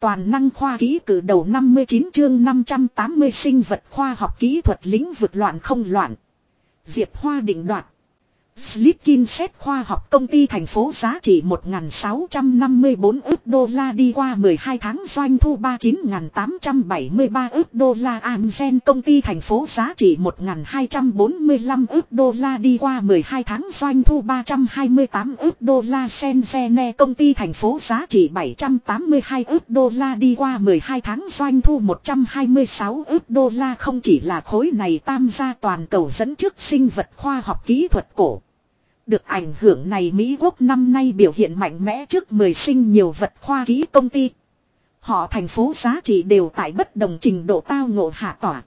Toàn năng khoa ký cử đầu 59 chương 580 sinh vật khoa học kỹ thuật lĩnh vực loạn không loạn. Diệp Hoa định đoạt. Slipkin xét khoa học công ty thành phố giá trị 1.654 ức đô la đi qua 12 tháng, doanh thu 39.873 ức đô la. Amgen công ty thành phố giá trị 1.245 ức đô la đi qua 12 tháng, doanh thu 328 ức đô la. Senzene công ty thành phố giá trị 782 ức đô la đi qua 12 tháng, doanh thu 126 ức đô la. Không chỉ là khối này, tam gia toàn cầu dẫn trước sinh vật khoa học kỹ thuật cổ. Được ảnh hưởng này Mỹ Quốc năm nay biểu hiện mạnh mẽ trước 10 sinh nhiều vật khoa ký công ty. Họ thành phố giá trị đều tại bất đồng trình độ tao ngộ hạ tỏa.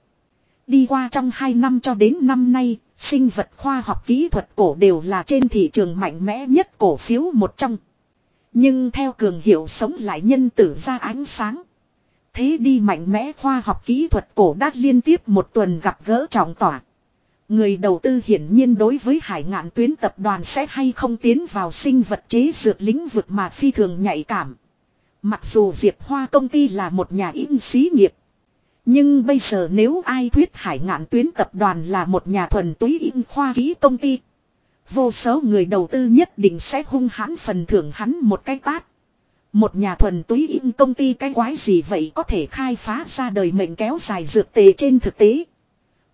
Đi qua trong 2 năm cho đến năm nay, sinh vật khoa học kỹ thuật cổ đều là trên thị trường mạnh mẽ nhất cổ phiếu một trong. Nhưng theo cường hiệu sống lại nhân tử ra ánh sáng. Thế đi mạnh mẽ khoa học kỹ thuật cổ đã liên tiếp một tuần gặp gỡ trọng tỏa. Người đầu tư hiển nhiên đối với hải ngạn tuyến tập đoàn sẽ hay không tiến vào sinh vật chế dược lĩnh vực mà phi thường nhạy cảm. Mặc dù Diệp Hoa công ty là một nhà in xí nghiệp. Nhưng bây giờ nếu ai thuyết hải ngạn tuyến tập đoàn là một nhà thuần túy in khoa ký công ty. Vô số người đầu tư nhất định sẽ hung hãn phần thưởng hắn một cái tát. Một nhà thuần túy in công ty cái quái gì vậy có thể khai phá ra đời mệnh kéo dài dược tề trên thực tế.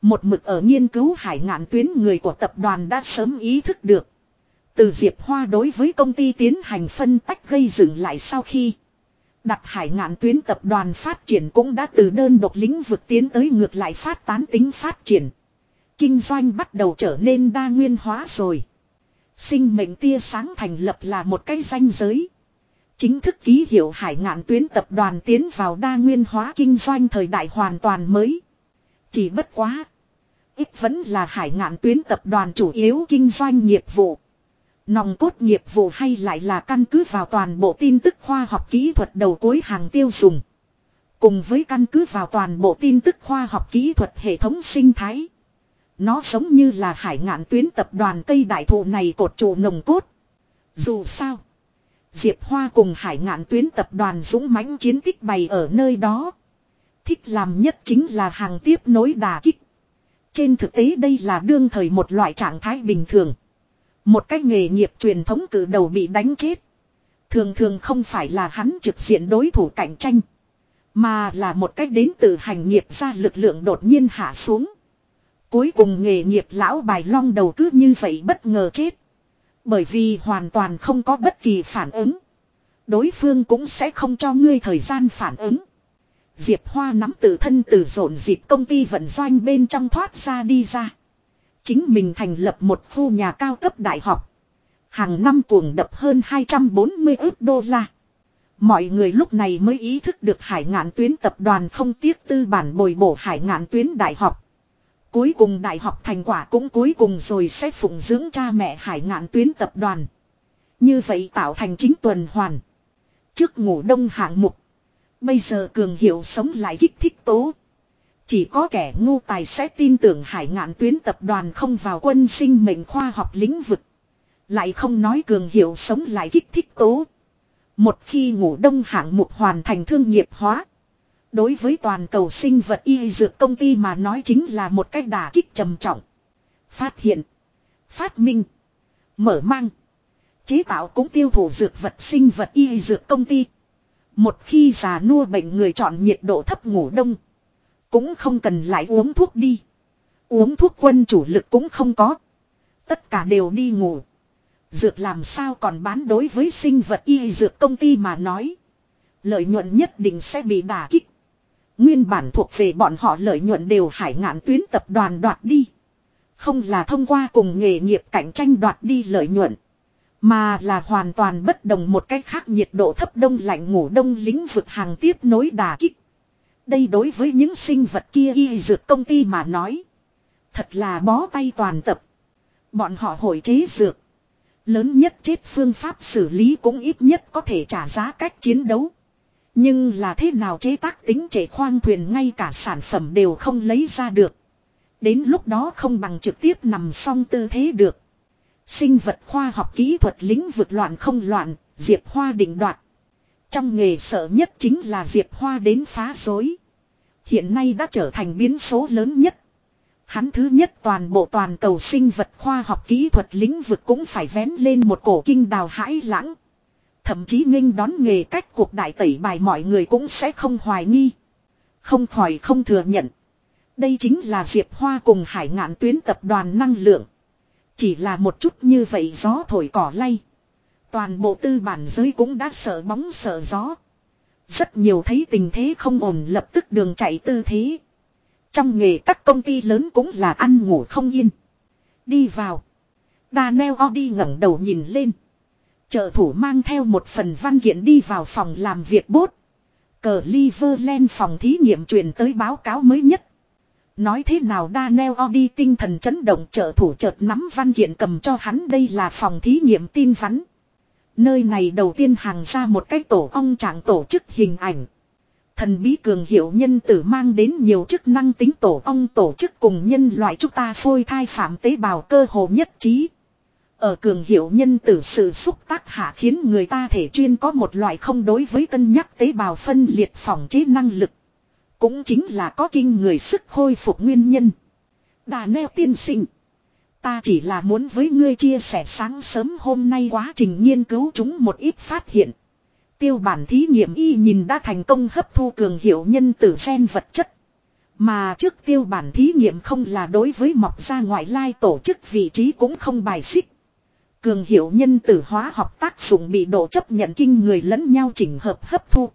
Một mực ở nghiên cứu hải ngạn tuyến người của tập đoàn đã sớm ý thức được. Từ Diệp Hoa đối với công ty tiến hành phân tách gây dựng lại sau khi. Đặt hải ngạn tuyến tập đoàn phát triển cũng đã từ đơn độc lĩnh vực tiến tới ngược lại phát tán tính phát triển. Kinh doanh bắt đầu trở nên đa nguyên hóa rồi. Sinh mệnh tia sáng thành lập là một cái danh giới. Chính thức ký hiệu hải ngạn tuyến tập đoàn tiến vào đa nguyên hóa kinh doanh thời đại hoàn toàn mới. Chỉ bất quá. Ít vẫn là hải ngạn tuyến tập đoàn chủ yếu kinh doanh nghiệp vụ. Nòng cốt nghiệp vụ hay lại là căn cứ vào toàn bộ tin tức khoa học kỹ thuật đầu cuối hàng tiêu dùng. Cùng với căn cứ vào toàn bộ tin tức khoa học kỹ thuật hệ thống sinh thái. Nó giống như là hải ngạn tuyến tập đoàn cây đại thụ này cột trụ nồng cốt. Dù sao. Diệp Hoa cùng hải ngạn tuyến tập đoàn dũng mãnh chiến tích bày ở nơi đó thích làm nhất chính là hàng tiếp nối đà kích. Trên thực tế đây là đương thời một loại trạng thái bình thường. Một cách nghề nghiệp truyền thống cử đầu bị đánh chết. Thường thường không phải là hắn trực diện đối thủ cạnh tranh. Mà là một cách đến từ hành nghiệp ra lực lượng đột nhiên hạ xuống. Cuối cùng nghề nghiệp lão bài long đầu cứ như vậy bất ngờ chết. Bởi vì hoàn toàn không có bất kỳ phản ứng. Đối phương cũng sẽ không cho ngươi thời gian phản ứng. Diệp Hoa nắm tự thân từ rộn dịp công ty vận doanh bên trong thoát ra đi ra. Chính mình thành lập một khu nhà cao cấp đại học. Hàng năm cuồng đập hơn 240 ước đô la. Mọi người lúc này mới ý thức được hải ngạn tuyến tập đoàn không tiếc tư bản bồi bổ hải ngạn tuyến đại học. Cuối cùng đại học thành quả cũng cuối cùng rồi sẽ phụng dưỡng cha mẹ hải ngạn tuyến tập đoàn. Như vậy tạo thành chính tuần hoàn. Trước ngủ đông hạng mục. Bây giờ cường hiệu sống lại kích thích tố. Chỉ có kẻ ngu tài sẽ tin tưởng hải ngạn tuyến tập đoàn không vào quân sinh mệnh khoa học lĩnh vực. Lại không nói cường hiệu sống lại kích thích tố. Một khi ngủ đông hạng mục hoàn thành thương nghiệp hóa. Đối với toàn cầu sinh vật y dược công ty mà nói chính là một cách đả kích trầm trọng. Phát hiện. Phát minh. Mở mang. Chế tạo cũng tiêu thụ dược vật sinh vật y dược công ty. Một khi già nua bệnh người chọn nhiệt độ thấp ngủ đông. Cũng không cần lại uống thuốc đi. Uống thuốc quân chủ lực cũng không có. Tất cả đều đi ngủ. Dược làm sao còn bán đối với sinh vật y dược công ty mà nói. Lợi nhuận nhất định sẽ bị đả kích. Nguyên bản thuộc về bọn họ lợi nhuận đều hải ngạn tuyến tập đoàn đoạt đi. Không là thông qua cùng nghề nghiệp cạnh tranh đoạt đi lợi nhuận. Mà là hoàn toàn bất đồng một cách khác nhiệt độ thấp đông lạnh ngủ đông lĩnh vực hàng tiếp nối đà kích. Đây đối với những sinh vật kia y dược công ty mà nói. Thật là bó tay toàn tập. Bọn họ hội chế dược. Lớn nhất chết phương pháp xử lý cũng ít nhất có thể trả giá cách chiến đấu. Nhưng là thế nào chế tác tính trẻ khoang thuyền ngay cả sản phẩm đều không lấy ra được. Đến lúc đó không bằng trực tiếp nằm song tư thế được. Sinh vật khoa học kỹ thuật lĩnh vực loạn không loạn, Diệp Hoa định đoạt. Trong nghề sợ nhất chính là Diệp Hoa đến phá rối. Hiện nay đã trở thành biến số lớn nhất. Hắn thứ nhất toàn bộ toàn cầu sinh vật khoa học kỹ thuật lĩnh vực cũng phải vén lên một cổ kinh đào hãi lãng. Thậm chí nghênh đón nghề cách cuộc đại tẩy bài mọi người cũng sẽ không hoài nghi. Không khỏi không thừa nhận. Đây chính là Diệp Hoa cùng hải ngạn tuyến tập đoàn năng lượng. Chỉ là một chút như vậy gió thổi cỏ lay. Toàn bộ tư bản giới cũng đã sợ bóng sợ gió. Rất nhiều thấy tình thế không ổn lập tức đường chạy tư thế. Trong nghề các công ty lớn cũng là ăn ngủ không yên. Đi vào. Daniel đi ngẩng đầu nhìn lên. Trợ thủ mang theo một phần văn kiện đi vào phòng làm việc bốt. Cờ Liverland phòng thí nghiệm truyền tới báo cáo mới nhất. Nói thế nào Daniel odi tinh thần chấn động trợ thủ chợt nắm văn kiện cầm cho hắn đây là phòng thí nghiệm tin vắn. Nơi này đầu tiên hàng ra một cái tổ ong trạng tổ chức hình ảnh. Thần bí cường hiệu nhân tử mang đến nhiều chức năng tính tổ ong tổ chức cùng nhân loại chúng ta phôi thai phạm tế bào cơ hồ nhất trí. Ở cường hiệu nhân tử sự xúc tác hạ khiến người ta thể chuyên có một loại không đối với cân nhắc tế bào phân liệt phòng chế năng lực. Cũng chính là có kinh người sức khôi phục nguyên nhân. Đà neo tiên sinh. Ta chỉ là muốn với ngươi chia sẻ sáng sớm hôm nay quá trình nghiên cứu chúng một ít phát hiện. Tiêu bản thí nghiệm y nhìn đã thành công hấp thu cường hiệu nhân tử gen vật chất. Mà trước tiêu bản thí nghiệm không là đối với mọc ra ngoại lai tổ chức vị trí cũng không bài xích. Cường hiệu nhân tử hóa học tác dụng bị độ chấp nhận kinh người lẫn nhau chỉnh hợp hấp thu.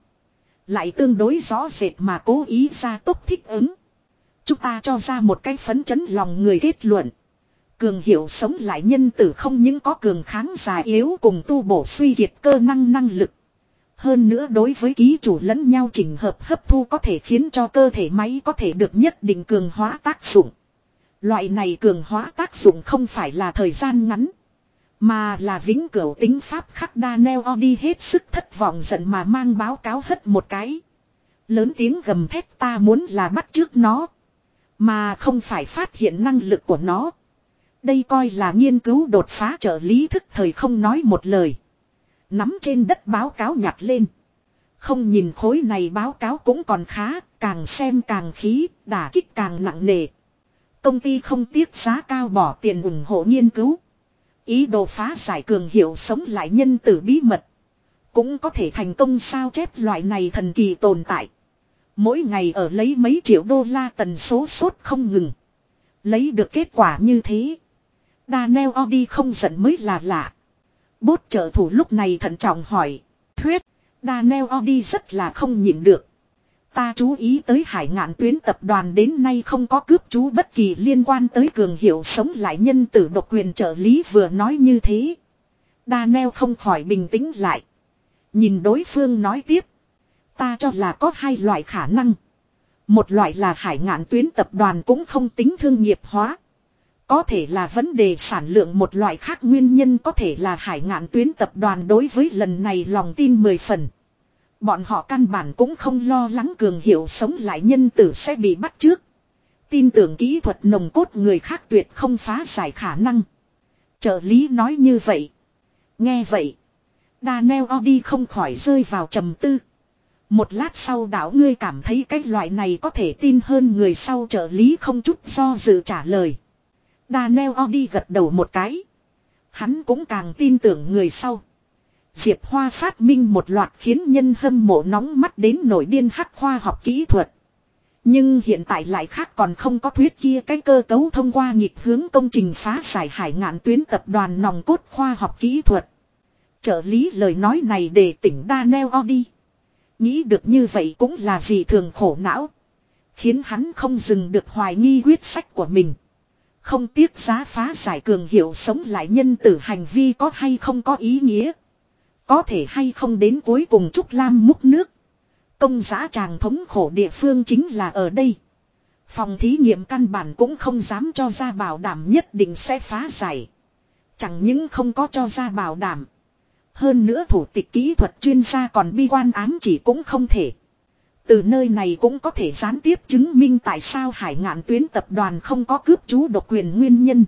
Lại tương đối rõ rệt mà cố ý ra tốc thích ứng. Chúng ta cho ra một cái phấn chấn lòng người kết luận. Cường hiệu sống lại nhân tử không những có cường kháng già yếu cùng tu bổ suy kiệt cơ năng năng lực. Hơn nữa đối với ký chủ lẫn nhau chỉnh hợp hấp thu có thể khiến cho cơ thể máy có thể được nhất định cường hóa tác dụng. Loại này cường hóa tác dụng không phải là thời gian ngắn. Mà là vĩnh cửu tính pháp khắc đa neo đi hết sức thất vọng giận mà mang báo cáo hết một cái. Lớn tiếng gầm thét ta muốn là bắt trước nó. Mà không phải phát hiện năng lực của nó. Đây coi là nghiên cứu đột phá trợ lý thức thời không nói một lời. Nắm trên đất báo cáo nhặt lên. Không nhìn khối này báo cáo cũng còn khá, càng xem càng khí, đả kích càng nặng nề. Công ty không tiếc giá cao bỏ tiền ủng hộ nghiên cứu. Ý đồ phá giải cường hiệu sống lại nhân tử bí mật. Cũng có thể thành công sao chép loại này thần kỳ tồn tại. Mỗi ngày ở lấy mấy triệu đô la tần số sốt không ngừng. Lấy được kết quả như thế. Daniel Odi không giận mới là lạ. Bốt trợ thủ lúc này thận trọng hỏi. Thuyết, Daniel Odi rất là không nhịn được. Ta chú ý tới hải ngạn tuyến tập đoàn đến nay không có cướp chú bất kỳ liên quan tới cường hiệu sống lại nhân tử độc quyền trợ lý vừa nói như thế. đa neo không khỏi bình tĩnh lại. Nhìn đối phương nói tiếp. Ta cho là có hai loại khả năng. Một loại là hải ngạn tuyến tập đoàn cũng không tính thương nghiệp hóa. Có thể là vấn đề sản lượng một loại khác nguyên nhân có thể là hải ngạn tuyến tập đoàn đối với lần này lòng tin mười phần. Bọn họ căn bản cũng không lo lắng cường hiệu sống lại nhân tử sẽ bị bắt trước. Tin tưởng kỹ thuật nồng cốt người khác tuyệt không phá giải khả năng. Trợ lý nói như vậy. Nghe vậy. Daniel Audi không khỏi rơi vào trầm tư. Một lát sau đảo ngươi cảm thấy cái loại này có thể tin hơn người sau trợ lý không chút do dự trả lời. Daniel Audi gật đầu một cái. Hắn cũng càng tin tưởng người sau. Diệp Hoa phát minh một loạt khiến nhân hâm mộ nóng mắt đến nổi điên hắc khoa học kỹ thuật. Nhưng hiện tại lại khác còn không có thuyết kia cái cơ cấu thông qua nghịch hướng công trình phá giải hải ngạn tuyến tập đoàn nòng cốt khoa học kỹ thuật. Trợ lý lời nói này để tỉnh Daniel đi. Nghĩ được như vậy cũng là gì thường khổ não. Khiến hắn không dừng được hoài nghi quyết sách của mình. Không tiếc giá phá giải cường hiệu sống lại nhân tử hành vi có hay không có ý nghĩa. Có thể hay không đến cuối cùng Trúc Lam múc nước. Công giá tràng thống khổ địa phương chính là ở đây. Phòng thí nghiệm căn bản cũng không dám cho ra bảo đảm nhất định sẽ phá giải. Chẳng những không có cho ra bảo đảm. Hơn nữa thủ tịch kỹ thuật chuyên gia còn bi quan ám chỉ cũng không thể. Từ nơi này cũng có thể gián tiếp chứng minh tại sao hải ngạn tuyến tập đoàn không có cướp chú độc quyền nguyên nhân.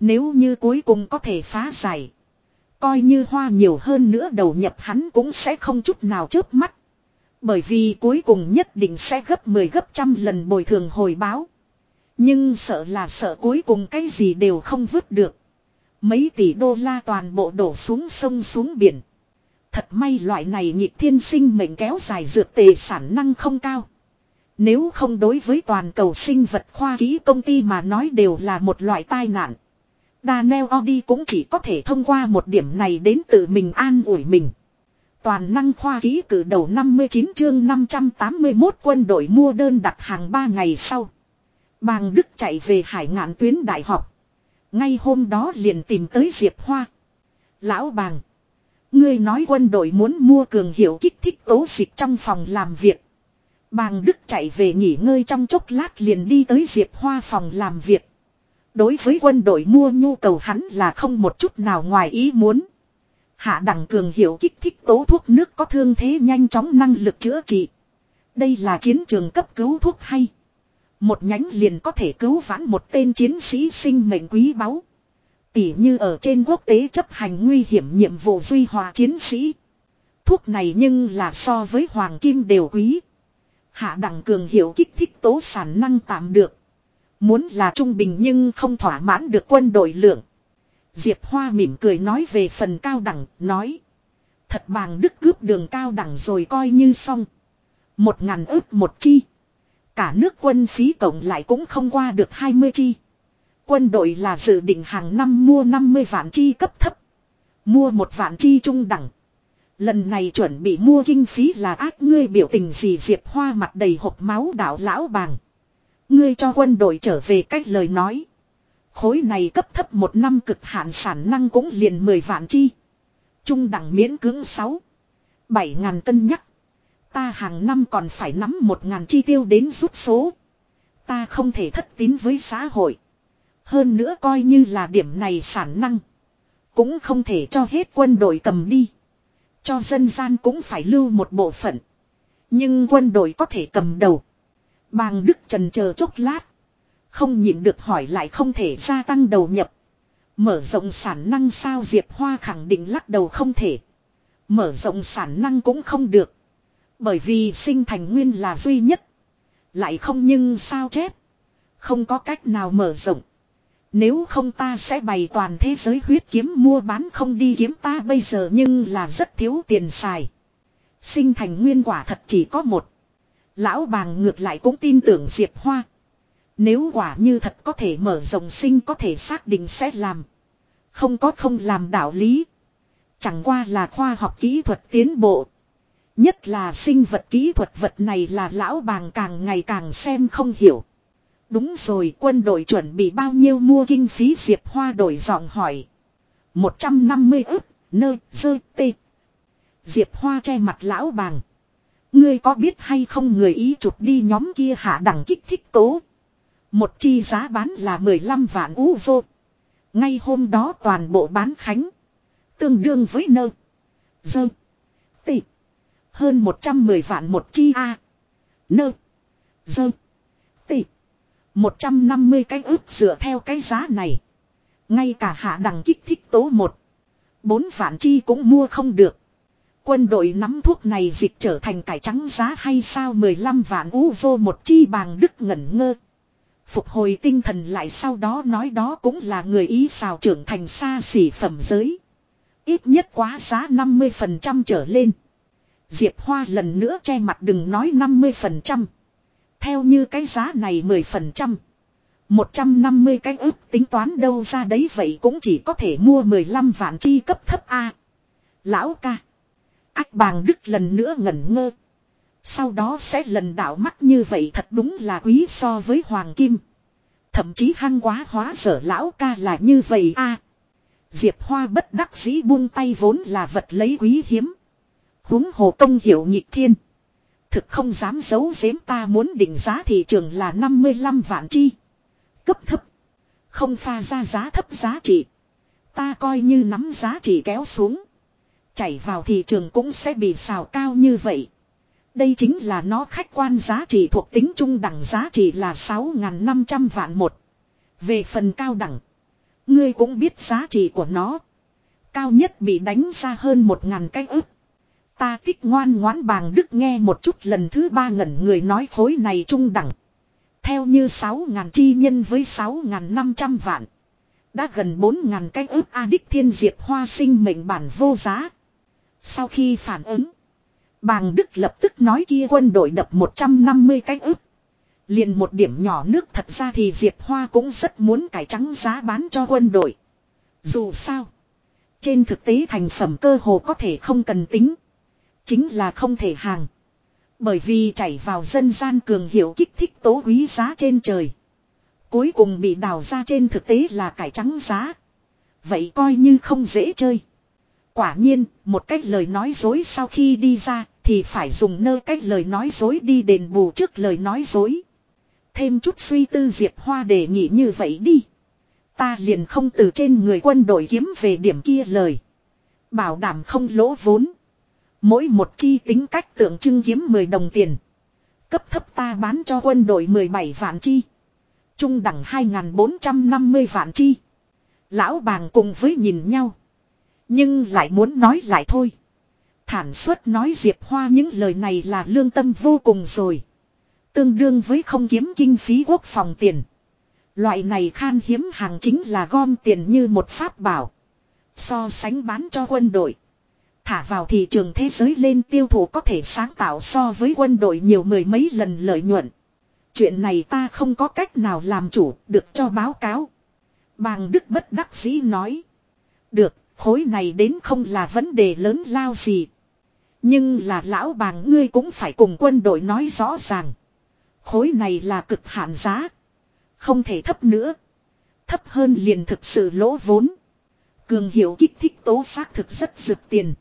Nếu như cuối cùng có thể phá giải. Coi như hoa nhiều hơn nữa đầu nhập hắn cũng sẽ không chút nào chớp mắt. Bởi vì cuối cùng nhất định sẽ gấp 10 gấp trăm lần bồi thường hồi báo. Nhưng sợ là sợ cuối cùng cái gì đều không vứt được. Mấy tỷ đô la toàn bộ đổ xuống sông xuống biển. Thật may loại này nhịp thiên sinh mệnh kéo dài dược tề sản năng không cao. Nếu không đối với toàn cầu sinh vật khoa ký công ty mà nói đều là một loại tai nạn. Daniel Odi cũng chỉ có thể thông qua một điểm này đến tự mình an ủi mình. Toàn năng khoa ký cử đầu 59 chương 581 quân đội mua đơn đặt hàng 3 ngày sau. Bàng Đức chạy về hải ngạn tuyến đại học. Ngay hôm đó liền tìm tới Diệp Hoa. Lão bàng. Ngươi nói quân đội muốn mua cường hiệu kích thích tố dịch trong phòng làm việc. Bàng Đức chạy về nghỉ ngơi trong chốc lát liền đi tới Diệp Hoa phòng làm việc. Đối với quân đội mua nhu cầu hắn là không một chút nào ngoài ý muốn. Hạ đẳng cường hiệu kích thích tố thuốc nước có thương thế nhanh chóng năng lực chữa trị. Đây là chiến trường cấp cứu thuốc hay. Một nhánh liền có thể cứu vãn một tên chiến sĩ sinh mệnh quý báu. Tỉ như ở trên quốc tế chấp hành nguy hiểm nhiệm vụ duy hòa chiến sĩ. Thuốc này nhưng là so với hoàng kim đều quý. Hạ đẳng cường hiệu kích thích tố sản năng tạm được. Muốn là trung bình nhưng không thỏa mãn được quân đội lượng. Diệp Hoa mỉm cười nói về phần cao đẳng, nói. Thật bàng đức cướp đường cao đẳng rồi coi như xong. Một ngàn ước một chi. Cả nước quân phí cộng lại cũng không qua được 20 chi. Quân đội là dự định hàng năm mua 50 vạn chi cấp thấp. Mua một vạn chi trung đẳng. Lần này chuẩn bị mua kinh phí là ác ngươi biểu tình gì Diệp Hoa mặt đầy hộp máu đảo lão bàng. Ngươi cho quân đội trở về cách lời nói. Khối này cấp thấp một năm cực hạn sản năng cũng liền 10 vạn chi. Trung đẳng miễn cưỡng 6. 7 ngàn cân nhắc. Ta hàng năm còn phải nắm một ngàn chi tiêu đến rút số. Ta không thể thất tín với xã hội. Hơn nữa coi như là điểm này sản năng. Cũng không thể cho hết quân đội cầm đi. Cho dân gian cũng phải lưu một bộ phận. Nhưng quân đội có thể cầm đầu. Bàng Đức trần chờ chốc lát. Không nhịn được hỏi lại không thể gia tăng đầu nhập. Mở rộng sản năng sao Diệp Hoa khẳng định lắc đầu không thể. Mở rộng sản năng cũng không được. Bởi vì sinh thành nguyên là duy nhất. Lại không nhưng sao chép. Không có cách nào mở rộng. Nếu không ta sẽ bày toàn thế giới huyết kiếm mua bán không đi kiếm ta bây giờ nhưng là rất thiếu tiền xài. Sinh thành nguyên quả thật chỉ có một. Lão bàng ngược lại cũng tin tưởng Diệp Hoa. Nếu quả như thật có thể mở rộng sinh có thể xác định sẽ làm. Không có không làm đạo lý. Chẳng qua là khoa học kỹ thuật tiến bộ. Nhất là sinh vật kỹ thuật vật này là lão bàng càng ngày càng xem không hiểu. Đúng rồi quân đội chuẩn bị bao nhiêu mua kinh phí Diệp Hoa đổi giọng hỏi. 150 ức, nơi, dơ, tê. Diệp Hoa che mặt lão bàng. Ngươi có biết hay không người ý chụp đi nhóm kia hạ đẳng kích thích tố. Một chi giá bán là 15 vạn u vô. Ngay hôm đó toàn bộ bán khánh. Tương đương với nơ. Dơ. Tị. Hơn 110 vạn một chi A. Nơ. Dơ. Tị. 150 cái ước dựa theo cái giá này. Ngay cả hạ đẳng kích thích tố một. Bốn vạn chi cũng mua không được. Quân đội nắm thuốc này dịch trở thành cải trắng giá hay sao 15 vạn u vô một chi bàng đức ngẩn ngơ. Phục hồi tinh thần lại sau đó nói đó cũng là người ý xào trưởng thành xa xỉ phẩm giới. Ít nhất quá giá 50% trở lên. Diệp Hoa lần nữa che mặt đừng nói 50%. Theo như cái giá này 10%. 150 cái ước tính toán đâu ra đấy vậy cũng chỉ có thể mua 15 vạn chi cấp thấp A. Lão ca. Ách bàng đức lần nữa ngẩn ngơ. Sau đó sẽ lần đảo mắt như vậy thật đúng là quý so với hoàng kim. Thậm chí hăng quá hóa sở lão ca là như vậy a. Diệp Hoa bất đắc dĩ buông tay vốn là vật lấy quý hiếm. huống hồ công hiểu nhị thiên. Thực không dám giấu giếm ta muốn định giá thị trường là 55 vạn chi. Cấp thấp. Không pha ra giá thấp giá trị. Ta coi như nắm giá trị kéo xuống. Chảy vào thị trường cũng sẽ bị xào cao như vậy. Đây chính là nó khách quan giá trị thuộc tính trung đẳng giá trị là 6.500 vạn một. Về phần cao đẳng. Ngươi cũng biết giá trị của nó. Cao nhất bị đánh ra hơn 1.000 cái ức. Ta thích ngoan ngoãn bàng đức nghe một chút lần thứ ba ngẩn người nói khối này trung đẳng. Theo như 6.000 chi nhân với 6.500 vạn. Đã gần 4.000 cái ức A đích thiên diệp hoa sinh mệnh bản vô giá. Sau khi phản ứng. Bàng Đức lập tức nói kia quân đội đập 150 cái ức. Liền một điểm nhỏ nước thật ra thì Diệp Hoa cũng rất muốn cải trắng giá bán cho quân đội. Dù sao. Trên thực tế thành phẩm cơ hồ có thể không cần tính. Chính là không thể hàng. Bởi vì chảy vào dân gian cường hiệu kích thích tố quý giá trên trời. Cuối cùng bị đào ra trên thực tế là cải trắng giá. Vậy coi như không dễ chơi. Quả nhiên, một cách lời nói dối sau khi đi ra, thì phải dùng nơ cách lời nói dối đi đền bù trước lời nói dối. Thêm chút suy tư Diệp Hoa đề nghị như vậy đi. Ta liền không từ trên người quân đội kiếm về điểm kia lời. Bảo đảm không lỗ vốn. Mỗi một chi tính cách tượng trưng kiếm 10 đồng tiền. Cấp thấp ta bán cho quân đội 17 vạn chi. Trung đẳng 2.450 vạn chi. Lão bàng cùng với nhìn nhau. Nhưng lại muốn nói lại thôi. Thản suất nói Diệp Hoa những lời này là lương tâm vô cùng rồi. Tương đương với không kiếm kinh phí quốc phòng tiền. Loại này khan hiếm hàng chính là gom tiền như một pháp bảo. So sánh bán cho quân đội. Thả vào thị trường thế giới lên tiêu thụ có thể sáng tạo so với quân đội nhiều mười mấy lần lợi nhuận. Chuyện này ta không có cách nào làm chủ, được cho báo cáo. Bàng Đức bất đắc dĩ nói. Được, khối này đến không là vấn đề lớn lao gì. Nhưng là lão bàng ngươi cũng phải cùng quân đội nói rõ ràng. Khối này là cực hạn giá. Không thể thấp nữa. Thấp hơn liền thực sự lỗ vốn. Cường hiểu kích thích tố xác thực rất rực tiền.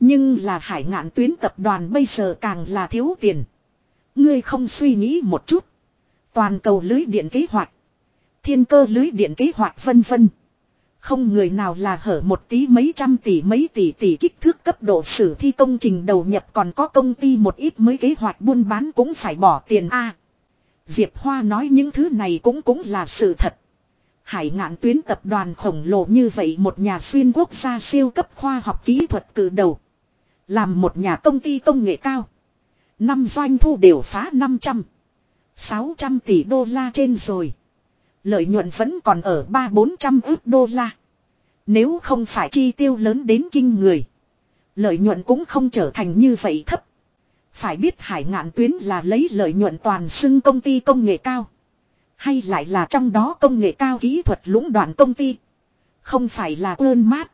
Nhưng là hải ngạn tuyến tập đoàn bây giờ càng là thiếu tiền. Ngươi không suy nghĩ một chút. Toàn cầu lưới điện kế hoạch. Thiên cơ lưới điện kế hoạch vân vân. Không người nào là hở một tí mấy trăm tỷ mấy tỷ tỷ kích thước cấp độ sử thi công trình đầu nhập còn có công ty một ít mới kế hoạch buôn bán cũng phải bỏ tiền a. Diệp Hoa nói những thứ này cũng cũng là sự thật. Hải ngạn tuyến tập đoàn khổng lồ như vậy một nhà xuyên quốc gia siêu cấp khoa học kỹ thuật cử đầu. Làm một nhà công ty công nghệ cao. Năm doanh thu đều phá 500. 600 tỷ đô la trên rồi. Lợi nhuận vẫn còn ở 3-400 ước đô la. Nếu không phải chi tiêu lớn đến kinh người. Lợi nhuận cũng không trở thành như vậy thấp. Phải biết hải ngạn tuyến là lấy lợi nhuận toàn xưng công ty công nghệ cao. Hay lại là trong đó công nghệ cao kỹ thuật lũng đoạn công ty. Không phải là ơn mát.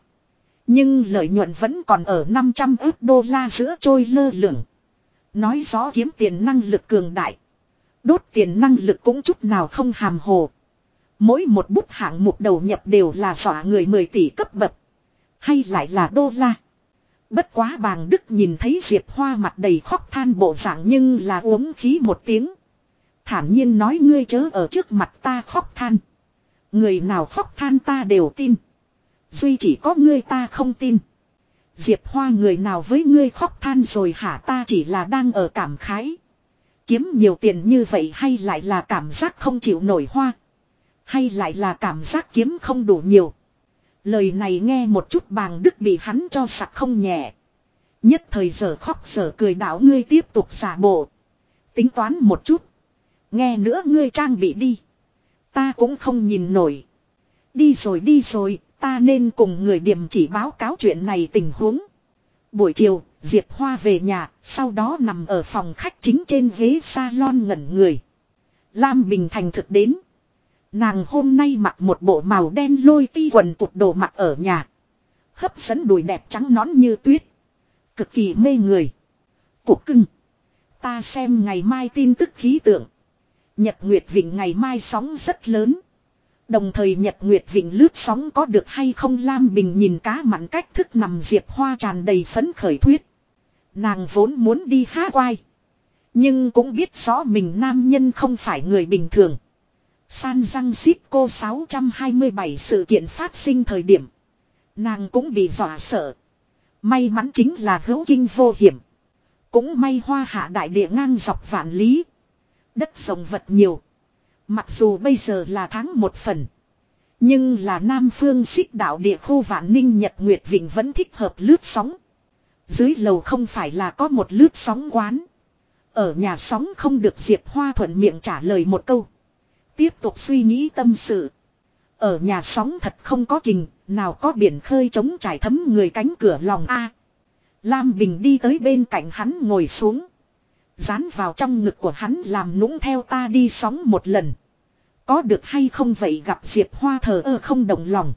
Nhưng lợi nhuận vẫn còn ở 500 ước đô la giữa trôi lơ lửng. Nói rõ kiếm tiền năng lực cường đại. Đốt tiền năng lực cũng chút nào không hàm hồ. Mỗi một bút hạng mục đầu nhập đều là dọa người 10 tỷ cấp bậc. Hay lại là đô la. Bất quá bàng Đức nhìn thấy Diệp Hoa mặt đầy khóc than bộ dạng nhưng là uống khí một tiếng. Thản nhiên nói ngươi chớ ở trước mặt ta khóc than. Người nào khóc than ta đều tin. Duy chỉ có ngươi ta không tin. Diệp Hoa người nào với ngươi khóc than rồi hả ta chỉ là đang ở cảm khái. Kiếm nhiều tiền như vậy hay lại là cảm giác không chịu nổi hoa. Hay lại là cảm giác kiếm không đủ nhiều. Lời này nghe một chút bàng đức bị hắn cho sặc không nhẹ. Nhất thời giờ khóc giờ cười đảo ngươi tiếp tục giả bộ. Tính toán một chút. Nghe nữa ngươi trang bị đi. Ta cũng không nhìn nổi. Đi rồi đi rồi, ta nên cùng người điểm chỉ báo cáo chuyện này tình huống. Buổi chiều, Diệp Hoa về nhà, sau đó nằm ở phòng khách chính trên ghế salon ngẩn người. Lam Bình Thành thực đến. Nàng hôm nay mặc một bộ màu đen lôi ti quần cục đồ mặc ở nhà. Hấp dẫn đùi đẹp trắng nón như tuyết. Cực kỳ mê người. Cục cưng. Ta xem ngày mai tin tức khí tượng. Nhật Nguyệt Vịnh ngày mai sóng rất lớn. Đồng thời Nhật Nguyệt Vịnh lướt sóng có được hay không Lam Bình nhìn cá mặn cách thức nằm diệp hoa tràn đầy phấn khởi thuyết. Nàng vốn muốn đi há quai. Nhưng cũng biết rõ mình nam nhân không phải người bình thường. San răng xít cô 627 sự kiện phát sinh thời điểm. Nàng cũng bị dọa sợ. May mắn chính là hữu kinh vô hiểm. Cũng may hoa hạ đại địa ngang dọc vạn lý. Đất rồng vật nhiều. Mặc dù bây giờ là tháng một phần. Nhưng là Nam Phương xích đạo địa khu Vạn Ninh Nhật Nguyệt Vịnh vẫn thích hợp lướt sóng. Dưới lầu không phải là có một lướt sóng quán. Ở nhà sóng không được Diệp Hoa thuận miệng trả lời một câu. Tiếp tục suy nghĩ tâm sự. Ở nhà sóng thật không có kình, nào có biển khơi chống trải thấm người cánh cửa lòng A. Lam Bình đi tới bên cạnh hắn ngồi xuống. Dán vào trong ngực của hắn làm nũng theo ta đi sóng một lần. Có được hay không vậy gặp Diệp Hoa thờ ơ không động lòng.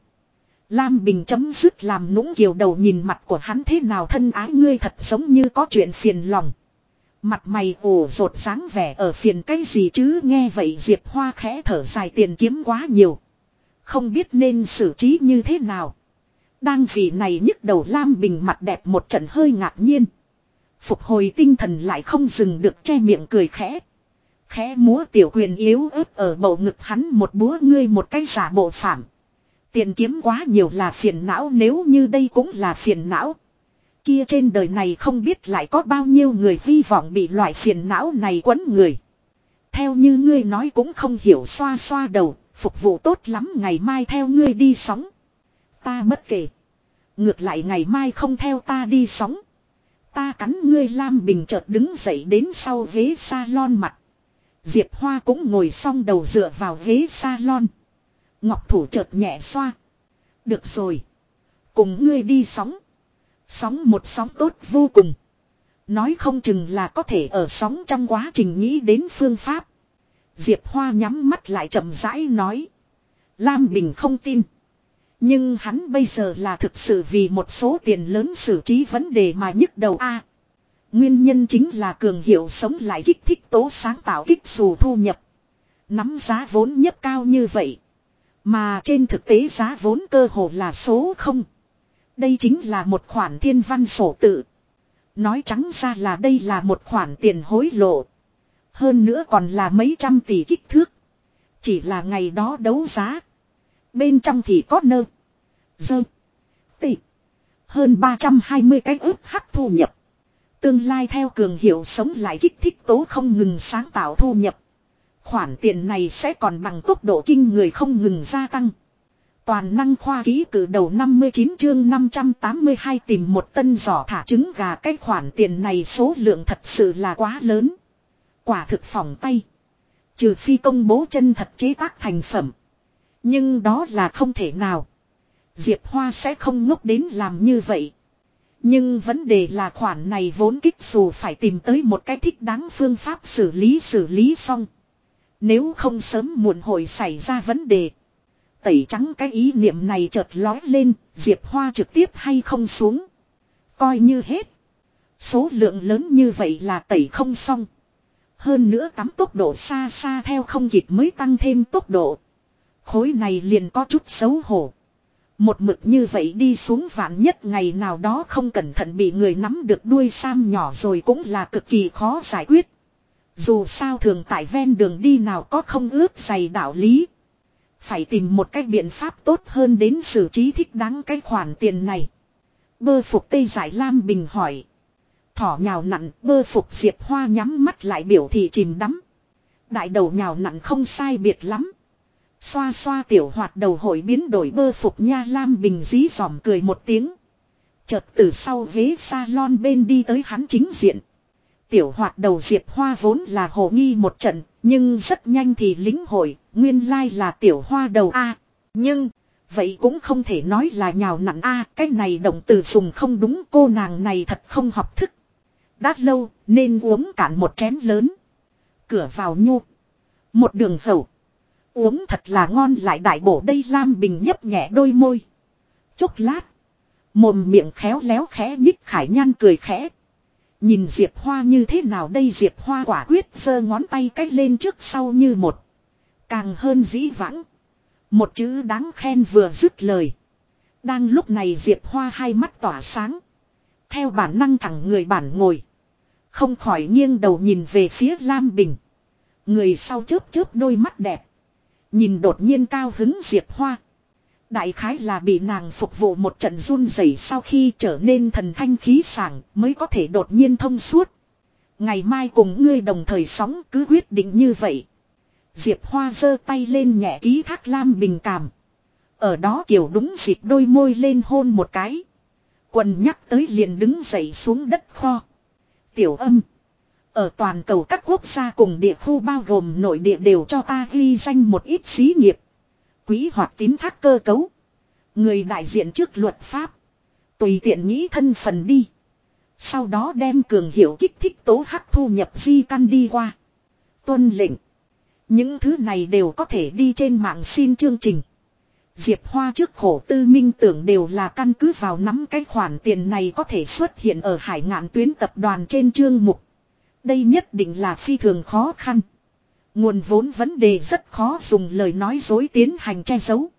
Lam Bình chấm dứt làm nũng kiều đầu nhìn mặt của hắn thế nào thân ái ngươi thật giống như có chuyện phiền lòng. Mặt mày ồ rột dáng vẻ ở phiền cái gì chứ nghe vậy Diệp Hoa khẽ thở dài, tiền kiếm quá nhiều. Không biết nên xử trí như thế nào. Đang vì này nhức đầu Lam Bình mặt đẹp một trận hơi ngạc nhiên. Phục hồi tinh thần lại không dừng được, che miệng cười khẽ. Khẽ múa tiểu quyền yếu ớt ở bầu ngực hắn một búa, ngươi một cái giả bộ phạm. Tiền kiếm quá nhiều là phiền não, nếu như đây cũng là phiền não. Kia trên đời này không biết lại có bao nhiêu người hy vọng bị loại phiền não này quấn người. Theo như ngươi nói cũng không hiểu xoa xoa đầu, phục vụ tốt lắm ngày mai theo ngươi đi sóng. Ta bất kể. Ngược lại ngày mai không theo ta đi sóng. Ta cắn ngươi Lam Bình chợt đứng dậy đến sau ghế salon mặt. Diệp Hoa cũng ngồi xong đầu dựa vào ghế salon. Ngọc thủ chợt nhẹ xoa. Được rồi. Cùng ngươi đi sóng. Sóng một sóng tốt vô cùng. Nói không chừng là có thể ở sóng trong quá trình nghĩ đến phương pháp. Diệp Hoa nhắm mắt lại chậm rãi nói. Lam Bình không tin. Nhưng hắn bây giờ là thực sự vì một số tiền lớn xử trí vấn đề mà nhức đầu a. nguyên nhân chính là cường hiệu sống lại kích thích tố sáng tạo kích dù thu nhập. Nắm giá vốn nhất cao như vậy. Mà trên thực tế giá vốn cơ hồ là số không. Đây chính là một khoản thiên văn sổ tự. Nói trắng ra là đây là một khoản tiền hối lộ. Hơn nữa còn là mấy trăm tỷ kích thước. Chỉ là ngày đó đấu giá. Bên trong thì có nơ. Dơ. Tỷ. Hơn 320 cái ước hắc thu nhập. Tương lai theo cường hiệu sống lại kích thích tố không ngừng sáng tạo thu nhập. Khoản tiền này sẽ còn bằng tốc độ kinh người không ngừng gia tăng. Toàn năng khoa ký cử đầu 59 chương 582 tìm một tân giỏ thả trứng gà cái khoản tiền này số lượng thật sự là quá lớn. Quả thực phòng tay. Trừ phi công bố chân thật chế tác thành phẩm. Nhưng đó là không thể nào. Diệp Hoa sẽ không ngốc đến làm như vậy. Nhưng vấn đề là khoản này vốn kích dù phải tìm tới một cái thích đáng phương pháp xử lý xử lý xong. Nếu không sớm muộn hội xảy ra vấn đề. Tẩy trắng cái ý niệm này chợt lói lên, Diệp Hoa trực tiếp hay không xuống. Coi như hết. Số lượng lớn như vậy là tẩy không xong. Hơn nữa tắm tốc độ xa xa theo không kịp mới tăng thêm tốc độ. Khối này liền có chút xấu hổ. Một mực như vậy đi xuống vạn nhất ngày nào đó không cẩn thận bị người nắm được đuôi sam nhỏ rồi cũng là cực kỳ khó giải quyết. Dù sao thường tại ven đường đi nào có không ướt dày đạo lý. Phải tìm một cách biện pháp tốt hơn đến xử trí thích đáng cái khoản tiền này. Bơ phục Tây Giải Lam Bình hỏi. Thỏ nhào nặn bơ phục Diệp Hoa nhắm mắt lại biểu thị chìm đắm. Đại đầu nhào nặn không sai biệt lắm. Xoa xoa tiểu hoạt đầu hội biến đổi bơ phục nha Lam Bình dí dòm cười một tiếng. Chợt từ sau ghế salon bên đi tới hắn chính diện. Tiểu hoạt đầu Diệp Hoa vốn là hồ nghi một trận, nhưng rất nhanh thì lính hội, nguyên lai là tiểu hoa đầu A. Nhưng, vậy cũng không thể nói là nhào nặn A, cái này động từ dùng không đúng cô nàng này thật không học thức. Đã lâu, nên uống cạn một chén lớn. Cửa vào nhu. Một đường hậu. Uống thật là ngon lại đại bổ đây Lam Bình nhấp nhẹ đôi môi. Chốc lát. Mồm miệng khéo léo khẽ nhích khải nhan cười khẽ. Nhìn Diệp Hoa như thế nào đây Diệp Hoa quả quyết giơ ngón tay cách lên trước sau như một. Càng hơn dĩ vãng. Một chữ đáng khen vừa dứt lời. Đang lúc này Diệp Hoa hai mắt tỏa sáng. Theo bản năng thẳng người bản ngồi. Không khỏi nghiêng đầu nhìn về phía Lam Bình. Người sau chớp chớp đôi mắt đẹp. Nhìn đột nhiên cao hứng Diệp Hoa. Đại khái là bị nàng phục vụ một trận run rẩy sau khi trở nên thần thanh khí sảng mới có thể đột nhiên thông suốt. Ngày mai cùng ngươi đồng thời sóng cứ quyết định như vậy. Diệp Hoa giơ tay lên nhẹ ký thác Lam Bình cảm. Ở đó kiểu đúng dịp đôi môi lên hôn một cái. Quần nhắc tới liền đứng dậy xuống đất kho. Tiểu âm. Ở toàn cầu các quốc gia cùng địa khu bao gồm nội địa đều cho ta ghi danh một ít xí nghiệp. Quý hoặc tín thác cơ cấu. Người đại diện trước luật pháp. Tùy tiện nghĩ thân phần đi. Sau đó đem cường hiệu kích thích tố hắc thu nhập di căn đi qua. Tuân lệnh. Những thứ này đều có thể đi trên mạng xin chương trình. Diệp Hoa trước khổ tư minh tưởng đều là căn cứ vào nắm cái khoản tiền này có thể xuất hiện ở hải ngạn tuyến tập đoàn trên chương mục. Đây nhất định là phi thường khó khăn. Nguồn vốn vấn đề rất khó dùng lời nói dối tiến hành che giấu.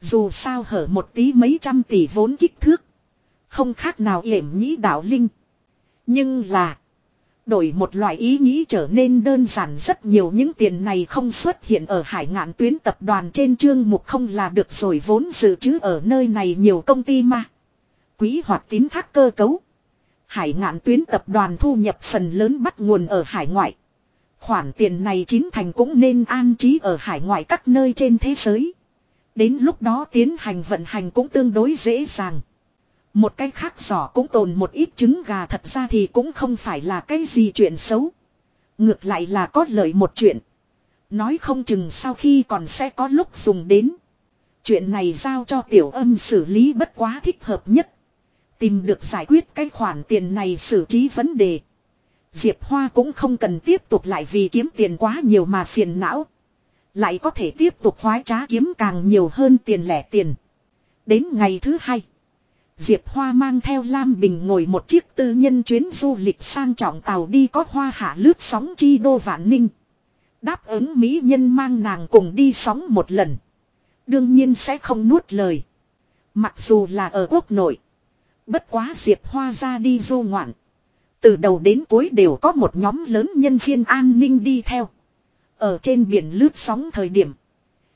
Dù sao hở một tí mấy trăm tỷ vốn kích thước. Không khác nào yểm nhĩ đạo linh. Nhưng là. Đổi một loại ý nghĩ trở nên đơn giản rất nhiều những tiền này không xuất hiện ở hải ngạn tuyến tập đoàn trên chương mục không là được rồi vốn dự trữ ở nơi này nhiều công ty mà. Quý hoặc tín thác cơ cấu. Hải ngạn tuyến tập đoàn thu nhập phần lớn bắt nguồn ở hải ngoại. Khoản tiền này chính thành cũng nên an trí ở hải ngoại các nơi trên thế giới. Đến lúc đó tiến hành vận hành cũng tương đối dễ dàng. Một cái khác giỏ cũng tồn một ít trứng gà thật ra thì cũng không phải là cái gì chuyện xấu. Ngược lại là có lợi một chuyện. Nói không chừng sau khi còn sẽ có lúc dùng đến. Chuyện này giao cho tiểu âm xử lý bất quá thích hợp nhất. Tìm được giải quyết cái khoản tiền này xử trí vấn đề. Diệp Hoa cũng không cần tiếp tục lại vì kiếm tiền quá nhiều mà phiền não. Lại có thể tiếp tục khoái trá kiếm càng nhiều hơn tiền lẻ tiền. Đến ngày thứ hai. Diệp Hoa mang theo Lam Bình ngồi một chiếc tư nhân chuyến du lịch sang trọng tàu đi có hoa hạ lướt sóng chi đô vạn ninh. Đáp ứng Mỹ nhân mang nàng cùng đi sóng một lần. Đương nhiên sẽ không nuốt lời. Mặc dù là ở quốc nội. Bất quá Diệp Hoa ra đi du ngoạn. Từ đầu đến cuối đều có một nhóm lớn nhân viên an ninh đi theo. Ở trên biển lướt sóng thời điểm.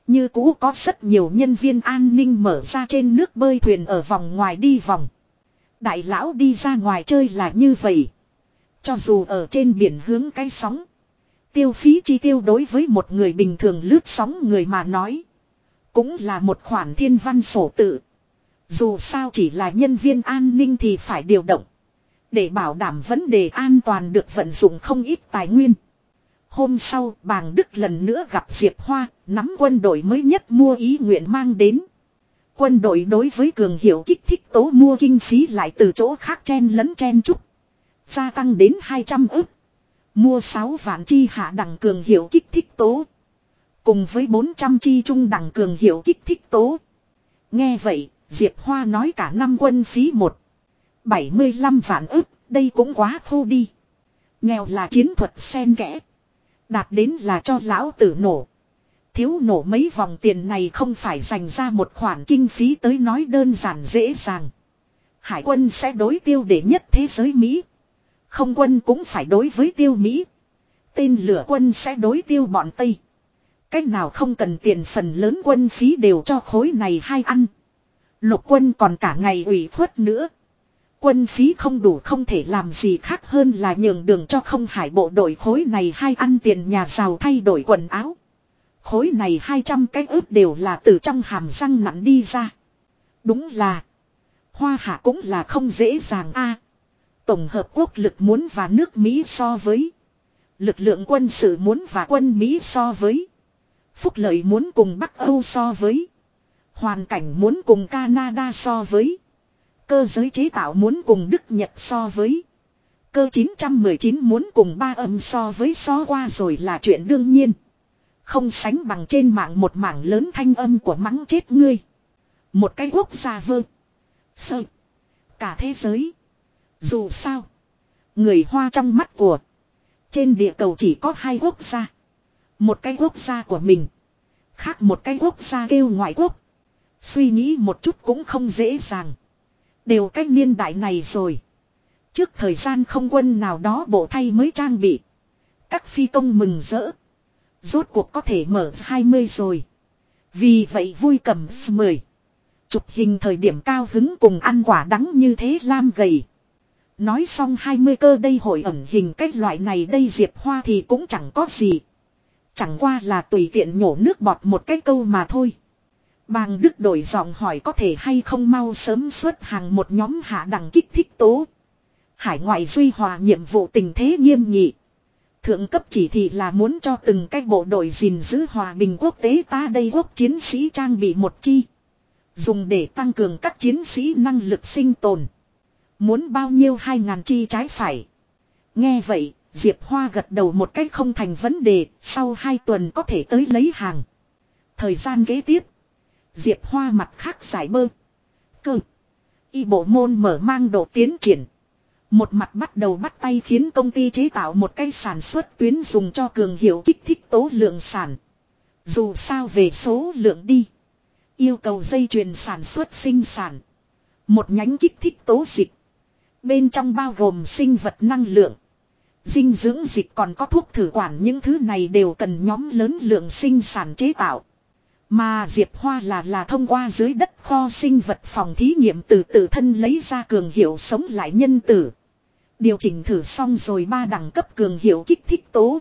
Như cũ có rất nhiều nhân viên an ninh mở ra trên nước bơi thuyền ở vòng ngoài đi vòng. Đại lão đi ra ngoài chơi là như vậy. Cho dù ở trên biển hướng cái sóng. Tiêu phí chi tiêu đối với một người bình thường lướt sóng người mà nói. Cũng là một khoản thiên văn sổ tự. Dù sao chỉ là nhân viên an ninh thì phải điều động. Để bảo đảm vấn đề an toàn được vận dụng không ít tài nguyên. Hôm sau, bàng Đức lần nữa gặp Diệp Hoa, nắm quân đội mới nhất mua ý nguyện mang đến. Quân đội đối với cường hiệu kích thích tố mua kinh phí lại từ chỗ khác chen lẫn chen chút, Gia tăng đến 200 ức. Mua 6 vạn chi hạ đẳng cường hiệu kích thích tố. Cùng với 400 chi trung đẳng cường hiệu kích thích tố. Nghe vậy, Diệp Hoa nói cả năm quân phí một. 75 vạn ức, đây cũng quá thu đi. Nghèo là chiến thuật sen kẽ. Đạt đến là cho lão tử nổ. Thiếu nổ mấy vòng tiền này không phải dành ra một khoản kinh phí tới nói đơn giản dễ dàng. Hải quân sẽ đối tiêu để nhất thế giới Mỹ. Không quân cũng phải đối với tiêu Mỹ. Tên lửa quân sẽ đối tiêu bọn Tây. Cách nào không cần tiền phần lớn quân phí đều cho khối này hay ăn. Lục quân còn cả ngày ủy khuất nữa. Quân phí không đủ không thể làm gì khác hơn là nhường đường cho không hải bộ đội khối này hay ăn tiền nhà giàu thay đổi quần áo. Khối này 200 cái ướp đều là từ trong hàm răng nặng đi ra. Đúng là. Hoa hạ cũng là không dễ dàng a. Tổng hợp quốc lực muốn và nước Mỹ so với. Lực lượng quân sự muốn và quân Mỹ so với. Phúc lợi muốn cùng Bắc Âu so với. Hoàn cảnh muốn cùng Canada so với. Cơ giới chế tạo muốn cùng Đức Nhật so với. Cơ 919 muốn cùng ba âm so với so qua rồi là chuyện đương nhiên. Không sánh bằng trên mạng một mảng lớn thanh âm của mắng chết ngươi. Một cái quốc gia vơ. Sợ. Cả thế giới. Dù sao. Người Hoa trong mắt của. Trên địa cầu chỉ có hai quốc gia. Một cái quốc gia của mình. Khác một cái quốc gia kêu ngoại quốc. Suy nghĩ một chút cũng không dễ dàng. Đều cách niên đại này rồi. Trước thời gian không quân nào đó bộ thay mới trang bị. Các phi công mừng rỡ. Rốt cuộc có thể mở 20 rồi. Vì vậy vui cầm 10. Chụp hình thời điểm cao hứng cùng ăn quả đắng như thế lam gầy. Nói xong 20 cơ đây hội ẩn hình cách loại này đây Diệp Hoa thì cũng chẳng có gì. Chẳng qua là tùy tiện nhổ nước bọt một cái câu mà thôi. Bàng Đức đổi giọng hỏi có thể hay không mau sớm xuất hàng một nhóm hạ đẳng kích thích tố. Hải ngoại duy hòa nhiệm vụ tình thế nghiêm nghị. Thượng cấp chỉ thị là muốn cho từng cái bộ đội gìn giữ hòa bình quốc tế ta đây quốc chiến sĩ trang bị một chi. Dùng để tăng cường các chiến sĩ năng lực sinh tồn. Muốn bao nhiêu hai ngàn chi trái phải. Nghe vậy, Diệp Hoa gật đầu một cách không thành vấn đề, sau hai tuần có thể tới lấy hàng. Thời gian kế tiếp, Diệp Hoa mặt khác giải bơ. Cơ. Y bộ môn mở mang độ tiến triển. Một mặt bắt đầu bắt tay khiến công ty chế tạo một cây sản xuất tuyến dùng cho cường hiệu kích thích tố lượng sản. Dù sao về số lượng đi. Yêu cầu dây chuyền sản xuất sinh sản. Một nhánh kích thích tố dịch. Bên trong bao gồm sinh vật năng lượng. Dinh dưỡng dịch còn có thuốc thử quản những thứ này đều cần nhóm lớn lượng sinh sản chế tạo. Mà Diệp Hoa là là thông qua dưới đất kho sinh vật phòng thí nghiệm từ tự thân lấy ra cường hiệu sống lại nhân tử. Điều chỉnh thử xong rồi ba đẳng cấp cường hiệu kích thích tố.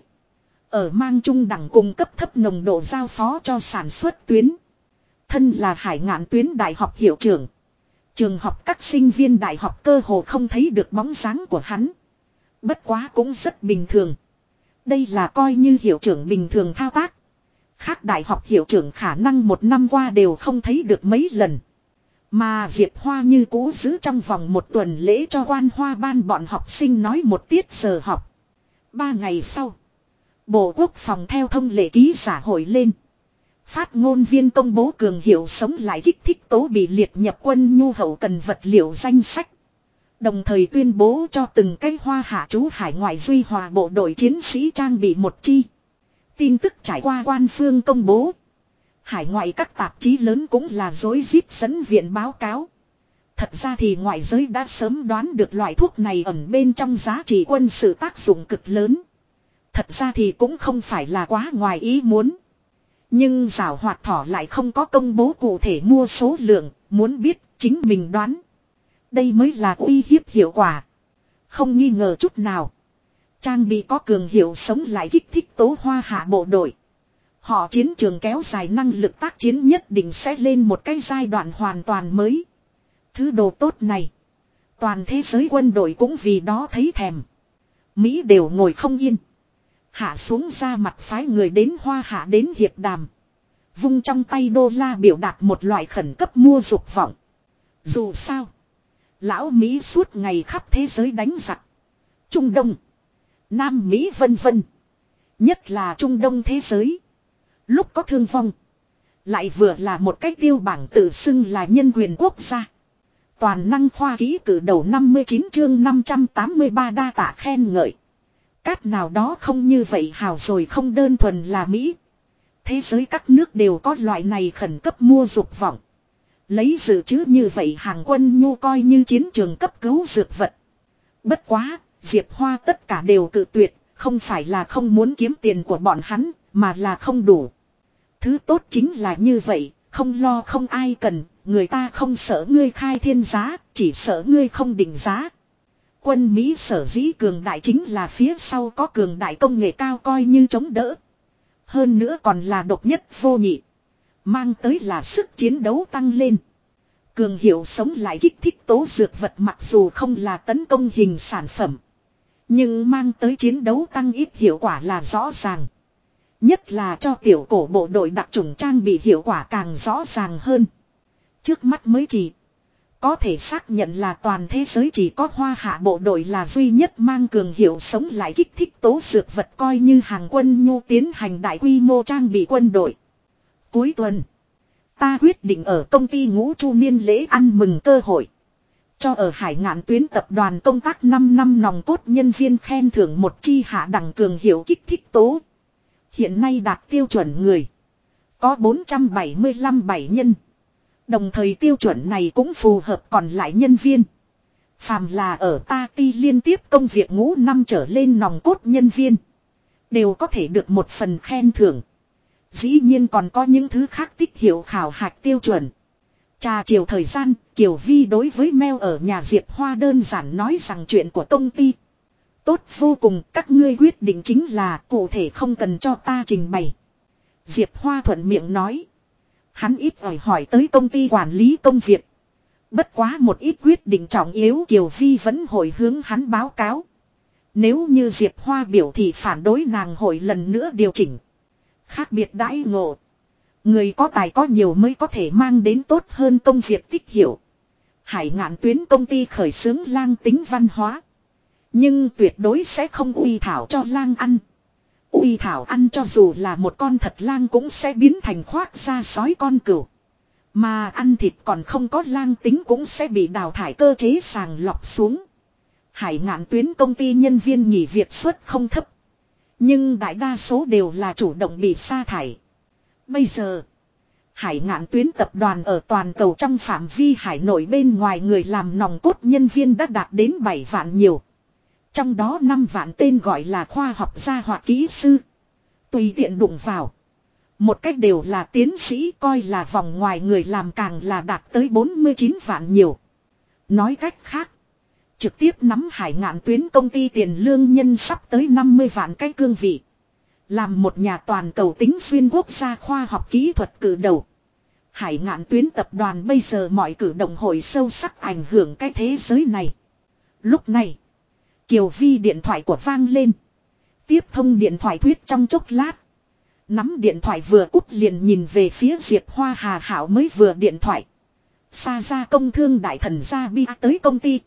Ở mang trung đẳng cung cấp thấp nồng độ giao phó cho sản xuất tuyến. Thân là hải ngạn tuyến đại học hiệu trưởng. Trường học các sinh viên đại học cơ hồ không thấy được bóng dáng của hắn. Bất quá cũng rất bình thường. Đây là coi như hiệu trưởng bình thường thao tác. Khác đại học hiệu trưởng khả năng một năm qua đều không thấy được mấy lần. Mà Diệp Hoa như cũ giữ trong vòng một tuần lễ cho quan hoa ban bọn học sinh nói một tiết giờ học. Ba ngày sau, Bộ Quốc phòng theo thông lệ ký giả hội lên. Phát ngôn viên công bố cường hiệu sống lại kích thích tố bị liệt nhập quân nhu hậu cần vật liệu danh sách. Đồng thời tuyên bố cho từng cái hoa hạ chú hải ngoại duy hòa bộ đội chiến sĩ trang bị một chi. Tin tức trải qua quan phương công bố. Hải ngoại các tạp chí lớn cũng là dối rít dẫn viện báo cáo. Thật ra thì ngoại giới đã sớm đoán được loại thuốc này ẩn bên trong giá trị quân sự tác dụng cực lớn. Thật ra thì cũng không phải là quá ngoài ý muốn. Nhưng rào hoạt thỏ lại không có công bố cụ thể mua số lượng, muốn biết chính mình đoán. Đây mới là uy hiếp hiệu quả. Không nghi ngờ chút nào. Trang bị có cường hiệu sống lại kích thích tố hoa hạ bộ đội. Họ chiến trường kéo dài năng lực tác chiến nhất định sẽ lên một cái giai đoạn hoàn toàn mới. Thứ đồ tốt này. Toàn thế giới quân đội cũng vì đó thấy thèm. Mỹ đều ngồi không yên. Hạ xuống ra mặt phái người đến hoa hạ đến hiệp đàm. Vung trong tay đô la biểu đạt một loại khẩn cấp mua dục vọng. Dù sao. Lão Mỹ suốt ngày khắp thế giới đánh giặc. Trung Đông. Nam Mỹ vân vân. Nhất là Trung Đông thế giới. Lúc có thương vong. Lại vừa là một cách tiêu bảng tự xưng là nhân quyền quốc gia. Toàn năng khoa ký cử đầu 59 chương 583 đa tạ khen ngợi. Cát nào đó không như vậy hào rồi không đơn thuần là Mỹ. Thế giới các nước đều có loại này khẩn cấp mua dục vọng. Lấy dự trữ như vậy hàng quân nhu coi như chiến trường cấp cứu dược vật. Bất quá, Diệp Hoa tất cả đều cự tuyệt, không phải là không muốn kiếm tiền của bọn hắn, mà là không đủ. Thứ tốt chính là như vậy, không lo không ai cần, người ta không sợ ngươi khai thiên giá, chỉ sợ ngươi không định giá. Quân Mỹ sở dĩ cường đại chính là phía sau có cường đại công nghệ cao coi như chống đỡ. Hơn nữa còn là độc nhất vô nhị. Mang tới là sức chiến đấu tăng lên. Cường hiệu sống lại kích thích tố dược vật mặc dù không là tấn công hình sản phẩm. Nhưng mang tới chiến đấu tăng ít hiệu quả là rõ ràng. Nhất là cho tiểu cổ bộ đội đặc trùng trang bị hiệu quả càng rõ ràng hơn. Trước mắt mới chỉ có thể xác nhận là toàn thế giới chỉ có hoa hạ bộ đội là duy nhất mang cường hiệu sống lại kích thích tố dược vật coi như hàng quân nhu tiến hành đại quy mô trang bị quân đội. Cuối tuần, ta quyết định ở công ty ngũ chu niên lễ ăn mừng cơ hội. Cho ở hải ngạn tuyến tập đoàn công tác 5 năm nòng cốt nhân viên khen thưởng một chi hạ đẳng cường hiệu kích thích tố. Hiện nay đạt tiêu chuẩn người. Có 475 bảy nhân. Đồng thời tiêu chuẩn này cũng phù hợp còn lại nhân viên. Phàm là ở ta ti liên tiếp công việc ngũ năm trở lên nòng cốt nhân viên. Đều có thể được một phần khen thưởng. Dĩ nhiên còn có những thứ khác tích hiệu khảo hạch tiêu chuẩn. Trà chiều thời gian, Kiều Vi đối với Mel ở nhà Diệp Hoa đơn giản nói rằng chuyện của công ty. Tốt vô cùng, các ngươi quyết định chính là cụ thể không cần cho ta trình bày. Diệp Hoa thuận miệng nói. Hắn ít ỏi hỏi tới công ty quản lý công việc. Bất quá một ít quyết định trọng yếu Kiều Vi vẫn hồi hướng hắn báo cáo. Nếu như Diệp Hoa biểu thị phản đối nàng hội lần nữa điều chỉnh. Khác biệt đãi ngộ. Người có tài có nhiều mới có thể mang đến tốt hơn công việc tích hiểu. Hải ngạn tuyến công ty khởi xướng lang tính văn hóa. Nhưng tuyệt đối sẽ không uy thảo cho lang ăn. Uy thảo ăn cho dù là một con thật lang cũng sẽ biến thành khoác ra sói con cừu. Mà ăn thịt còn không có lang tính cũng sẽ bị đào thải cơ chế sàng lọc xuống. Hải ngạn tuyến công ty nhân viên nghỉ việc suất không thấp. Nhưng đại đa số đều là chủ động bị sa thải. Bây giờ, hải ngạn tuyến tập đoàn ở toàn cầu trong phạm vi hải nội bên ngoài người làm nòng cốt nhân viên đã đạt đến 7 vạn nhiều. Trong đó 5 vạn tên gọi là khoa học gia hoặc kỹ sư. Tùy tiện đụng vào. Một cách đều là tiến sĩ coi là vòng ngoài người làm càng là đạt tới 49 vạn nhiều. Nói cách khác. Trực tiếp nắm hải ngạn tuyến công ty tiền lương nhân sắp tới 50 vạn cái cương vị. Làm một nhà toàn cầu tính xuyên quốc gia khoa học kỹ thuật cử đầu. Hải ngạn tuyến tập đoàn bây giờ mọi cử động hội sâu sắc ảnh hưởng cái thế giới này. Lúc này, Kiều Vi điện thoại của vang lên. Tiếp thông điện thoại thuyết trong chốc lát. Nắm điện thoại vừa cút liền nhìn về phía Diệp Hoa Hà Hảo mới vừa điện thoại. Xa ra công thương đại thần gia bi tới công ty.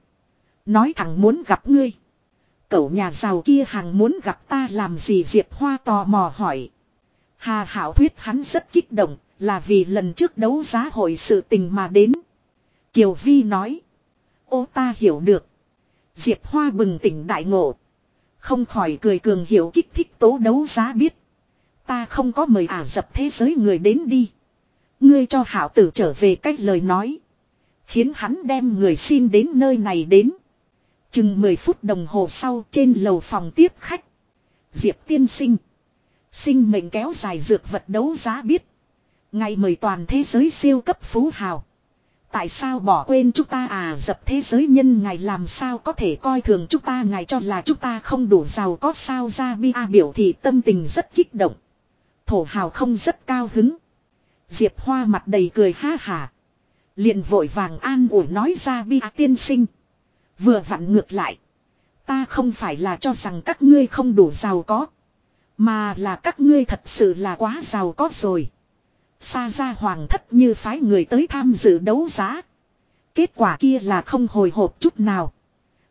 Nói thẳng muốn gặp ngươi. Cậu nhà giàu kia hàng muốn gặp ta làm gì Diệp Hoa tò mò hỏi. Hà Hảo thuyết hắn rất kích động, là vì lần trước đấu giá hội sự tình mà đến. Kiều Vi nói. Ô ta hiểu được. Diệp Hoa bừng tỉnh đại ngộ. Không khỏi cười cường hiểu kích thích tố đấu giá biết. Ta không có mời ả dập thế giới người đến đi. Ngươi cho hảo tử trở về cách lời nói. Khiến hắn đem người xin đến nơi này đến. Chừng 10 phút đồng hồ sau trên lầu phòng tiếp khách. Diệp tiên sinh. Sinh mệnh kéo dài dược vật đấu giá biết. Ngày mời toàn thế giới siêu cấp phú hào. Tại sao bỏ quên chúng ta à dập thế giới nhân ngài làm sao có thể coi thường chúng ta Ngài cho là chúng ta không đủ giàu có sao ra bi a biểu thị tâm tình rất kích động. Thổ hào không rất cao hứng. Diệp Hoa mặt đầy cười ha hà. liền vội vàng an ủi nói ra bi a tiên sinh. Vừa vặn ngược lại. Ta không phải là cho rằng các ngươi không đủ giàu có. Mà là các ngươi thật sự là quá giàu có rồi. Xa ra hoàng thất như phái người tới tham dự đấu giá. Kết quả kia là không hồi hộp chút nào.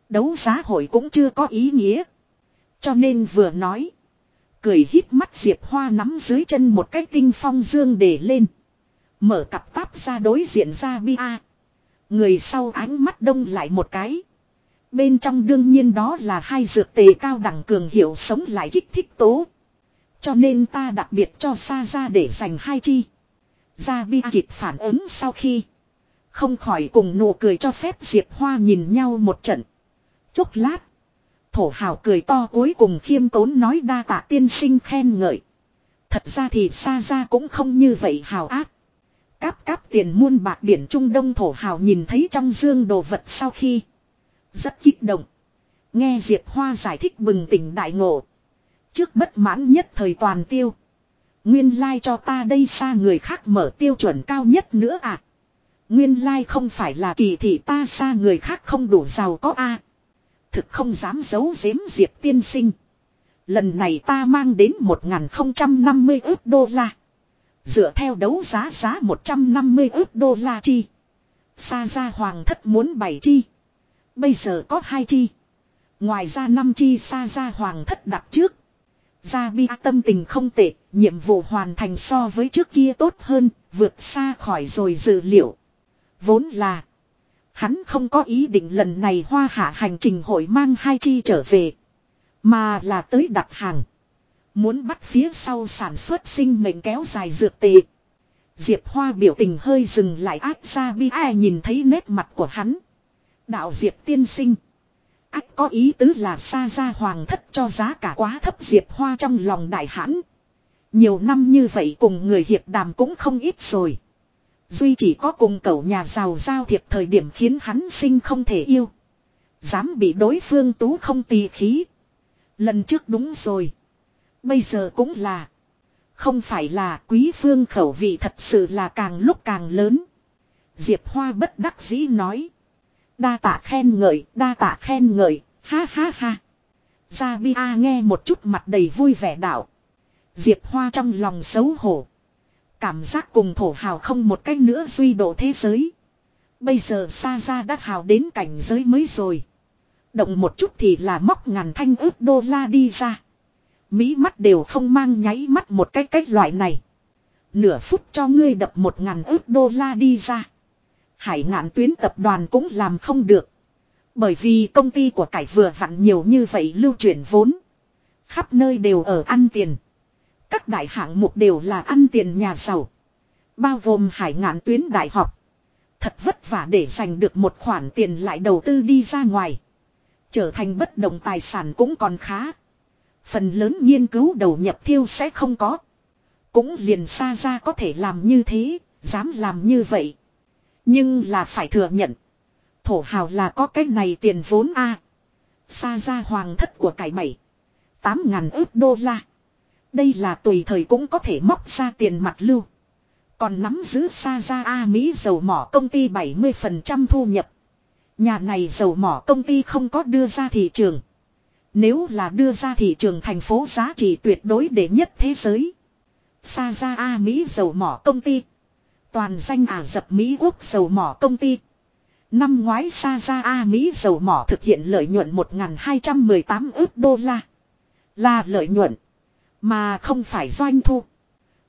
Đấu giá hội cũng chưa có ý nghĩa. Cho nên vừa nói. Cười hít mắt Diệp Hoa nắm dưới chân một cái tinh phong dương để lên. Mở cặp táp ra đối diện ra bia. Người sau ánh mắt đông lại một cái. Bên trong đương nhiên đó là hai dược tề cao đẳng cường hiệu sống lại kích thích tố. Cho nên ta đặc biệt cho xa ra để dành hai chi. Gia bi kịp phản ứng sau khi. Không khỏi cùng nụ cười cho phép Diệp Hoa nhìn nhau một trận. Chốc lát. Thổ hào cười to cuối cùng khiêm tốn nói đa tạ tiên sinh khen ngợi. Thật ra thì xa ra cũng không như vậy hào ác. Cáp cáp tiền muôn bạc biển Trung Đông thổ hào nhìn thấy trong dương đồ vật sau khi. Rất kích động. Nghe Diệp Hoa giải thích bừng tỉnh đại ngộ. Trước bất mãn nhất thời toàn tiêu. Nguyên lai like cho ta đây xa người khác mở tiêu chuẩn cao nhất nữa à. Nguyên lai like không phải là kỳ thị ta xa người khác không đủ giàu có a Thực không dám giấu giếm Diệp tiên sinh. Lần này ta mang đến 1.050 ước đô la. Dựa theo đấu giá giá 150 ước đô la chi. Xa ra hoàng thất muốn bảy chi. Bây giờ có hai chi. Ngoài ra năm chi xa ra hoàng thất đặt trước. Gia Bi tâm tình không tệ, nhiệm vụ hoàn thành so với trước kia tốt hơn, vượt xa khỏi rồi dự liệu. Vốn là, hắn không có ý định lần này hoa hạ hành trình hội mang hai chi trở về, mà là tới đặt hàng. Muốn bắt phía sau sản xuất sinh mệnh kéo dài dược tệ. Diệp Hoa biểu tình hơi dừng lại ác ra bi ai nhìn thấy nét mặt của hắn. Đạo Diệp tiên sinh. Ách có ý tứ là xa ra hoàng thất cho giá cả quá thấp Diệp Hoa trong lòng đại hãn. Nhiều năm như vậy cùng người hiệp đàm cũng không ít rồi. Duy chỉ có cùng cậu nhà giàu giao thiệp thời điểm khiến hắn sinh không thể yêu. Dám bị đối phương tú không tì khí. Lần trước đúng rồi. Bây giờ cũng là. Không phải là quý phương khẩu vị thật sự là càng lúc càng lớn. Diệp Hoa bất đắc dĩ nói. Đa tạ khen ngợi, đa tạ khen ngợi, ha ha ha. Gia Bi A nghe một chút mặt đầy vui vẻ đạo. Diệp Hoa trong lòng xấu hổ. Cảm giác cùng thổ hào không một cách nữa duy độ thế giới. Bây giờ xa ra đã hào đến cảnh giới mới rồi. Động một chút thì là móc ngàn thanh ước đô la đi ra. Mỹ mắt đều không mang nháy mắt một cái cách loại này. Nửa phút cho ngươi đập một ngàn ước đô la đi ra. Hải ngạn tuyến tập đoàn cũng làm không được. Bởi vì công ty của cải vừa vặn nhiều như vậy lưu chuyển vốn. Khắp nơi đều ở ăn tiền. Các đại hạng mục đều là ăn tiền nhà giàu. Bao gồm hải ngạn tuyến đại học. Thật vất vả để giành được một khoản tiền lại đầu tư đi ra ngoài. Trở thành bất động tài sản cũng còn khá. Phần lớn nghiên cứu đầu nhập thiêu sẽ không có. Cũng liền xa ra có thể làm như thế, dám làm như vậy. Nhưng là phải thừa nhận. Thổ hào là có cái này tiền vốn a Xa ra hoàng thất của cải bảy. Tám ngàn ước đô la. Đây là tùy thời cũng có thể móc ra tiền mặt lưu. Còn nắm giữ xa ra A Mỹ dầu mỏ công ty 70% thu nhập. Nhà này dầu mỏ công ty không có đưa ra thị trường. Nếu là đưa ra thị trường thành phố giá trị tuyệt đối đệ nhất thế giới. Sa ra A Mỹ dầu mỏ công ty. Toàn danh Ả Dập Mỹ Quốc dầu mỏ công ty. Năm ngoái Sa ra A Mỹ dầu mỏ thực hiện lợi nhuận 1.218 ước đô la. Là lợi nhuận. Mà không phải doanh thu.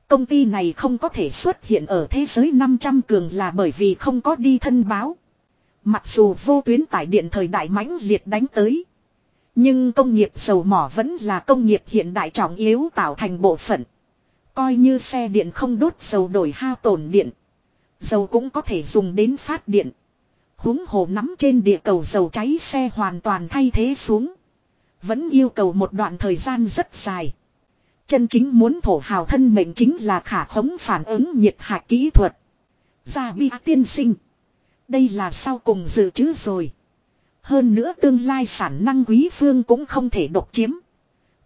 Công ty này không có thể xuất hiện ở thế giới 500 cường là bởi vì không có đi thân báo. Mặc dù vô tuyến tải điện thời đại mãnh liệt đánh tới. Nhưng công nghiệp dầu mỏ vẫn là công nghiệp hiện đại trọng yếu tạo thành bộ phận. Coi như xe điện không đốt dầu đổi hao tổn điện. Dầu cũng có thể dùng đến phát điện. Húng hồ nắm trên địa cầu dầu cháy xe hoàn toàn thay thế xuống. Vẫn yêu cầu một đoạn thời gian rất dài. Chân chính muốn thổ hào thân mệnh chính là khả khống phản ứng nhiệt hạt kỹ thuật. Gia bi tiên sinh. Đây là sau cùng dự trữ rồi. Hơn nữa tương lai sản năng quý phương cũng không thể độc chiếm.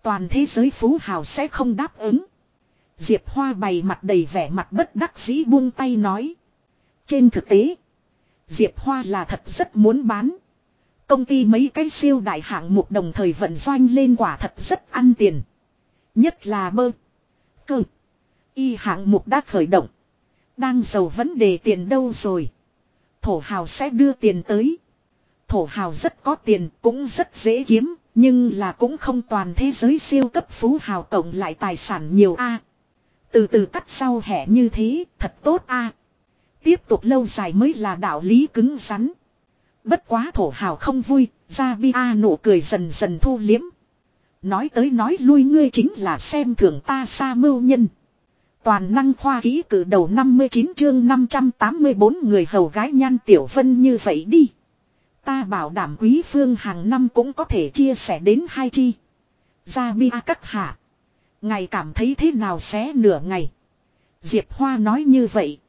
Toàn thế giới phú hào sẽ không đáp ứng. Diệp Hoa bày mặt đầy vẻ mặt bất đắc dĩ buông tay nói. Trên thực tế, Diệp Hoa là thật rất muốn bán. Công ty mấy cái siêu đại hạng mục đồng thời vận doanh lên quả thật rất ăn tiền. Nhất là bơ. Cơ. Y hạng mục đã khởi động. Đang giàu vấn đề tiền đâu rồi. Thổ hào sẽ đưa tiền tới. Thổ hào rất có tiền cũng rất dễ kiếm. Nhưng là cũng không toàn thế giới siêu cấp phú hào tổng lại tài sản nhiều a từ từ cắt sau hẻ như thế thật tốt a Tiếp tục lâu dài mới là đạo lý cứng rắn. Bất quá thổ hào không vui, ra bi a nụ cười dần dần thu liếm. Nói tới nói lui ngươi chính là xem thường ta xa mưu nhân. Toàn năng khoa ký cử đầu 59 chương 584 người hầu gái nhan tiểu vân như vậy đi. Ta bảo đảm quý phương hàng năm cũng có thể chia sẻ đến hai chi. Ra bi a các hạ. Ngày cảm thấy thế nào xé nửa ngày. Diệp Hoa nói như vậy.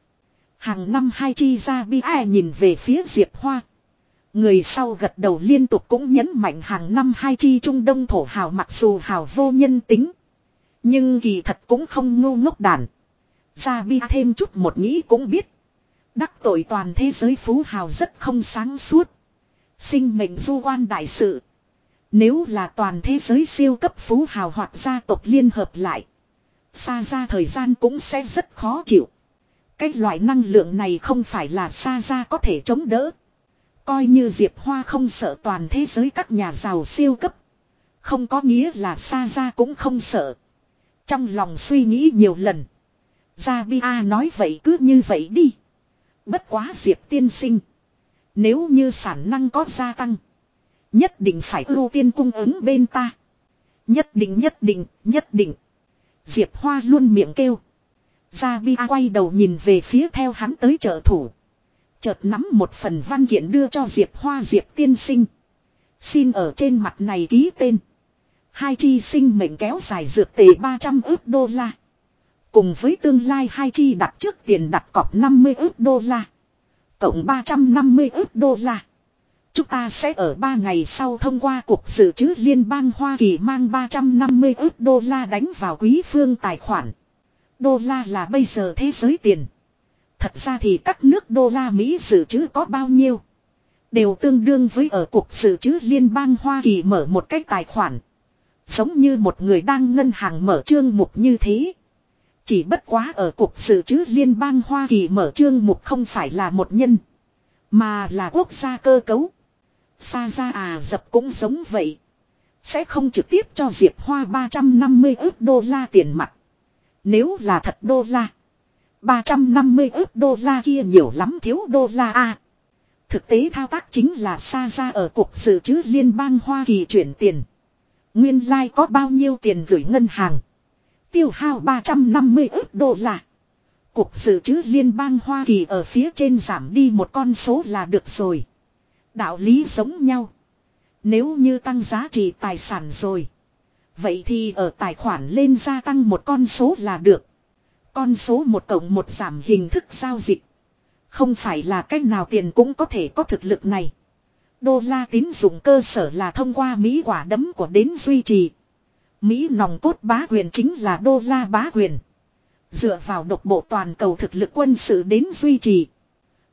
Hàng năm hai chi ra bi ai nhìn về phía Diệp Hoa. Người sau gật đầu liên tục cũng nhấn mạnh hàng năm hai chi trung đông thổ hào mặc dù hào vô nhân tính. Nhưng kỳ thật cũng không ngu ngốc đàn. Gia bi thêm chút một nghĩ cũng biết. Đắc tội toàn thế giới phú hào rất không sáng suốt. Sinh mệnh du quan đại sự. Nếu là toàn thế giới siêu cấp phú hào hoặc gia tộc liên hợp lại. Xa ra thời gian cũng sẽ rất khó chịu. Cái loại năng lượng này không phải là xa ra có thể chống đỡ. Coi như Diệp Hoa không sợ toàn thế giới các nhà giàu siêu cấp. Không có nghĩa là xa ra cũng không sợ. Trong lòng suy nghĩ nhiều lần. Gia Bi A nói vậy cứ như vậy đi. Bất quá Diệp tiên sinh. Nếu như sản năng có gia tăng. Nhất định phải ưu tiên cung ứng bên ta. Nhất định nhất định nhất định. Diệp Hoa luôn miệng kêu. Gia Bi quay đầu nhìn về phía theo hắn tới trợ thủ. Chợt nắm một phần văn kiện đưa cho Diệp Hoa Diệp tiên sinh. Xin ở trên mặt này ký tên. Hai chi sinh mệnh kéo dài dược tề 300 ước đô la. Cùng với tương lai hai chi đặt trước tiền đặt cọc 50 ước đô la. Cộng 350 ước đô la. Chúng ta sẽ ở 3 ngày sau thông qua cuộc dự trữ liên bang Hoa Kỳ mang 350 ước đô la đánh vào quý phương tài khoản. Đô la là bây giờ thế giới tiền. Thật ra thì các nước đô la Mỹ dự trữ có bao nhiêu. Đều tương đương với ở cuộc dự trữ liên bang Hoa Kỳ mở một cái tài khoản. Giống như một người đang ngân hàng mở trương mục như thế. Chỉ bất quá ở cuộc dự trữ liên bang Hoa Kỳ mở trương mục không phải là một nhân. Mà là quốc gia cơ cấu. Xa ra à dập cũng giống vậy. Sẽ không trực tiếp cho Diệp Hoa 350 ước đô la tiền mặt. Nếu là thật đô la. 350 ước đô la kia nhiều lắm thiếu đô la à. Thực tế thao tác chính là xa ra ở cục dự trữ liên bang Hoa Kỳ chuyển tiền. Nguyên lai like có bao nhiêu tiền gửi ngân hàng. Tiêu hao 350 ước đô la. Cục dự trữ liên bang Hoa Kỳ ở phía trên giảm đi một con số là được rồi. Đạo lý giống nhau. Nếu như tăng giá trị tài sản rồi. Vậy thì ở tài khoản lên gia tăng một con số là được. Con số một cộng một giảm hình thức giao dịch. Không phải là cách nào tiền cũng có thể có thực lực này. Đô la tín dụng cơ sở là thông qua Mỹ quả đấm của đến duy trì. Mỹ nòng cốt bá quyền chính là đô la bá quyền. Dựa vào độc bộ toàn cầu thực lực quân sự đến duy trì.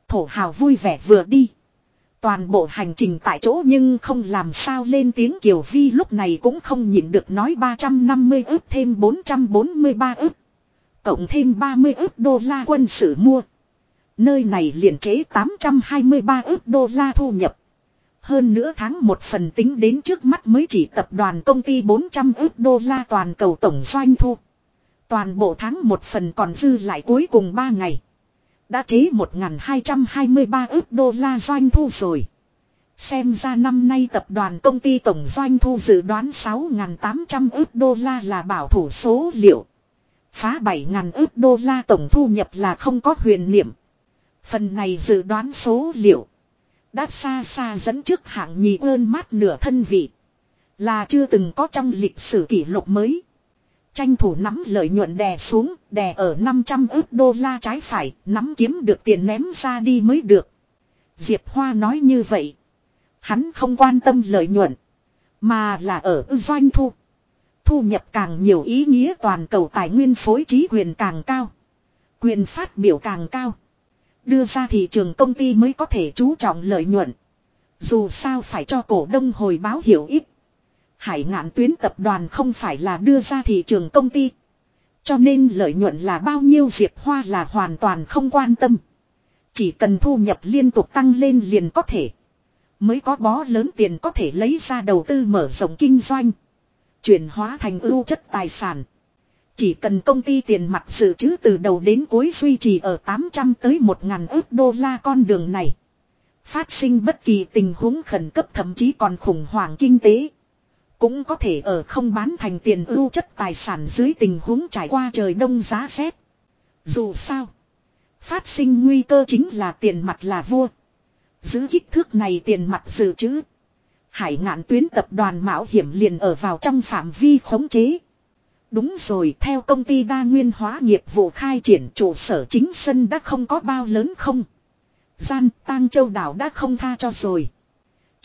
Thổ hào vui vẻ vừa đi. Toàn bộ hành trình tại chỗ nhưng không làm sao lên tiếng Kiều Vi lúc này cũng không nhịn được nói 350 ức, thêm 443 ức. Cộng thêm 30 ức đô la quân sự mua. Nơi này liền chế 823 ức đô la thu nhập. Hơn nữa tháng một phần tính đến trước mắt mới chỉ tập đoàn công ty 400 ức đô la toàn cầu tổng doanh thu. Toàn bộ tháng một phần còn dư lại cuối cùng 3 ngày. Đã chế 1.223 ước đô la doanh thu rồi. Xem ra năm nay tập đoàn công ty tổng doanh thu dự đoán 6.800 ước đô la là bảo thủ số liệu. Phá 7.000 ước đô la tổng thu nhập là không có huyền niệm. Phần này dự đoán số liệu. Đã xa xa dẫn trước hạng nhì ơn mát nửa thân vị. Là chưa từng có trong lịch sử kỷ lục mới. Tranh thủ nắm lợi nhuận đè xuống, đè ở 500 ước đô la trái phải, nắm kiếm được tiền ném ra đi mới được. Diệp Hoa nói như vậy. Hắn không quan tâm lợi nhuận, mà là ở doanh thu. Thu nhập càng nhiều ý nghĩa toàn cầu tài nguyên phối trí quyền càng cao. Quyền phát biểu càng cao. Đưa ra thị trường công ty mới có thể chú trọng lợi nhuận. Dù sao phải cho cổ đông hồi báo hiểu ít. Hải ngạn tuyến tập đoàn không phải là đưa ra thị trường công ty. Cho nên lợi nhuận là bao nhiêu Diệp Hoa là hoàn toàn không quan tâm. Chỉ cần thu nhập liên tục tăng lên liền có thể. Mới có bó lớn tiền có thể lấy ra đầu tư mở rộng kinh doanh. Chuyển hóa thành ưu chất tài sản. Chỉ cần công ty tiền mặt dự trữ từ đầu đến cuối duy trì ở 800 tới 1.000 ước đô la con đường này. Phát sinh bất kỳ tình huống khẩn cấp thậm chí còn khủng hoảng kinh tế. Cũng có thể ở không bán thành tiền ưu chất tài sản dưới tình huống trải qua trời đông giá rét. Dù sao. Phát sinh nguy cơ chính là tiền mặt là vua. Giữ kích thước này tiền mặt dự trữ. Hải ngạn tuyến tập đoàn mạo hiểm liền ở vào trong phạm vi khống chế. Đúng rồi, theo công ty đa nguyên hóa nghiệp vụ khai triển trụ sở chính sân đã không có bao lớn không. Gian, tang châu đảo đã không tha cho rồi.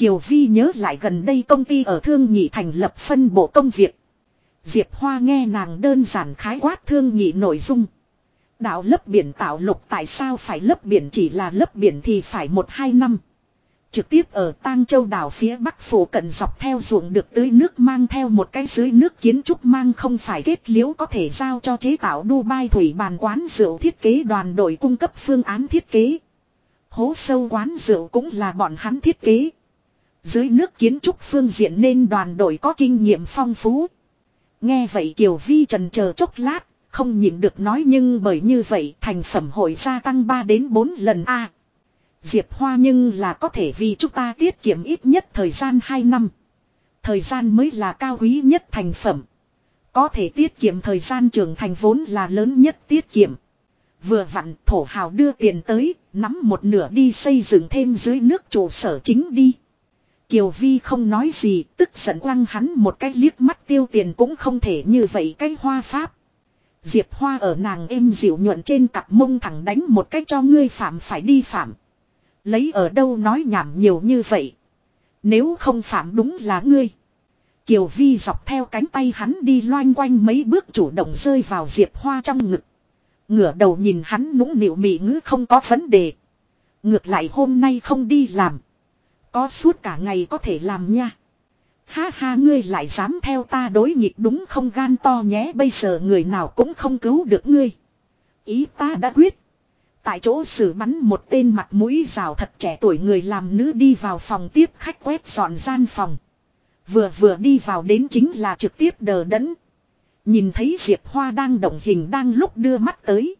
Kiều Vi nhớ lại gần đây công ty ở Thương Nhị thành lập phân bộ công việc. Diệp Hoa nghe nàng đơn giản khái quát Thương Nhị nội dung. Đạo lấp biển tạo lục tại sao phải lấp biển chỉ là lấp biển thì phải một hai năm. Trực tiếp ở Tang Châu đảo phía bắc phủ cận dọc theo ruộng được tưới nước mang theo một cái dưới nước kiến trúc mang không phải kết liễu có thể giao cho chế tạo Dubai thủy bàn quán rượu thiết kế đoàn đội cung cấp phương án thiết kế. Hố sâu quán rượu cũng là bọn hắn thiết kế. Dưới nước kiến trúc phương diện nên đoàn đội có kinh nghiệm phong phú. Nghe vậy Kiều Vi trần chờ chốc lát, không nhịn được nói nhưng bởi như vậy thành phẩm hội gia tăng 3 đến 4 lần a. Diệp Hoa nhưng là có thể vì chúng ta tiết kiệm ít nhất thời gian 2 năm. Thời gian mới là cao quý nhất thành phẩm. Có thể tiết kiệm thời gian trưởng thành vốn là lớn nhất tiết kiệm. Vừa vặn thổ hào đưa tiền tới, nắm một nửa đi xây dựng thêm dưới nước trụ sở chính đi. Kiều Vi không nói gì, tức giận quăng hắn một cái liếc mắt tiêu tiền cũng không thể như vậy cái hoa pháp. Diệp Hoa ở nàng êm dịu nhuận trên cặp mông thẳng đánh một cách cho ngươi phạm phải đi phạm. Lấy ở đâu nói nhảm nhiều như vậy. Nếu không phạm đúng là ngươi. Kiều Vi dọc theo cánh tay hắn đi loanh quanh mấy bước chủ động rơi vào Diệp Hoa trong ngực. Ngửa đầu nhìn hắn nũng nịu mị ngữ không có vấn đề. Ngược lại hôm nay không đi làm. Có suốt cả ngày có thể làm nha. Ha ha, ngươi lại dám theo ta đối nghịch đúng không gan to nhé bây giờ người nào cũng không cứu được ngươi. Ý ta đã quyết. Tại chỗ xử bắn một tên mặt mũi rào thật trẻ tuổi người làm nữ đi vào phòng tiếp khách quét dọn gian phòng. Vừa vừa đi vào đến chính là trực tiếp đờ đẫn. Nhìn thấy Diệp Hoa đang động hình đang lúc đưa mắt tới.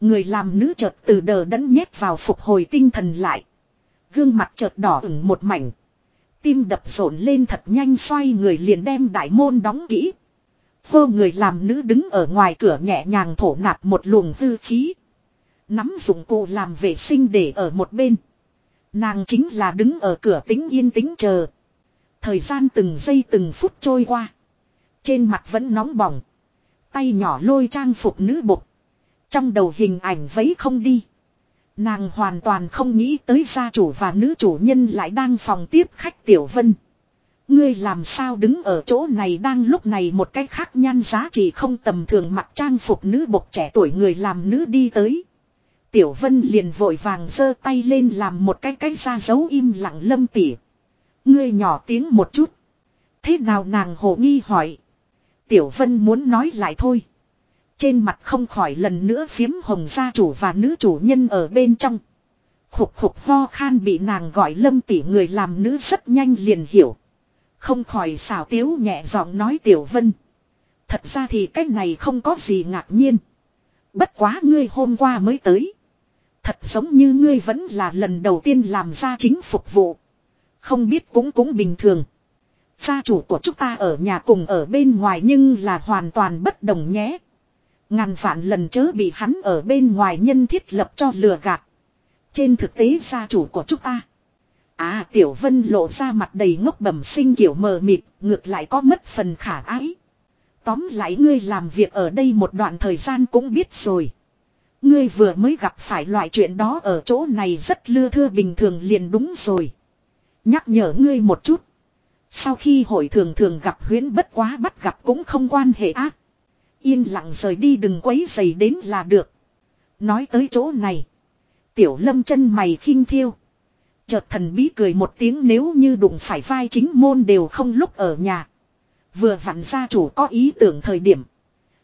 Người làm nữ chợt từ đờ đẫn nhét vào phục hồi tinh thần lại. Gương mặt chợt đỏ ửng một mảnh. Tim đập rộn lên thật nhanh xoay người liền đem đại môn đóng kỹ. Vô người làm nữ đứng ở ngoài cửa nhẹ nhàng thổ nạp một luồng hư khí. Nắm dụng cụ làm vệ sinh để ở một bên. Nàng chính là đứng ở cửa tính yên tĩnh chờ. Thời gian từng giây từng phút trôi qua. Trên mặt vẫn nóng bỏng. Tay nhỏ lôi trang phục nữ bục. Trong đầu hình ảnh vấy không đi. Nàng hoàn toàn không nghĩ tới gia chủ và nữ chủ nhân lại đang phòng tiếp khách Tiểu Vân. Ngươi làm sao đứng ở chỗ này đang lúc này một cái khác nhan giá trị không tầm thường mặc trang phục nữ bộc trẻ tuổi người làm nữ đi tới. Tiểu Vân liền vội vàng giơ tay lên làm một cái cái ra dấu im lặng lâm tỉ. Ngươi nhỏ tiếng một chút. Thế nào nàng hồ nghi hỏi. Tiểu Vân muốn nói lại thôi. Trên mặt không khỏi lần nữa phiếm hồng gia chủ và nữ chủ nhân ở bên trong. Khục khục ho khan bị nàng gọi lâm tỷ người làm nữ rất nhanh liền hiểu. Không khỏi xảo tiếu nhẹ giọng nói Tiểu Vân. Thật ra thì cái này không có gì ngạc nhiên. Bất quá ngươi hôm qua mới tới. Thật giống như ngươi vẫn là lần đầu tiên làm ra chính phục vụ. Không biết cũng cũng bình thường. Gia chủ của chúng ta ở nhà cùng ở bên ngoài nhưng là hoàn toàn bất đồng nhé. Ngàn vạn lần chớ bị hắn ở bên ngoài nhân thiết lập cho lừa gạt. Trên thực tế gia chủ của chúng ta. À Tiểu Vân lộ ra mặt đầy ngốc bẩm sinh kiểu mờ mịt, ngược lại có mất phần khả ái. Tóm lại ngươi làm việc ở đây một đoạn thời gian cũng biết rồi. Ngươi vừa mới gặp phải loại chuyện đó ở chỗ này rất lưa thưa bình thường liền đúng rồi. Nhắc nhở ngươi một chút. Sau khi hội thường thường gặp huyến bất quá bắt gặp cũng không quan hệ ác. Yên lặng rời đi đừng quấy dày đến là được. Nói tới chỗ này. Tiểu lâm chân mày khinh thiêu. Chợt thần bí cười một tiếng nếu như đụng phải vai chính môn đều không lúc ở nhà. Vừa vặn gia chủ có ý tưởng thời điểm.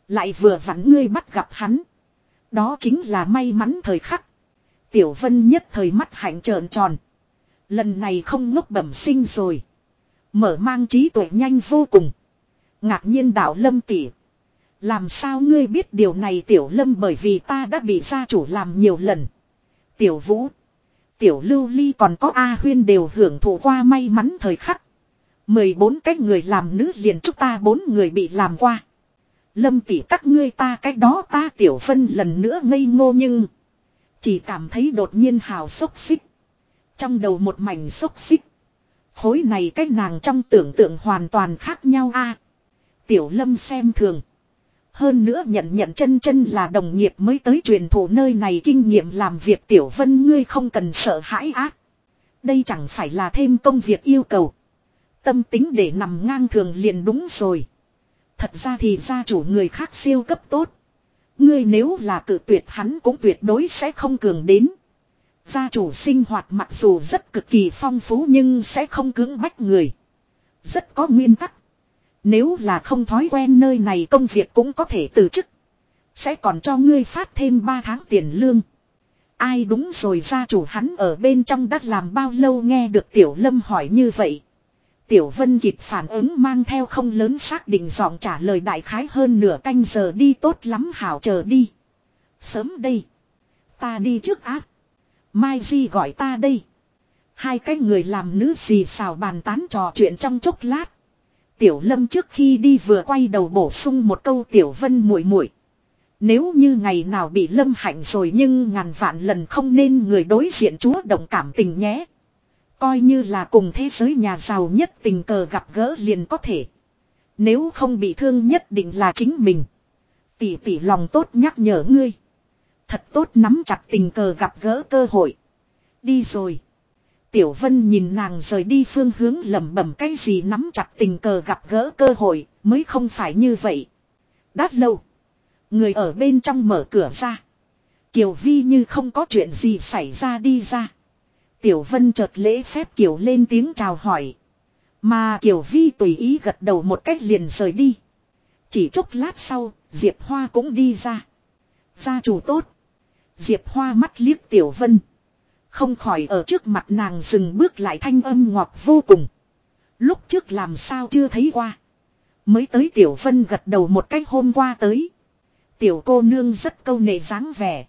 Lại vừa vặn ngươi bắt gặp hắn. Đó chính là may mắn thời khắc. Tiểu vân nhất thời mắt hạnh trợn tròn. Lần này không ngốc bẩm sinh rồi. Mở mang trí tuệ nhanh vô cùng. Ngạc nhiên đạo lâm tỉ. Làm sao ngươi biết điều này tiểu lâm bởi vì ta đã bị gia chủ làm nhiều lần. Tiểu vũ. Tiểu lưu ly còn có A huyên đều hưởng thụ qua may mắn thời khắc. 14 cách người làm nữ liền chúng ta bốn người bị làm qua. Lâm tỷ các ngươi ta cách đó ta tiểu phân lần nữa ngây ngô nhưng. Chỉ cảm thấy đột nhiên hào xúc xích. Trong đầu một mảnh xúc xích. Khối này cách nàng trong tưởng tượng hoàn toàn khác nhau a. tiểu lâm xem thường. Hơn nữa nhận nhận chân chân là đồng nghiệp mới tới truyền thụ nơi này kinh nghiệm làm việc tiểu vân ngươi không cần sợ hãi ác. Đây chẳng phải là thêm công việc yêu cầu. Tâm tính để nằm ngang thường liền đúng rồi. Thật ra thì gia chủ người khác siêu cấp tốt. Ngươi nếu là cự tuyệt hắn cũng tuyệt đối sẽ không cường đến. Gia chủ sinh hoạt mặc dù rất cực kỳ phong phú nhưng sẽ không cưỡng bách người. Rất có nguyên tắc. Nếu là không thói quen nơi này công việc cũng có thể từ chức. Sẽ còn cho ngươi phát thêm 3 tháng tiền lương. Ai đúng rồi gia chủ hắn ở bên trong đất làm bao lâu nghe được Tiểu Lâm hỏi như vậy. Tiểu Vân kịp phản ứng mang theo không lớn xác định giọng trả lời đại khái hơn nửa canh giờ đi tốt lắm hảo chờ đi. Sớm đây. Ta đi trước ác. Mai Di gọi ta đây. Hai cái người làm nữ gì xào bàn tán trò chuyện trong chốc lát. Tiểu Lâm trước khi đi vừa quay đầu bổ sung một câu Tiểu Vân muội muội. Nếu như ngày nào bị Lâm hạnh rồi nhưng ngàn vạn lần không nên người đối diện chúa động cảm tình nhé. Coi như là cùng thế giới nhà giàu nhất tình cờ gặp gỡ liền có thể. Nếu không bị thương nhất định là chính mình. Tỷ tỷ lòng tốt nhắc nhở ngươi. Thật tốt nắm chặt tình cờ gặp gỡ cơ hội. Đi rồi. Tiểu Vân nhìn nàng rời đi phương hướng lẩm bẩm cái gì nắm chặt tình cờ gặp gỡ cơ hội, mới không phải như vậy. Đát lâu. Người ở bên trong mở cửa ra. Kiều Vi như không có chuyện gì xảy ra đi ra. Tiểu Vân chợt lễ phép Kiều lên tiếng chào hỏi. Mà Kiều Vi tùy ý gật đầu một cách liền rời đi. Chỉ chốc lát sau, Diệp Hoa cũng đi ra. Gia chủ tốt. Diệp Hoa mắt liếc Tiểu Vân. Không khỏi ở trước mặt nàng dừng bước lại thanh âm ngọt vô cùng. Lúc trước làm sao chưa thấy qua. Mới tới Tiểu Vân gật đầu một cách hôm qua tới. Tiểu cô nương rất câu nệ dáng vẻ.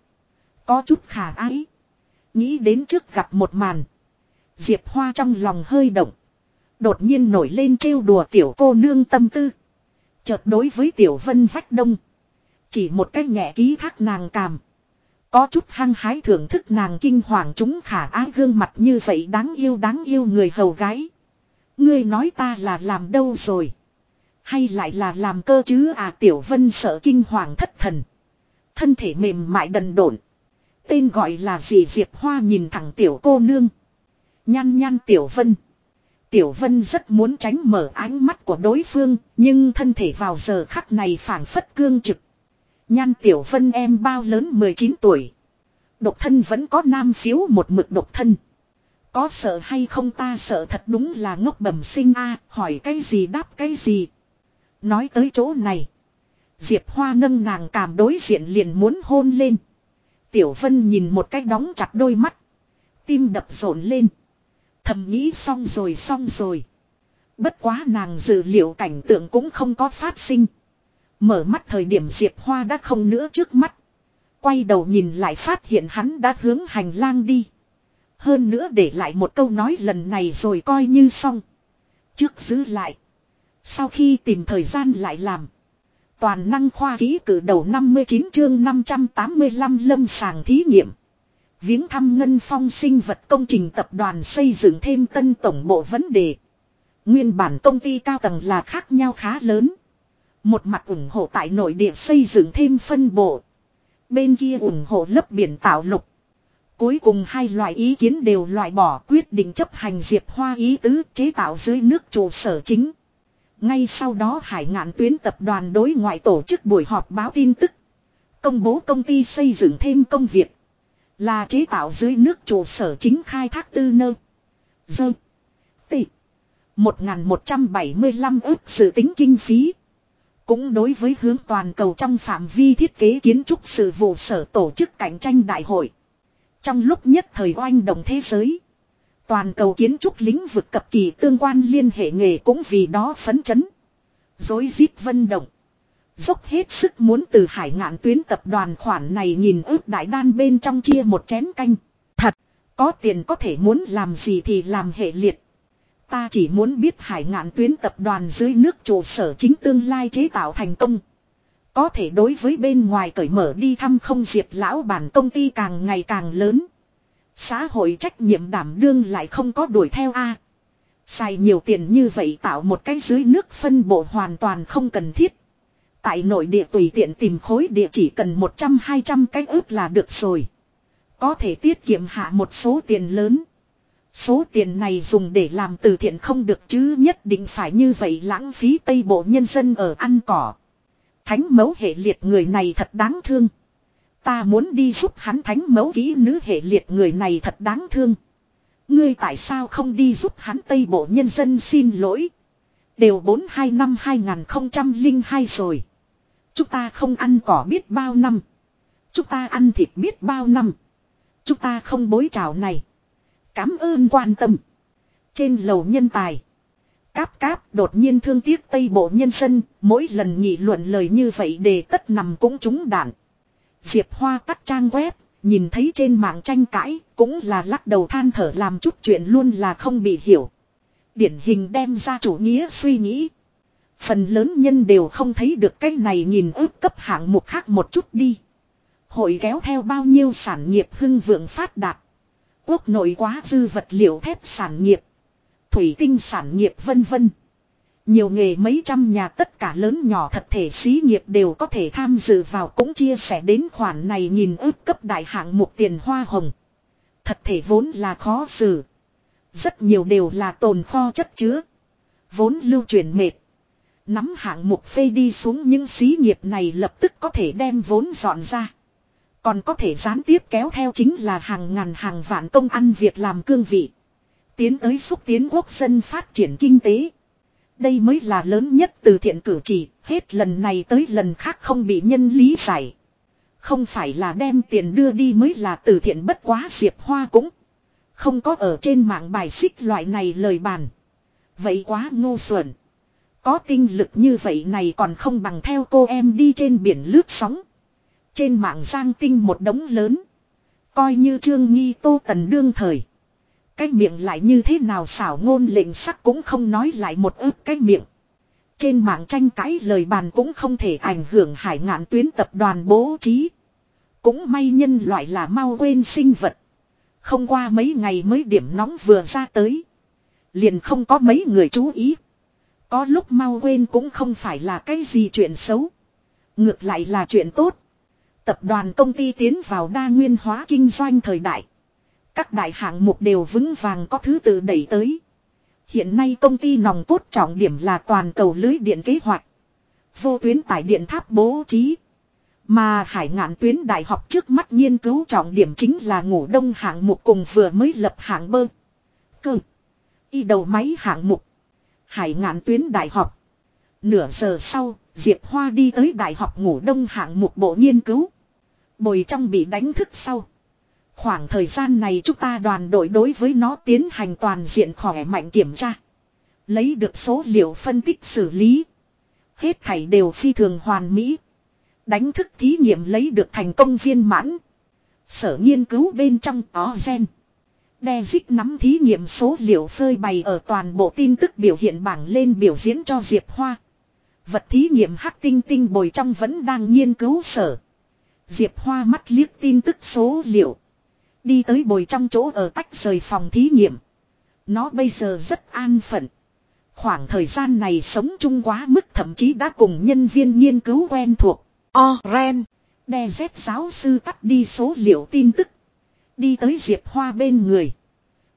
Có chút khả ái. Nghĩ đến trước gặp một màn. Diệp Hoa trong lòng hơi động. Đột nhiên nổi lên trêu đùa tiểu cô nương tâm tư. Chợt đối với tiểu vân vách đông. Chỉ một cách nhẹ ký thác nàng cảm có chút hăng hái thưởng thức nàng kinh hoàng chúng khả ái gương mặt như vậy đáng yêu đáng yêu người hầu gái. Ngươi nói ta là làm đâu rồi. Hay lại là làm cơ chứ à tiểu vân sợ kinh hoàng thất thần. Thân thể mềm mại đần độn. Tên gọi là gì Diệp Hoa nhìn thẳng tiểu cô nương. Nhăn nhăn tiểu vân. Tiểu vân rất muốn tránh mở ánh mắt của đối phương. Nhưng thân thể vào giờ khắc này phản phất cương trực nhan tiểu vân em bao lớn 19 tuổi. Độc thân vẫn có nam phiếu một mực độc thân. Có sợ hay không ta sợ thật đúng là ngốc bẩm sinh a, hỏi cái gì đáp cái gì. Nói tới chỗ này. Diệp Hoa nâng nàng cảm đối diện liền muốn hôn lên. Tiểu Vân nhìn một cái đóng chặt đôi mắt. Tim đập rộn lên. Thầm nghĩ xong rồi xong rồi. Bất quá nàng dự liệu cảnh tượng cũng không có phát sinh. Mở mắt thời điểm Diệp Hoa đã không nữa trước mắt. Quay đầu nhìn lại phát hiện hắn đã hướng hành lang đi. Hơn nữa để lại một câu nói lần này rồi coi như xong. Trước giữ lại. Sau khi tìm thời gian lại làm. Toàn năng khoa ký cử đầu 59 chương 585 lâm sàng thí nghiệm. Viếng thăm Ngân Phong sinh vật công trình tập đoàn xây dựng thêm tân tổng bộ vấn đề. Nguyên bản công ty cao tầng là khác nhau khá lớn. Một mặt ủng hộ tại nội địa xây dựng thêm phân bộ. Bên kia ủng hộ lấp biển tạo lục. Cuối cùng hai loại ý kiến đều loại bỏ quyết định chấp hành Diệp Hoa ý tứ chế tạo dưới nước trụ sở chính. Ngay sau đó hải ngạn tuyến tập đoàn đối ngoại tổ chức buổi họp báo tin tức. Công bố công ty xây dựng thêm công việc. Là chế tạo dưới nước trụ sở chính khai thác tư nơ. Dơ. Tị. 1.175 ước sự tính kinh phí. Cũng đối với hướng toàn cầu trong phạm vi thiết kế kiến trúc sự vụ sở tổ chức cạnh tranh đại hội. Trong lúc nhất thời oanh động thế giới. Toàn cầu kiến trúc lĩnh vực cập kỳ tương quan liên hệ nghề cũng vì đó phấn chấn. Dối rít vân động. Dốc hết sức muốn từ hải ngạn tuyến tập đoàn khoản này nhìn ước đại đan bên trong chia một chén canh. Thật, có tiền có thể muốn làm gì thì làm hệ liệt. Ta chỉ muốn biết hải ngạn tuyến tập đoàn dưới nước trụ sở chính tương lai chế tạo thành công. Có thể đối với bên ngoài cởi mở đi thăm không diệp lão bản công ty càng ngày càng lớn. Xã hội trách nhiệm đảm đương lại không có đuổi theo A. Xài nhiều tiền như vậy tạo một cái dưới nước phân bộ hoàn toàn không cần thiết. Tại nội địa tùy tiện tìm khối địa chỉ cần 100-200 cái ước là được rồi. Có thể tiết kiệm hạ một số tiền lớn. Số tiền này dùng để làm từ thiện không được chứ nhất định phải như vậy lãng phí tây bộ nhân dân ở ăn cỏ. Thánh mẫu hệ liệt người này thật đáng thương. Ta muốn đi giúp hắn thánh mẫu kỹ nữ hệ liệt người này thật đáng thương. Ngươi tại sao không đi giúp hắn Tây Bộ nhân dân xin lỗi. Đều 42 năm 2002 rồi. Chúng ta không ăn cỏ biết bao năm. Chúng ta ăn thịt biết bao năm. Chúng ta không bối trào này. Cám ơn quan tâm. Trên lầu nhân tài. Cáp cáp đột nhiên thương tiếc Tây Bộ nhân dân. Mỗi lần nghị luận lời như vậy đề tất nằm cũng trúng đạn. Diệp Hoa tắt trang web, nhìn thấy trên mạng tranh cãi, cũng là lắc đầu than thở làm chút chuyện luôn là không bị hiểu. Điển hình đem ra chủ nghĩa suy nghĩ. Phần lớn nhân đều không thấy được cái này nhìn ước cấp hạng mục khác một chút đi. Hội kéo theo bao nhiêu sản nghiệp hưng vượng phát đạt. Quốc nội quá dư vật liệu thép sản nghiệp. Thủy tinh sản nghiệp vân vân. Nhiều nghề mấy trăm nhà tất cả lớn nhỏ thật thể xí nghiệp đều có thể tham dự vào cũng chia sẻ đến khoản này nhìn ước cấp đại hạng mục tiền hoa hồng. Thật thể vốn là khó xử. Rất nhiều đều là tồn kho chất chứa. Vốn lưu chuyển mệt. Nắm hạng mục phê đi xuống những xí nghiệp này lập tức có thể đem vốn dọn ra. Còn có thể gián tiếp kéo theo chính là hàng ngàn hàng vạn công ăn việc làm cương vị. Tiến tới xúc tiến quốc dân phát triển kinh tế. Đây mới là lớn nhất từ thiện cử chỉ, hết lần này tới lần khác không bị nhân lý giải. Không phải là đem tiền đưa đi mới là từ thiện bất quá Diệp Hoa cũng. Không có ở trên mạng bài xích loại này lời bàn. Vậy quá ngu xuẩn. Có tinh lực như vậy này còn không bằng theo cô em đi trên biển lướt sóng. Trên mạng giang tinh một đống lớn. Coi như trương nghi tô tần đương thời. Cái miệng lại như thế nào xảo ngôn lệnh sắc cũng không nói lại một ức cái miệng. Trên mạng tranh cãi lời bàn cũng không thể ảnh hưởng hải ngạn tuyến tập đoàn bố trí. Cũng may nhân loại là mau quên sinh vật. Không qua mấy ngày mới điểm nóng vừa ra tới. Liền không có mấy người chú ý. Có lúc mau quên cũng không phải là cái gì chuyện xấu. Ngược lại là chuyện tốt. Tập đoàn công ty tiến vào đa nguyên hóa kinh doanh thời đại. Các đại hạng mục đều vững vàng có thứ tự đẩy tới. Hiện nay công ty nòng cốt trọng điểm là toàn cầu lưới điện kế hoạch. Vô tuyến tải điện tháp bố trí. Mà hải ngạn tuyến đại học trước mắt nghiên cứu trọng điểm chính là ngủ đông hạng mục cùng vừa mới lập hạng bơ. Cơ. Y đầu máy hạng mục. Hải ngạn tuyến đại học. Nửa giờ sau, Diệp Hoa đi tới đại học ngủ đông hạng mục bộ nghiên cứu. Bồi trong bị đánh thức sau. Khoảng thời gian này chúng ta đoàn đội đối với nó tiến hành toàn diện khỏe mạnh kiểm tra. Lấy được số liệu phân tích xử lý. Hết thảy đều phi thường hoàn mỹ. Đánh thức thí nghiệm lấy được thành công viên mãn. Sở nghiên cứu bên trong có gen. Đe dích nắm thí nghiệm số liệu phơi bày ở toàn bộ tin tức biểu hiện bảng lên biểu diễn cho Diệp Hoa. Vật thí nghiệm hắc tinh tinh bồi trong vẫn đang nghiên cứu sở. Diệp Hoa mắt liếc tin tức số liệu. Đi tới bồi trong chỗ ở tách rời phòng thí nghiệm. Nó bây giờ rất an phận. Khoảng thời gian này sống chung quá mức thậm chí đã cùng nhân viên nghiên cứu quen thuộc. Oren. Đe dép giáo sư tắt đi số liệu tin tức. Đi tới Diệp Hoa bên người.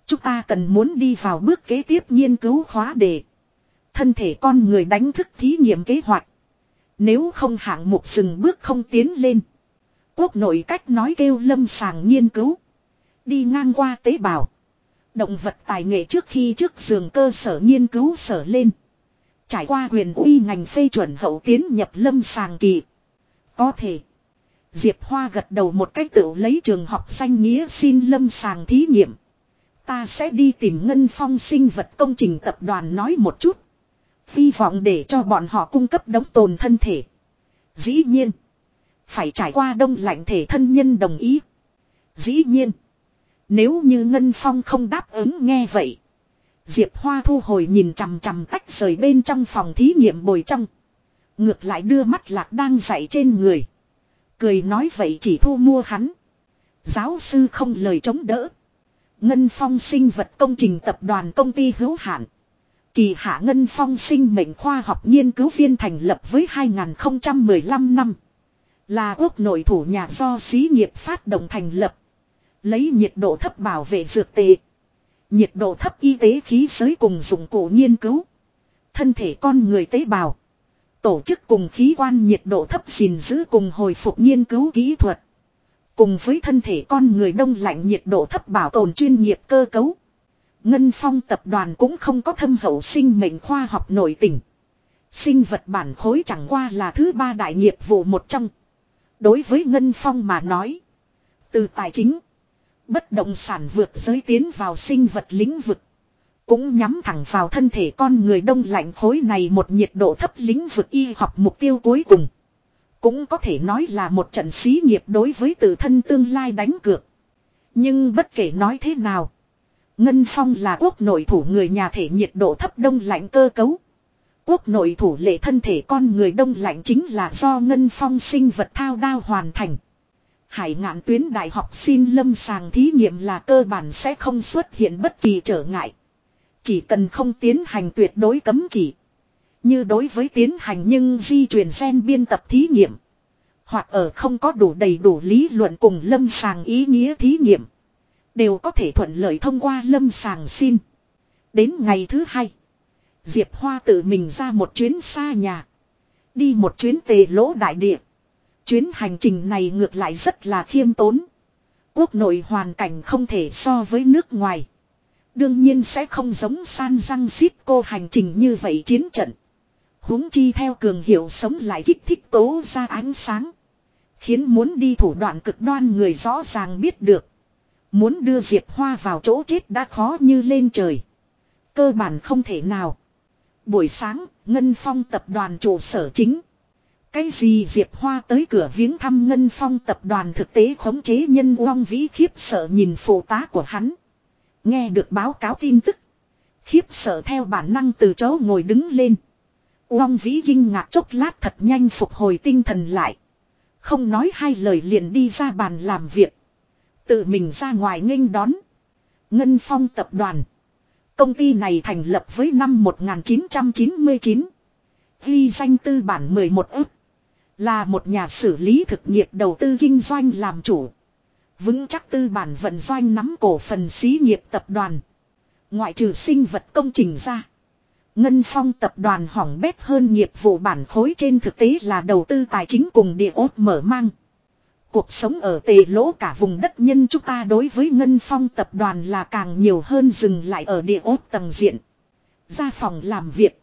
Chúng ta cần muốn đi vào bước kế tiếp nghiên cứu khóa đề. Thân thể con người đánh thức thí nghiệm kế hoạch. Nếu không hạng mục dừng bước không tiến lên. Quốc nội cách nói kêu lâm sàng nghiên cứu. Đi ngang qua tế bào. Động vật tài nghệ trước khi trước giường cơ sở nghiên cứu sở lên. Trải qua quyền uy ngành phê chuẩn hậu tiến nhập lâm sàng kỳ. Có thể. Diệp Hoa gật đầu một cách tự lấy trường học danh nghĩa xin lâm sàng thí nghiệm. Ta sẽ đi tìm Ngân Phong sinh vật công trình tập đoàn nói một chút. Hy vọng để cho bọn họ cung cấp đống tồn thân thể. Dĩ nhiên. Phải trải qua đông lạnh thể thân nhân đồng ý. Dĩ nhiên. Nếu như Ngân Phong không đáp ứng nghe vậy. Diệp Hoa thu hồi nhìn chằm chằm tách rời bên trong phòng thí nghiệm bồi trong. Ngược lại đưa mắt lạc đang dạy trên người. Cười nói vậy chỉ thu mua hắn. Giáo sư không lời chống đỡ. Ngân Phong sinh vật công trình tập đoàn công ty hữu hạn. Kỳ hạ Ngân Phong sinh mệnh khoa học nghiên cứu viên thành lập với 2015 năm. Là quốc nội thủ nhà do xí nghiệp phát động thành lập. Lấy nhiệt độ thấp bảo vệ dược tệ. Nhiệt độ thấp y tế khí giới cùng dụng cụ nghiên cứu. Thân thể con người tế bào. Tổ chức cùng khí quan nhiệt độ thấp gìn giữ cùng hồi phục nghiên cứu kỹ thuật. Cùng với thân thể con người đông lạnh nhiệt độ thấp bảo tồn chuyên nghiệp cơ cấu. Ngân Phong tập đoàn cũng không có thâm hậu sinh mệnh khoa học nổi tình. Sinh vật bản khối chẳng qua là thứ ba đại nghiệp vụ một trong. Đối với Ngân Phong mà nói. Từ tài chính. Bất động sản vượt giới tiến vào sinh vật lĩnh vực. Cũng nhắm thẳng vào thân thể con người đông lạnh khối này một nhiệt độ thấp lĩnh vực y học mục tiêu cuối cùng. Cũng có thể nói là một trận xí nghiệp đối với tự thân tương lai đánh cược. Nhưng bất kể nói thế nào. Ngân Phong là quốc nội thủ người nhà thể nhiệt độ thấp đông lạnh cơ cấu. Quốc nội thủ lệ thân thể con người đông lạnh chính là do Ngân Phong sinh vật thao đao hoàn thành. Hải ngạn tuyến đại học xin lâm sàng thí nghiệm là cơ bản sẽ không xuất hiện bất kỳ trở ngại. Chỉ cần không tiến hành tuyệt đối cấm chỉ. Như đối với tiến hành nhưng di truyền gen biên tập thí nghiệm. Hoặc ở không có đủ đầy đủ lý luận cùng lâm sàng ý nghĩa thí nghiệm. Đều có thể thuận lợi thông qua lâm sàng xin. Đến ngày thứ hai. Diệp Hoa tự mình ra một chuyến xa nhà. Đi một chuyến tề lỗ đại địa. Chuyến hành trình này ngược lại rất là khiêm tốn. Quốc nội hoàn cảnh không thể so với nước ngoài. Đương nhiên sẽ không giống san răng xít cô hành trình như vậy chiến trận. huống chi theo cường hiệu sống lại kích thích tố ra ánh sáng. Khiến muốn đi thủ đoạn cực đoan người rõ ràng biết được. Muốn đưa Diệp Hoa vào chỗ chết đã khó như lên trời. Cơ bản không thể nào. Buổi sáng, Ngân Phong tập đoàn trụ sở chính. Cái gì Diệp Hoa tới cửa viếng thăm Ngân Phong tập đoàn thực tế khống chế nhân uong vĩ khiếp sợ nhìn phụ tá của hắn. Nghe được báo cáo tin tức. Khiếp sợ theo bản năng từ chỗ ngồi đứng lên. Uong vĩ kinh ngạc chốc lát thật nhanh phục hồi tinh thần lại. Không nói hai lời liền đi ra bàn làm việc. Tự mình ra ngoài nghênh đón. Ngân Phong tập đoàn. Công ty này thành lập với năm 1999. Ghi danh tư bản 11 ức. Là một nhà xử lý thực nghiệp đầu tư kinh doanh làm chủ. Vững chắc tư bản vận doanh nắm cổ phần xí nghiệp tập đoàn. Ngoại trừ sinh vật công trình ra. Ngân phong tập đoàn hỏng bét hơn nghiệp vụ bản khối trên thực tế là đầu tư tài chính cùng địa ốt mở mang. Cuộc sống ở tề lỗ cả vùng đất nhân chúng ta đối với Ngân phong tập đoàn là càng nhiều hơn dừng lại ở địa ốt tầng diện. Ra phòng làm việc.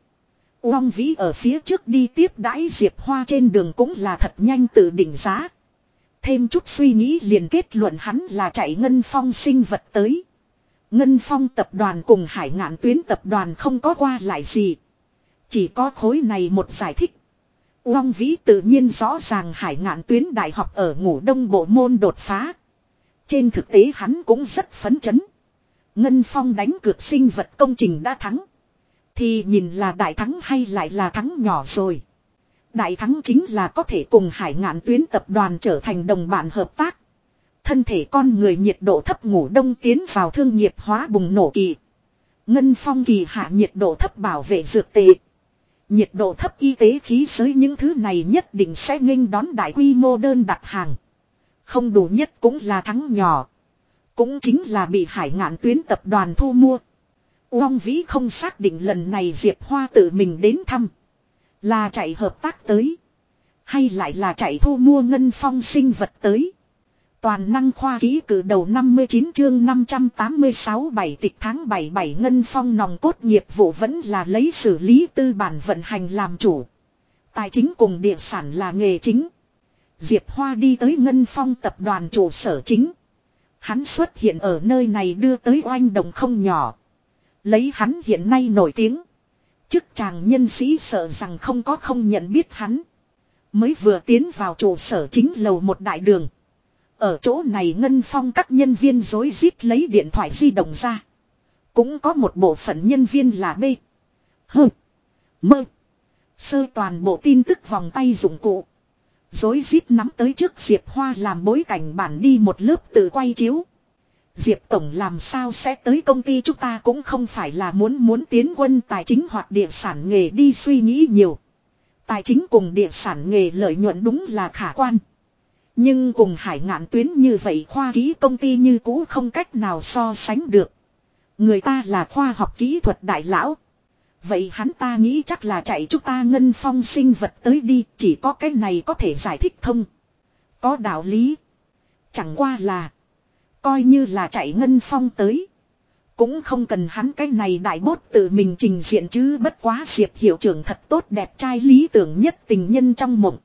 Uông Vĩ ở phía trước đi tiếp đãi Diệp Hoa trên đường cũng là thật nhanh tự định giá. Thêm chút suy nghĩ liền kết luận hắn là chạy Ngân Phong sinh vật tới. Ngân Phong tập đoàn cùng Hải ngạn tuyến tập đoàn không có qua lại gì. Chỉ có khối này một giải thích. Uông Vĩ tự nhiên rõ ràng Hải ngạn tuyến đại học ở ngủ đông bộ môn đột phá. Trên thực tế hắn cũng rất phấn chấn. Ngân Phong đánh cược sinh vật công trình đã thắng. Thì nhìn là đại thắng hay lại là thắng nhỏ rồi. Đại thắng chính là có thể cùng hải ngạn tuyến tập đoàn trở thành đồng bạn hợp tác. Thân thể con người nhiệt độ thấp ngủ đông tiến vào thương nghiệp hóa bùng nổ kỳ. Ngân phong kỳ hạ nhiệt độ thấp bảo vệ dược tệ. Nhiệt độ thấp y tế khí giới những thứ này nhất định sẽ nghênh đón đại quy mô đơn đặt hàng. Không đủ nhất cũng là thắng nhỏ. Cũng chính là bị hải ngạn tuyến tập đoàn thu mua. Uông Vĩ không xác định lần này Diệp Hoa tự mình đến thăm. Là chạy hợp tác tới. Hay lại là chạy thu mua ngân phong sinh vật tới. Toàn năng khoa ký cử đầu 59 chương 586 bảy tịch tháng 77 ngân phong nòng cốt nghiệp vụ vẫn là lấy xử lý tư bản vận hành làm chủ. Tài chính cùng địa sản là nghề chính. Diệp Hoa đi tới ngân phong tập đoàn trụ sở chính. Hắn xuất hiện ở nơi này đưa tới oanh đồng không nhỏ. Lấy hắn hiện nay nổi tiếng. Chức chàng nhân sĩ sợ rằng không có không nhận biết hắn. Mới vừa tiến vào trụ sở chính lầu một đại đường. Ở chỗ này ngân phong các nhân viên dối rít lấy điện thoại di động ra. Cũng có một bộ phận nhân viên là B. H. Mơ. Sơ toàn bộ tin tức vòng tay dụng cụ. Dối rít nắm tới trước Diệp Hoa làm bối cảnh bản đi một lớp tự quay chiếu. Diệp Tổng làm sao sẽ tới công ty chúng ta cũng không phải là muốn muốn tiến quân tài chính hoặc địa sản nghề đi suy nghĩ nhiều. Tài chính cùng địa sản nghề lợi nhuận đúng là khả quan. Nhưng cùng hải ngạn tuyến như vậy khoa ký công ty như cũ không cách nào so sánh được. Người ta là khoa học kỹ thuật đại lão. Vậy hắn ta nghĩ chắc là chạy chúng ta ngân phong sinh vật tới đi, chỉ có cái này có thể giải thích thông. Có đạo lý. Chẳng qua là Coi như là chạy ngân phong tới. Cũng không cần hắn cái này đại bốt tự mình trình diện chứ bất quá diệp hiệu trưởng thật tốt đẹp trai lý tưởng nhất tình nhân trong mộng.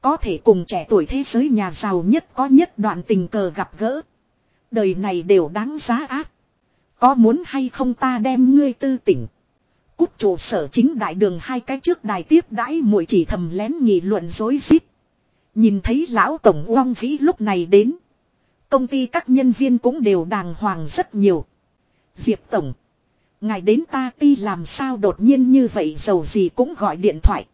Có thể cùng trẻ tuổi thế giới nhà giàu nhất có nhất đoạn tình cờ gặp gỡ. Đời này đều đáng giá ác. Có muốn hay không ta đem ngươi tư tỉnh. Cút trụ sở chính đại đường hai cái trước đài tiếp đãi muội chỉ thầm lén nghị luận dối rít Nhìn thấy lão tổng uong vĩ lúc này đến. Công ty các nhân viên cũng đều đàng hoàng rất nhiều. Diệp Tổng. Ngài đến ta ti làm sao đột nhiên như vậy giàu gì cũng gọi điện thoại.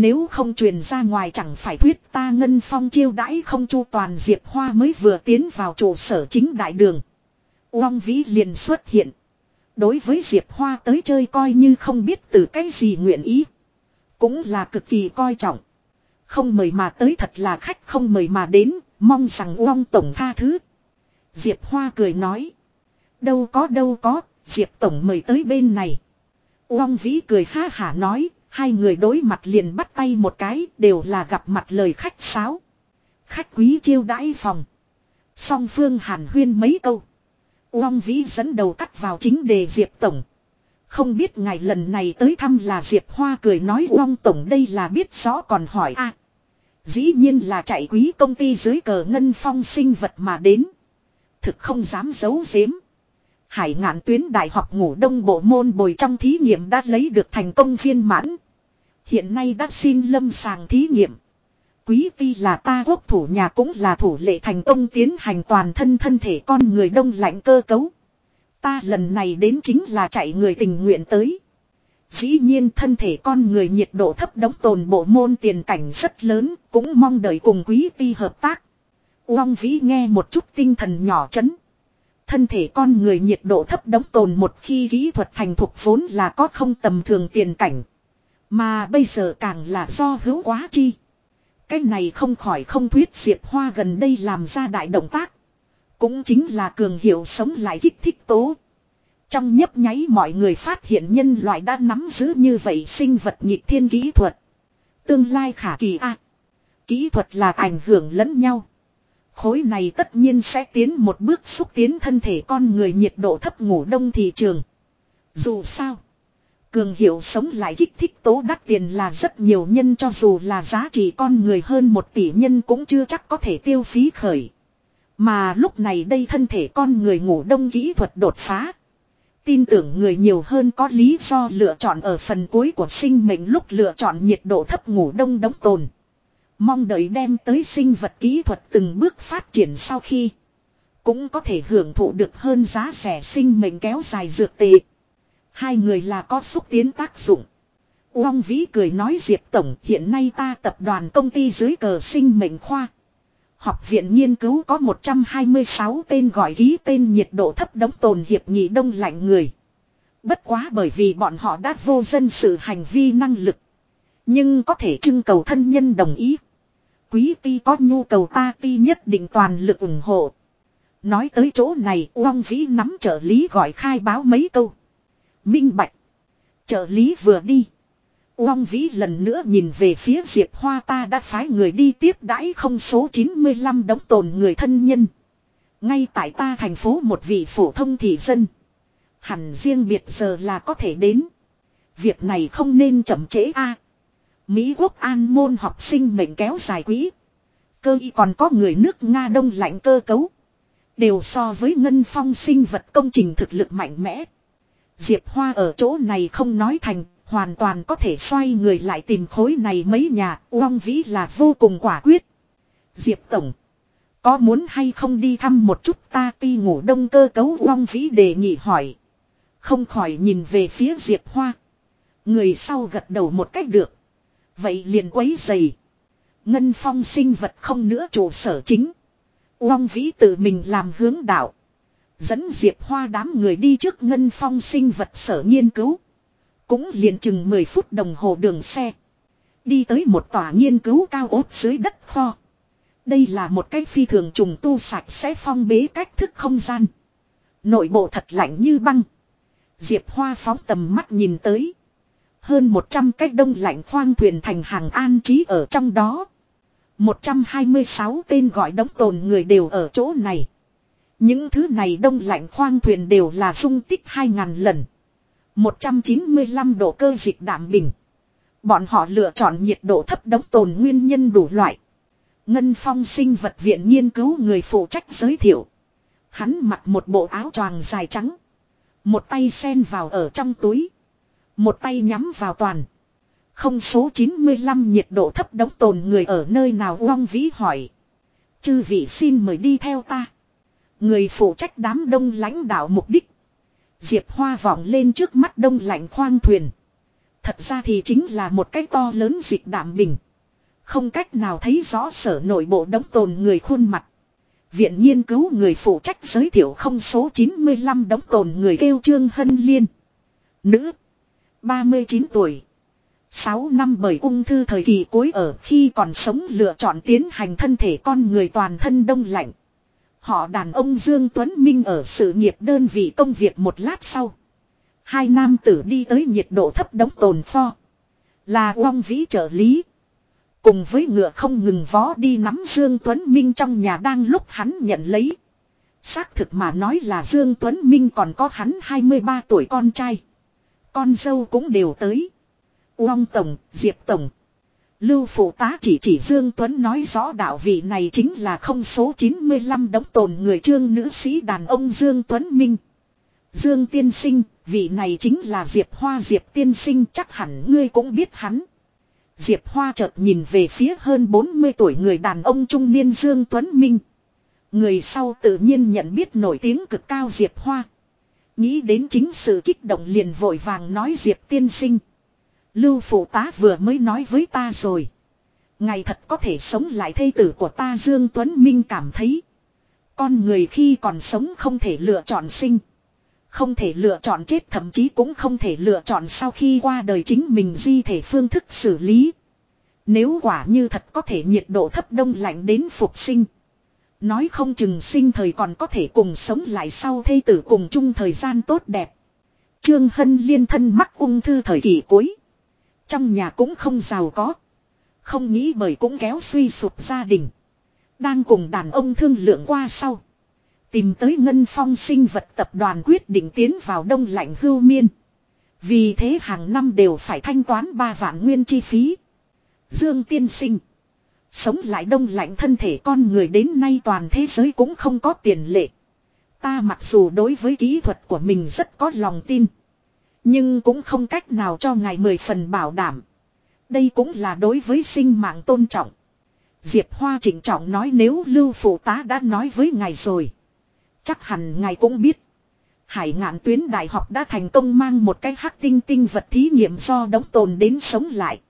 Nếu không truyền ra ngoài chẳng phải thuyết ta ngân phong chiêu đãi không chu toàn Diệp Hoa mới vừa tiến vào trụ sở chính đại đường. Uông Vĩ liền xuất hiện. Đối với Diệp Hoa tới chơi coi như không biết từ cái gì nguyện ý. Cũng là cực kỳ coi trọng. Không mời mà tới thật là khách không mời mà đến, Mong rằng Uông Tổng tha thứ. Diệp Hoa cười nói. Đâu có đâu có, Diệp Tổng mời tới bên này. Uông Vĩ cười ha hả nói, hai người đối mặt liền bắt tay một cái, đều là gặp mặt lời khách sáo. Khách quý chiêu đãi phòng. Song phương hàn huyên mấy câu. Uông Vĩ dẫn đầu cắt vào chính đề Diệp Tổng. Không biết ngài lần này tới thăm là Diệp Hoa cười nói Uông Tổng đây là biết rõ còn hỏi a Dĩ nhiên là chạy quý công ty dưới cờ ngân phong sinh vật mà đến. Thực không dám giấu giếm. Hải ngạn tuyến đại học ngủ đông bộ môn bồi trong thí nghiệm đã lấy được thành công viên mãn. Hiện nay đã xin lâm sàng thí nghiệm. Quý vi là ta quốc thủ nhà cũng là thủ lệ thành công tiến hành toàn thân thân thể con người đông lạnh cơ cấu. Ta lần này đến chính là chạy người tình nguyện tới. Dĩ nhiên thân thể con người nhiệt độ thấp đóng tồn bộ môn tiền cảnh rất lớn, cũng mong đợi cùng quý ti hợp tác. Uông Vĩ nghe một chút tinh thần nhỏ chấn. Thân thể con người nhiệt độ thấp đóng tồn một khi kỹ thuật thành thục vốn là có không tầm thường tiền cảnh. Mà bây giờ càng là do hữu quá chi. Cái này không khỏi không thuyết Diệp Hoa gần đây làm ra đại động tác. Cũng chính là cường hiệu sống lại kích thích tố. Trong nhấp nháy mọi người phát hiện nhân loại đã nắm giữ như vậy sinh vật nhịp thiên kỹ thuật. Tương lai khả kỳ a Kỹ thuật là ảnh hưởng lẫn nhau. Khối này tất nhiên sẽ tiến một bước xúc tiến thân thể con người nhiệt độ thấp ngủ đông thị trường. Dù sao. Cường hiệu sống lại kích thích tố đắt tiền là rất nhiều nhân cho dù là giá trị con người hơn một tỷ nhân cũng chưa chắc có thể tiêu phí khởi. Mà lúc này đây thân thể con người ngủ đông kỹ thuật đột phá. Tin tưởng người nhiều hơn có lý do lựa chọn ở phần cuối của sinh mệnh lúc lựa chọn nhiệt độ thấp ngủ đông đóng tồn. Mong đợi đem tới sinh vật kỹ thuật từng bước phát triển sau khi cũng có thể hưởng thụ được hơn giá rẻ sinh mệnh kéo dài dược tệ. Hai người là có xúc tiến tác dụng. Uông Vĩ cười nói Diệp Tổng, hiện nay ta tập đoàn công ty dưới cờ sinh mệnh khoa. Học viện nghiên cứu có 126 tên gọi ký tên nhiệt độ thấp đóng tồn hiệp nghị đông lạnh người. Bất quá bởi vì bọn họ đã vô dân sự hành vi năng lực. Nhưng có thể trưng cầu thân nhân đồng ý. Quý ti có nhu cầu ta ti nhất định toàn lực ủng hộ. Nói tới chỗ này, Uông Vĩ nắm trợ lý gọi khai báo mấy câu. Minh Bạch. Trợ lý vừa đi. Uông Vĩ lần nữa nhìn về phía Diệp Hoa ta đã phái người đi tiếp đãi không số 95 đóng tồn người thân nhân. Ngay tại ta thành phố một vị phổ thông thị dân. Hẳn riêng biệt giờ là có thể đến. Việc này không nên chậm trễ a. Mỹ quốc an môn học sinh mệnh kéo dài quý. Cơ y còn có người nước Nga đông lạnh cơ cấu. Đều so với ngân phong sinh vật công trình thực lực mạnh mẽ. Diệp Hoa ở chỗ này không nói thành, hoàn toàn có thể xoay người lại tìm khối này mấy nhà, uong Vĩ là vô cùng quả quyết. Diệp Tổng, có muốn hay không đi thăm một chút ta ti ngủ đông cơ cấu uong Vĩ đề nghị hỏi. Không khỏi nhìn về phía Diệp Hoa. Người sau gật đầu một cách được. Vậy liền quấy dày. Ngân phong sinh vật không nữa trụ sở chính. Uông Vĩ tự mình làm hướng đạo. Dẫn Diệp Hoa đám người đi trước ngân phong sinh vật sở nghiên cứu. Cũng liền chừng 10 phút đồng hồ đường xe. Đi tới một tòa nghiên cứu cao ốt dưới đất kho. Đây là một cái phi thường trùng tu sạch sẽ phong bế cách thức không gian. Nội bộ thật lạnh như băng. Diệp Hoa phóng tầm mắt nhìn tới. Hơn 100 cách đông lạnh khoang thuyền thành hàng an trí ở trong đó. 126 tên gọi đóng tồn người đều ở chỗ này. Những thứ này đông lạnh khoang thuyền đều là dung tích 2.000 lần. 195 độ cơ dịch đảm bình. Bọn họ lựa chọn nhiệt độ thấp đóng tồn nguyên nhân đủ loại. Ngân phong sinh vật viện nghiên cứu người phụ trách giới thiệu. Hắn mặc một bộ áo choàng dài trắng. Một tay sen vào ở trong túi. Một tay nhắm vào toàn. Không số 95 nhiệt độ thấp đóng tồn người ở nơi nào Long Vĩ hỏi. Chư vị xin mời đi theo ta. Người phụ trách đám đông lãnh đạo mục đích. Diệp Hoa vọng lên trước mắt đông lạnh khoang thuyền. Thật ra thì chính là một cái to lớn dịch đảm bình. Không cách nào thấy rõ sở nội bộ đóng tồn người khuôn mặt. Viện nghiên cứu người phụ trách giới thiệu không số 95 đóng tồn người kêu Trương Hân Liên. Nữ. 39 tuổi. 6 năm bởi ung thư thời kỳ cuối ở khi còn sống lựa chọn tiến hành thân thể con người toàn thân đông lạnh. Họ đàn ông Dương Tuấn Minh ở sự nghiệp đơn vị công việc một lát sau. Hai nam tử đi tới nhiệt độ thấp đóng tồn pho. Là Long Vĩ trợ lý. Cùng với ngựa không ngừng vó đi nắm Dương Tuấn Minh trong nhà đang lúc hắn nhận lấy. Xác thực mà nói là Dương Tuấn Minh còn có hắn 23 tuổi con trai. Con dâu cũng đều tới. Uông Tổng, Diệp Tổng. Lưu Phụ tá chỉ chỉ Dương Tuấn nói rõ đạo vị này chính là không số 95 đóng tồn người trương nữ sĩ đàn ông Dương Tuấn Minh. Dương Tiên Sinh, vị này chính là Diệp Hoa Diệp Tiên Sinh chắc hẳn ngươi cũng biết hắn. Diệp Hoa chợt nhìn về phía hơn 40 tuổi người đàn ông trung niên Dương Tuấn Minh. Người sau tự nhiên nhận biết nổi tiếng cực cao Diệp Hoa. Nghĩ đến chính sự kích động liền vội vàng nói Diệp tiên sinh. Lưu phụ tá vừa mới nói với ta rồi. Ngày thật có thể sống lại thây tử của ta Dương Tuấn Minh cảm thấy. Con người khi còn sống không thể lựa chọn sinh. Không thể lựa chọn chết, thậm chí cũng không thể lựa chọn sau khi qua đời chính mình di thể phương thức xử lý. Nếu quả như thật có thể nhiệt độ thấp đông lạnh đến phục sinh. Nói không chừng sinh thời còn có thể cùng sống lại sau thây tử cùng chung thời gian tốt đẹp. Trương Hân liên thân mắc ung thư thời kỳ cuối. Trong nhà cũng không giàu có. Không nghĩ bởi cũng kéo suy sụp gia đình. Đang cùng đàn ông thương lượng qua sau. Tìm tới Ngân Phong sinh vật tập đoàn quyết định tiến vào đông lạnh hưu miên. Vì thế hàng năm đều phải thanh toán 3 vạn nguyên chi phí. Dương tiên sinh. Sống lại đông lạnh thân thể con người đến nay toàn thế giới cũng không có tiền lệ. Ta mặc dù đối với kỹ thuật của mình rất có lòng tin. Nhưng cũng không cách nào cho ngài mười phần bảo đảm. Đây cũng là đối với sinh mạng tôn trọng. Diệp Hoa chỉnh trọng nói nếu lưu phụ tá đã nói với ngài rồi. Chắc hẳn ngài cũng biết. Hải ngạn tuyến đại học đã thành công mang một cái hắc tinh tinh vật thí nghiệm do đóng tồn đến sống lại.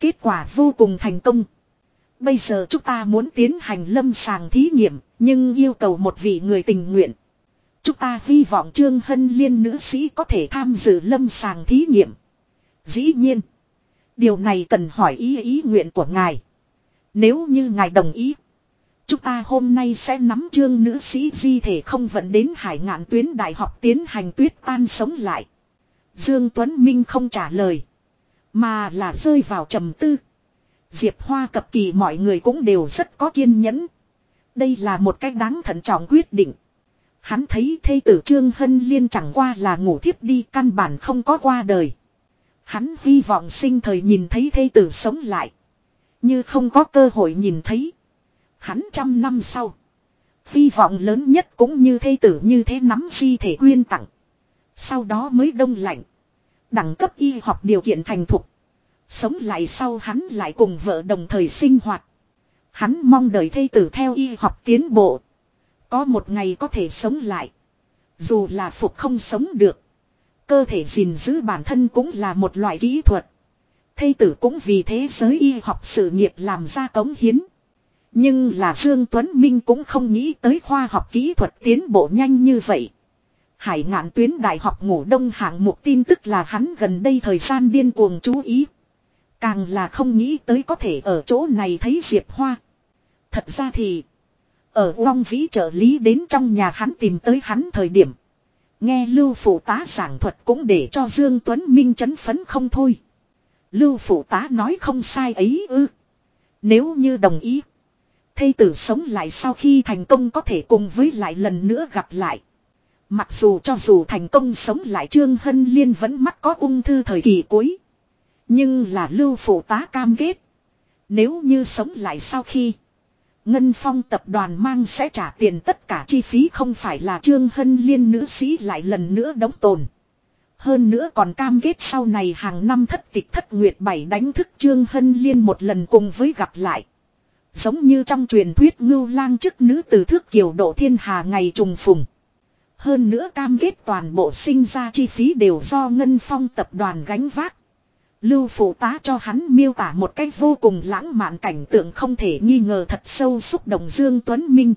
Kết quả vô cùng thành công. Bây giờ chúng ta muốn tiến hành lâm sàng thí nghiệm, nhưng yêu cầu một vị người tình nguyện. Chúng ta hy vọng Trương Hân Liên nữ sĩ có thể tham dự lâm sàng thí nghiệm. Dĩ nhiên, điều này cần hỏi ý ý nguyện của ngài. Nếu như ngài đồng ý, chúng ta hôm nay sẽ nắm trương nữ sĩ di thể không vận đến hải ngạn tuyến đại học tiến hành tuyết tan sống lại. Dương Tuấn Minh không trả lời, mà là rơi vào trầm tư. Diệp Hoa cập kỳ mọi người cũng đều rất có kiên nhẫn. Đây là một cách đáng thận trọng quyết định. Hắn thấy thây tử Trương Hân Liên chẳng qua là ngủ thiếp đi, căn bản không có qua đời. Hắn hy vọng sinh thời nhìn thấy thây tử sống lại. Như không có cơ hội nhìn thấy. Hắn trăm năm sau. Hy vọng lớn nhất cũng như thây tử như thế nắm di thể quyên tặng. Sau đó mới đông lạnh. Đẳng cấp y học điều kiện thành thục. Sống lại sau hắn lại cùng vợ đồng thời sinh hoạt. Hắn mong đợi thây tử theo y học tiến bộ. Có một ngày có thể sống lại. Dù là phục không sống được. Cơ thể gìn giữ bản thân cũng là một loại kỹ thuật. Thây tử cũng vì thế giới y học sự nghiệp làm ra cống hiến. Nhưng là Dương Tuấn Minh cũng không nghĩ tới khoa học kỹ thuật tiến bộ nhanh như vậy. Hải ngạn tuyến đại học ngủ đông hạng mục tin tức là hắn gần đây thời gian điên cuồng chú ý. Càng là không nghĩ tới có thể ở chỗ này thấy Diệp Hoa. Thật ra thì. Ở Long Vĩ trợ lý đến trong nhà hắn tìm tới hắn thời điểm. Nghe Lưu Phụ tá giảng thuật cũng để cho Dương Tuấn Minh chấn phấn không thôi. Lưu Phụ tá nói không sai ấy ư. Nếu như đồng ý. Thây tử sống lại sau khi thành công có thể cùng với lại lần nữa gặp lại. Mặc dù cho dù thành công sống lại Trương Hân Liên vẫn mắc có ung thư thời kỳ cuối. Nhưng là lưu phụ tá cam kết. Nếu như sống lại sau khi. Ngân Phong tập đoàn mang sẽ trả tiền tất cả chi phí không phải là Trương Hân Liên nữ sĩ lại lần nữa đóng tồn. Hơn nữa còn cam kết sau này hàng năm thất tịch thất nguyệt bảy đánh thức Trương Hân Liên một lần cùng với gặp lại. Giống như trong truyền thuyết ngưu lang chức nữ từ thước kiều độ thiên hà ngày trùng phùng. Hơn nữa cam kết toàn bộ sinh ra chi phí đều do Ngân Phong tập đoàn gánh vác. Lưu phụ tá cho hắn miêu tả một cách vô cùng lãng mạn cảnh tượng không thể nghi ngờ thật sâu xúc động Dương Tuấn Minh.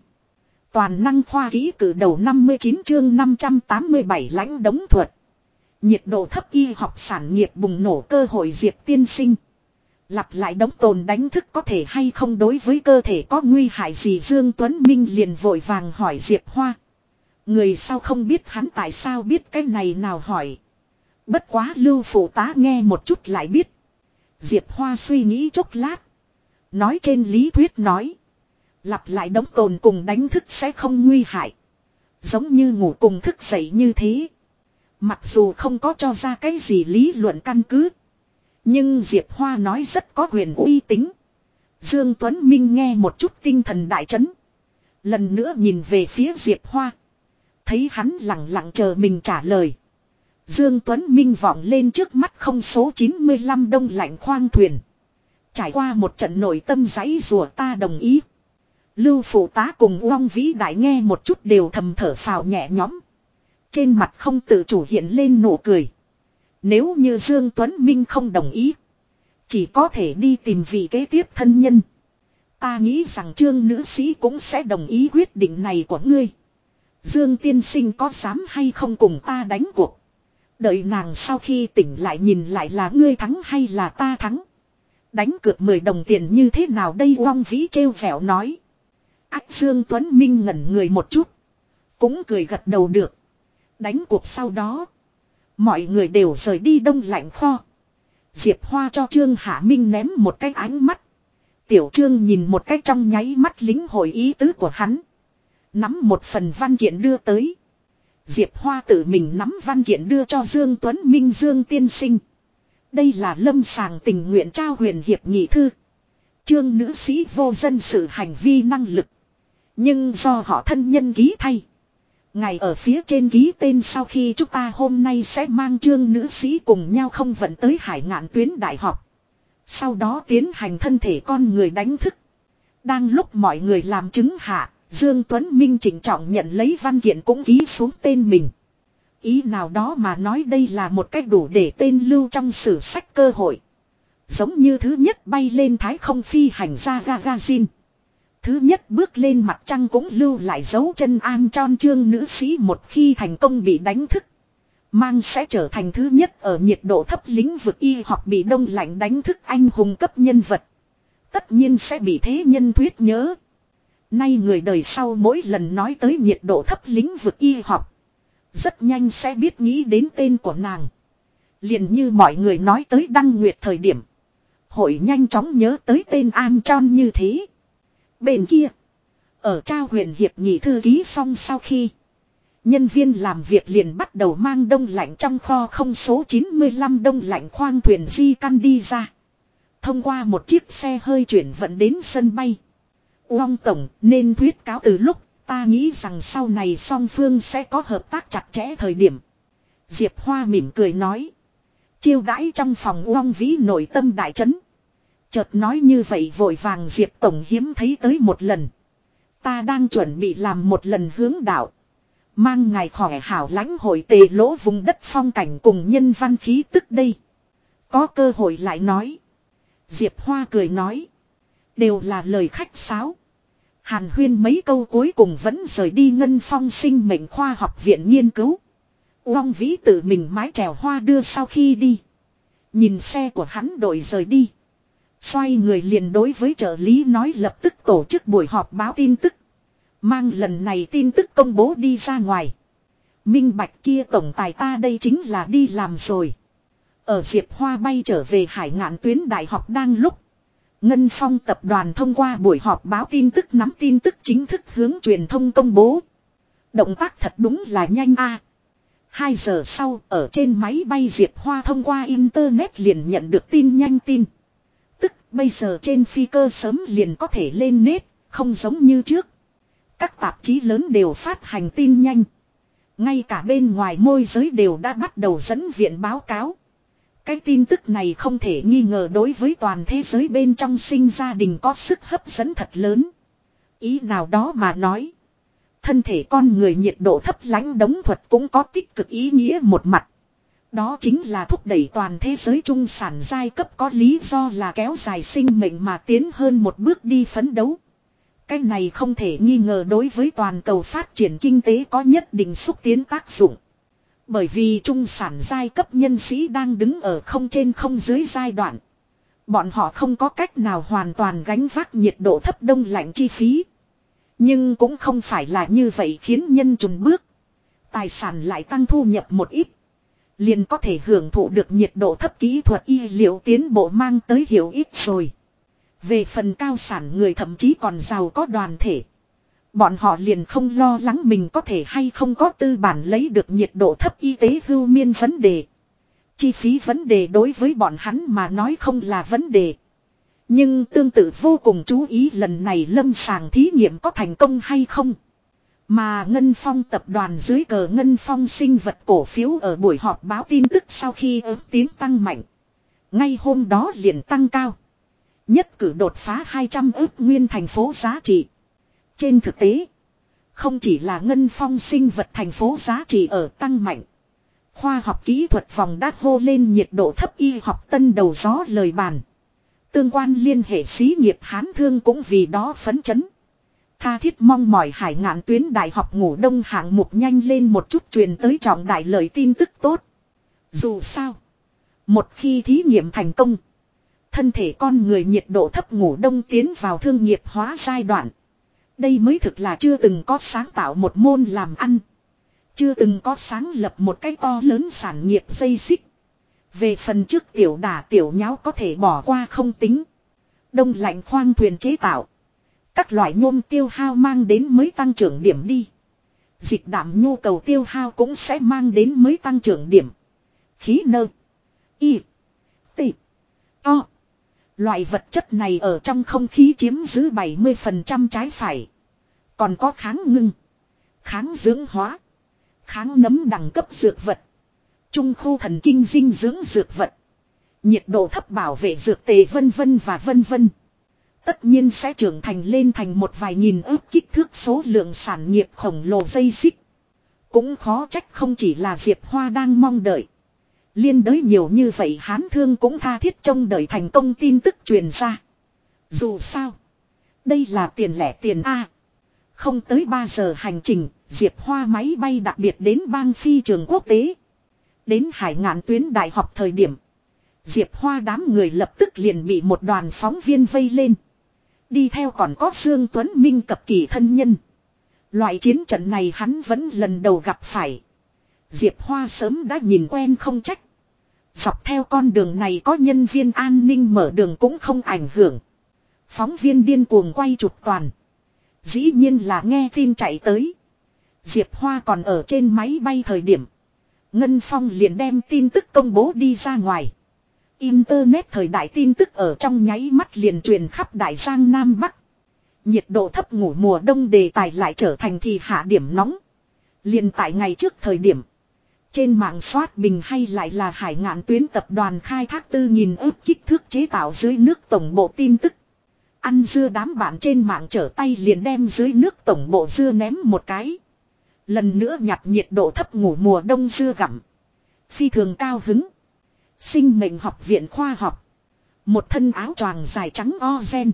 Toàn năng khoa ký cử đầu 59 chương 587 lãnh đống thuật. Nhiệt độ thấp y học sản nghiệp bùng nổ cơ hội diệt tiên sinh. Lặp lại đóng tồn đánh thức có thể hay không đối với cơ thể có nguy hại gì Dương Tuấn Minh liền vội vàng hỏi Diệp Hoa. Người sao không biết hắn tại sao biết cái này nào hỏi. Bất quá lưu phụ tá nghe một chút lại biết. Diệp Hoa suy nghĩ chốc lát. Nói trên lý thuyết nói. Lặp lại đóng tồn cùng đánh thức sẽ không nguy hại. Giống như ngủ cùng thức dậy như thế. Mặc dù không có cho ra cái gì lý luận căn cứ. Nhưng Diệp Hoa nói rất có quyền uy tín. Dương Tuấn Minh nghe một chút tinh thần đại chấn. Lần nữa nhìn về phía Diệp Hoa. Thấy hắn lặng lặng chờ mình trả lời. Dương Tuấn Minh vọng lên trước mắt không số 95 đông lạnh khoang thuyền. Trải qua một trận nội tâm giấy rùa ta đồng ý. Lưu phụ tá cùng Uông Vĩ Đại nghe một chút đều thầm thở phào nhẹ nhõm. Trên mặt không tự chủ hiện lên nụ cười. Nếu như Dương Tuấn Minh không đồng ý. Chỉ có thể đi tìm vị kế tiếp thân nhân. Ta nghĩ rằng trương nữ sĩ cũng sẽ đồng ý quyết định này của ngươi. Dương tiên sinh có dám hay không cùng ta đánh cuộc. Đợi nàng sau khi tỉnh lại nhìn lại là ngươi thắng hay là ta thắng. Đánh cược 10 đồng tiền như thế nào đây Long Vĩ trêu vẻo nói. Ách Dương Tuấn Minh ngẩn người một chút. Cũng cười gật đầu được. Đánh cuộc sau đó. Mọi người đều rời đi đông lạnh kho. Diệp Hoa cho Trương Hạ Minh ném một cái ánh mắt. Tiểu Trương nhìn một cái trong nháy mắt lính hội ý tứ của hắn. Nắm một phần văn kiện đưa tới. Diệp Hoa tự mình nắm văn kiện đưa cho Dương Tuấn Minh Dương tiên sinh. Đây là lâm sàng tình nguyện trao huyền hiệp nghị thư. Trương nữ sĩ vô dân sự hành vi năng lực. Nhưng do họ thân nhân ký thay. Ngày ở phía trên ký tên sau khi chúng ta hôm nay sẽ mang trương nữ sĩ cùng nhau không vận tới hải ngạn tuyến đại học. Sau đó tiến hành thân thể con người đánh thức. Đang lúc mọi người làm chứng hạ, Dương Tuấn Minh chỉnh trọng nhận lấy văn kiện cũng ký xuống tên mình. Ý nào đó mà nói đây là một cách đủ để tên lưu trong sử sách cơ hội. Giống như thứ nhất bay lên thái không phi hành ra Gagazin. Thứ nhất bước lên mặt trăng cũng lưu lại dấu chân an tròn trương nữ sĩ một khi thành công bị đánh thức. Mang sẽ trở thành thứ nhất ở nhiệt độ thấp lĩnh vực y hoặc bị đông lạnh đánh thức anh hùng cấp nhân vật. Tất nhiên sẽ bị thế nhân thuyết nhớ. Nay người đời sau mỗi lần nói tới nhiệt độ thấp lĩnh vực y học. Rất nhanh sẽ biết nghĩ đến tên của nàng. liền như mọi người nói tới đăng nguyệt thời điểm. Hội nhanh chóng nhớ tới tên An tron như thế. Bên kia. Ở trao huyện hiệp nghị thư ký xong sau khi. Nhân viên làm việc liền bắt đầu mang đông lạnh trong kho không số 95 đông lạnh khoang thuyền di căn đi ra. Thông qua một chiếc xe hơi chuyển vận đến sân bay. Uông Tổng, nên thuyết cáo từ lúc, ta nghĩ rằng sau này song phương sẽ có hợp tác chặt chẽ thời điểm. Diệp Hoa mỉm cười nói. Chiêu đãi trong phòng Uông Vĩ nội tâm đại chấn. Chợt nói như vậy vội vàng Diệp Tổng hiếm thấy tới một lần. Ta đang chuẩn bị làm một lần hướng đạo. Mang ngài khỏe hảo lãnh hội tề lỗ vùng đất phong cảnh cùng nhân văn khí tức đây. Có cơ hội lại nói. Diệp Hoa cười nói. Đều là lời khách sáo. Hàn huyên mấy câu cuối cùng vẫn rời đi ngân phong sinh mệnh khoa học viện nghiên cứu. Uông vĩ tự mình mái trèo hoa đưa sau khi đi. Nhìn xe của hắn đội rời đi. Xoay người liền đối với trợ lý nói lập tức tổ chức buổi họp báo tin tức. Mang lần này tin tức công bố đi ra ngoài. Minh bạch kia tổng tài ta đây chính là đi làm rồi. Ở Diệp Hoa bay trở về hải ngạn tuyến đại học đang lúc. Ngân Phong tập đoàn thông qua buổi họp báo tin tức nắm tin tức chính thức hướng truyền thông công bố. Động tác thật đúng là nhanh a. Hai giờ sau, ở trên máy bay Diệp Hoa thông qua Internet liền nhận được tin nhanh tin. Tức bây giờ trên phi cơ sớm liền có thể lên nét, không giống như trước. Các tạp chí lớn đều phát hành tin nhanh. Ngay cả bên ngoài môi giới đều đã bắt đầu dẫn viện báo cáo. Cái tin tức này không thể nghi ngờ đối với toàn thế giới bên trong sinh gia đình có sức hấp dẫn thật lớn. Ý nào đó mà nói. Thân thể con người nhiệt độ thấp lãnh đống thuật cũng có tích cực ý nghĩa một mặt. Đó chính là thúc đẩy toàn thế giới trung sản giai cấp có lý do là kéo dài sinh mệnh mà tiến hơn một bước đi phấn đấu. Cái này không thể nghi ngờ đối với toàn cầu phát triển kinh tế có nhất định xúc tiến tác dụng. Bởi vì trung sản giai cấp nhân sĩ đang đứng ở không trên không dưới giai đoạn. Bọn họ không có cách nào hoàn toàn gánh vác nhiệt độ thấp đông lạnh chi phí. Nhưng cũng không phải là như vậy khiến nhân trùng bước. Tài sản lại tăng thu nhập một ít. Liền có thể hưởng thụ được nhiệt độ thấp kỹ thuật y liệu tiến bộ mang tới hiểu ít rồi. Về phần cao sản người thậm chí còn giàu có đoàn thể. Bọn họ liền không lo lắng mình có thể hay không có tư bản lấy được nhiệt độ thấp y tế hưu miên vấn đề. Chi phí vấn đề đối với bọn hắn mà nói không là vấn đề. Nhưng tương tự vô cùng chú ý lần này lâm sàng thí nghiệm có thành công hay không. Mà Ngân Phong tập đoàn dưới cờ Ngân Phong sinh vật cổ phiếu ở buổi họp báo tin tức sau khi ớt tiếng tăng mạnh. Ngay hôm đó liền tăng cao. Nhất cử đột phá 200 ước nguyên thành phố giá trị. Trên thực tế, không chỉ là Ngân Phong sinh vật thành phố giá trị ở tăng mạnh. Khoa học kỹ thuật vòng đã hô lên nhiệt độ thấp y học tân đầu gió lời bàn. Tương quan liên hệ xí nghiệp hán thương cũng vì đó phấn chấn. Tha thiết mong mỏi hải ngạn tuyến đại học ngủ đông hạng mục nhanh lên một chút truyền tới trọng đại lời tin tức tốt. Dù sao, một khi thí nghiệm thành công, thân thể con người nhiệt độ thấp ngủ đông tiến vào thương nghiệp hóa giai đoạn. Đây mới thực là chưa từng có sáng tạo một môn làm ăn. Chưa từng có sáng lập một cái to lớn sản nghiệp dây xích. Về phần trước tiểu đả tiểu nháo có thể bỏ qua không tính. Đông lạnh khoang thuyền chế tạo. Các loại nhôm tiêu hao mang đến mới tăng trưởng điểm đi. Dịch đảm nhu cầu tiêu hao cũng sẽ mang đến mới tăng trưởng điểm. Khí nơ. Y. T. o Loại vật chất này ở trong không khí chiếm giữ 70% trái phải. Còn có kháng ngưng. Kháng dưỡng hóa. Kháng nấm đẳng cấp dược vật. Trung khu thần kinh dinh dưỡng dược vật. Nhiệt độ thấp bảo vệ dược tề vân vân và vân vân. Tất nhiên sẽ trưởng thành lên thành một vài nghìn ước kích thước số lượng sản nghiệp khổng lồ dây xích. Cũng khó trách không chỉ là Diệp Hoa đang mong đợi. Liên đới nhiều như vậy hán thương cũng tha thiết trong đợi thành công tin tức truyền ra. Dù sao. Đây là tiền lẻ tiền A. Không tới 3 giờ hành trình, Diệp Hoa máy bay đặc biệt đến bang phi trường quốc tế. Đến hải ngạn tuyến đại học thời điểm. Diệp Hoa đám người lập tức liền bị một đoàn phóng viên vây lên. Đi theo còn có Dương Tuấn Minh cập kỳ thân nhân. Loại chiến trận này hắn vẫn lần đầu gặp phải. Diệp Hoa sớm đã nhìn quen không trách. Dọc theo con đường này có nhân viên an ninh mở đường cũng không ảnh hưởng. Phóng viên điên cuồng quay chụp toàn. Dĩ nhiên là nghe tin chạy tới. Diệp Hoa còn ở trên máy bay thời điểm. Ngân Phong liền đem tin tức công bố đi ra ngoài. Internet thời đại tin tức ở trong nháy mắt liền truyền khắp Đại Giang Nam Bắc. Nhiệt độ thấp ngủ mùa đông đề tài lại trở thành thì hạ điểm nóng. Liền tại ngày trước thời điểm. Trên mạng soát bình hay lại là hải ngạn tuyến tập đoàn khai thác tư nghìn ước kích thước chế tạo dưới nước tổng bộ tin tức. Ăn dưa đám bạn trên mạng trở tay liền đem dưới nước tổng bộ dưa ném một cái. Lần nữa nhặt nhiệt độ thấp ngủ mùa đông dưa gặm. Phi thường cao hứng. Sinh mệnh học viện khoa học. Một thân áo choàng dài trắng o gen.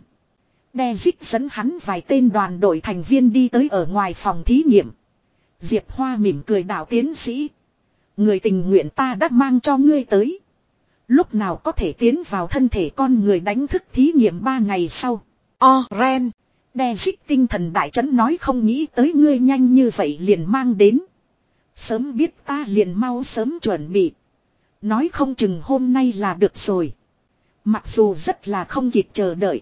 Đe dích dẫn hắn vài tên đoàn đội thành viên đi tới ở ngoài phòng thí nghiệm. Diệp Hoa mỉm cười đạo tiến sĩ. Người tình nguyện ta đã mang cho ngươi tới. Lúc nào có thể tiến vào thân thể con người đánh thức thí nghiệm ba ngày sau. O, ren. Đe dích tinh thần đại trấn nói không nghĩ tới ngươi nhanh như vậy liền mang đến. Sớm biết ta liền mau sớm chuẩn bị. Nói không chừng hôm nay là được rồi. Mặc dù rất là không kịp chờ đợi.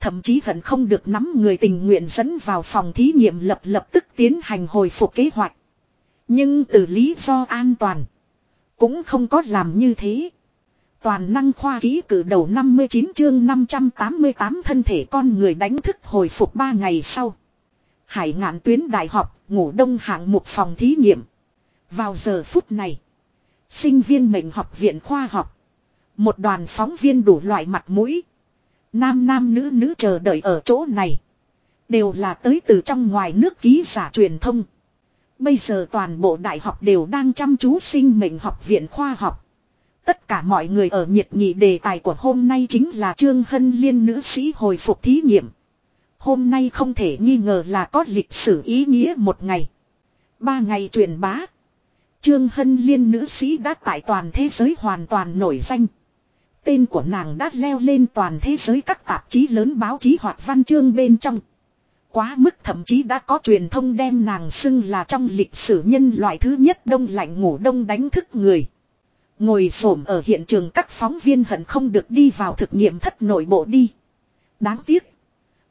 Thậm chí hận không được nắm người tình nguyện dẫn vào phòng thí nghiệm lập lập tức tiến hành hồi phục kế hoạch. Nhưng từ lý do an toàn. Cũng không có làm như thế. Toàn năng khoa ký cử đầu 59 chương 588 thân thể con người đánh thức hồi phục 3 ngày sau. Hải ngạn tuyến đại học, ngủ đông hạng mục phòng thí nghiệm. Vào giờ phút này, sinh viên mệnh học viện khoa học. Một đoàn phóng viên đủ loại mặt mũi. Nam nam nữ nữ chờ đợi ở chỗ này. Đều là tới từ trong ngoài nước ký giả truyền thông. Bây giờ toàn bộ đại học đều đang chăm chú sinh mệnh học viện khoa học. Tất cả mọi người ở nhiệt nghị đề tài của hôm nay chính là Trương Hân Liên nữ sĩ hồi phục thí nghiệm. Hôm nay không thể nghi ngờ là có lịch sử ý nghĩa một ngày. Ba ngày truyền bá. Trương Hân Liên nữ sĩ đã tại toàn thế giới hoàn toàn nổi danh. Tên của nàng đã leo lên toàn thế giới các tạp chí lớn báo chí hoặc văn chương bên trong. Quá mức thậm chí đã có truyền thông đem nàng xưng là trong lịch sử nhân loại thứ nhất đông lạnh ngủ đông đánh thức người. Ngồi xổm ở hiện trường các phóng viên hận không được đi vào thực nghiệm thất nội bộ đi. Đáng tiếc.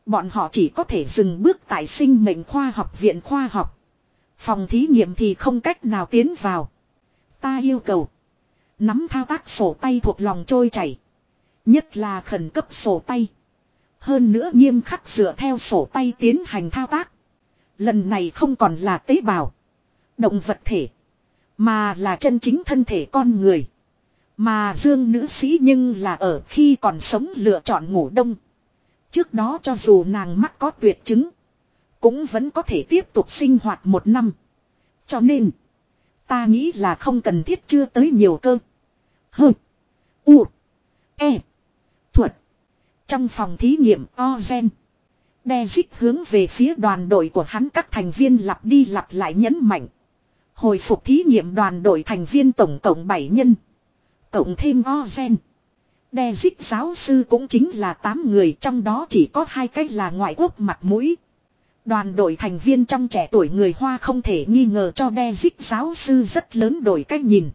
Bọn họ chỉ có thể dừng bước tại sinh mệnh khoa học viện khoa học. Phòng thí nghiệm thì không cách nào tiến vào. Ta yêu cầu. Nắm thao tác sổ tay thuộc lòng trôi chảy. Nhất là khẩn cấp sổ tay. Hơn nữa nghiêm khắc dựa theo sổ tay tiến hành thao tác. Lần này không còn là tế bào. Động vật thể. Mà là chân chính thân thể con người. Mà dương nữ sĩ nhưng là ở khi còn sống lựa chọn ngủ đông. Trước đó cho dù nàng mắc có tuyệt chứng. Cũng vẫn có thể tiếp tục sinh hoạt một năm. Cho nên. Ta nghĩ là không cần thiết chưa tới nhiều cơ. Hơ. U. E. Thuật. Trong phòng thí nghiệm, Ozen. Bezic hướng về phía đoàn đội của hắn các thành viên lặp đi lặp lại nhấn mạnh. Hồi phục thí nghiệm đoàn đội thành viên tổng cộng 7 nhân. Cộng thêm Ozen. Bezic giáo sư cũng chính là 8 người, trong đó chỉ có hai cách là ngoại quốc mặt mũi. Đoàn đội thành viên trong trẻ tuổi người Hoa không thể nghi ngờ cho Bezic giáo sư rất lớn đổi cách nhìn.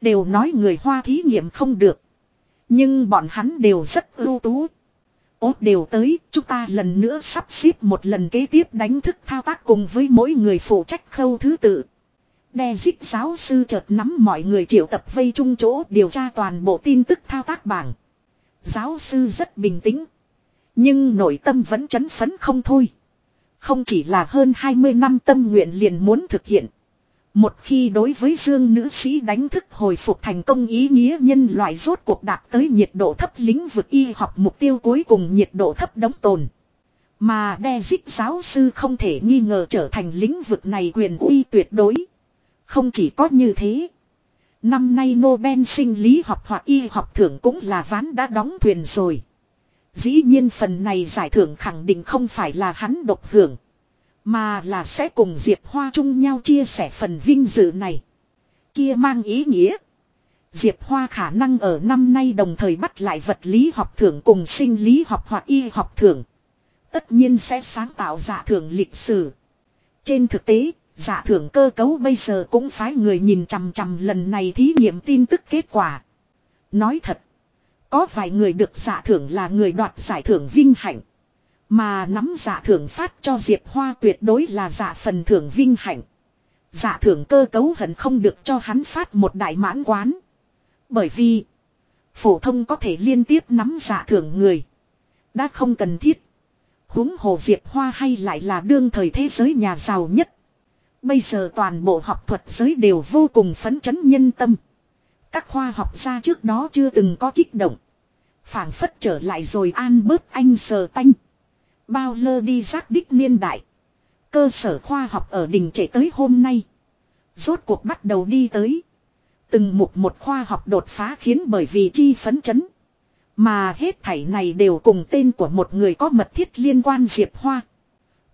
Đều nói người Hoa thí nghiệm không được. Nhưng bọn hắn đều rất ưu tú. Ốt đều tới, chúng ta lần nữa sắp xếp một lần kế tiếp đánh thức thao tác cùng với mỗi người phụ trách khâu thứ tự. Đe dích giáo sư chợt nắm mọi người triệu tập vây chung chỗ điều tra toàn bộ tin tức thao tác bảng. Giáo sư rất bình tĩnh. Nhưng nội tâm vẫn chấn phấn không thôi. Không chỉ là hơn 20 năm tâm nguyện liền muốn thực hiện. Một khi đối với dương nữ sĩ đánh thức hồi phục thành công ý nghĩa nhân loại rốt cuộc đạt tới nhiệt độ thấp lĩnh vực y học mục tiêu cuối cùng nhiệt độ thấp đóng tồn. Mà đe dích giáo sư không thể nghi ngờ trở thành lĩnh vực này quyền uy tuyệt đối. Không chỉ có như thế. Năm nay Nobel sinh lý học hoặc y học thưởng cũng là ván đã đóng thuyền rồi. Dĩ nhiên phần này giải thưởng khẳng định không phải là hắn độc hưởng. Mà là sẽ cùng Diệp Hoa chung nhau chia sẻ phần vinh dự này. Kia mang ý nghĩa. Diệp Hoa khả năng ở năm nay đồng thời bắt lại vật lý học thưởng cùng sinh lý học hoặc y học thưởng. Tất nhiên sẽ sáng tạo giả thưởng lịch sử. Trên thực tế, giả thưởng cơ cấu bây giờ cũng phái người nhìn chằm chằm lần này thí nghiệm tin tức kết quả. Nói thật, có vài người được giả thưởng là người đoạt giải thưởng vinh hạnh. Mà nắm giả thưởng phát cho Diệp Hoa tuyệt đối là giả phần thưởng vinh hạnh. Giả thưởng cơ cấu hận không được cho hắn phát một đại mãn quán. Bởi vì, phổ thông có thể liên tiếp nắm giả thưởng người. Đã không cần thiết. huống hồ Diệp Hoa hay lại là đương thời thế giới nhà giàu nhất. Bây giờ toàn bộ học thuật giới đều vô cùng phấn chấn nhân tâm. Các khoa học gia trước đó chưa từng có kích động. phảng phất trở lại rồi an bớt anh sờ tanh. Bao lơ đi giác đích niên đại. Cơ sở khoa học ở đỉnh trễ tới hôm nay. Rốt cuộc bắt đầu đi tới. Từng mục một khoa học đột phá khiến bởi vì chi phấn chấn. Mà hết thảy này đều cùng tên của một người có mật thiết liên quan Diệp Hoa.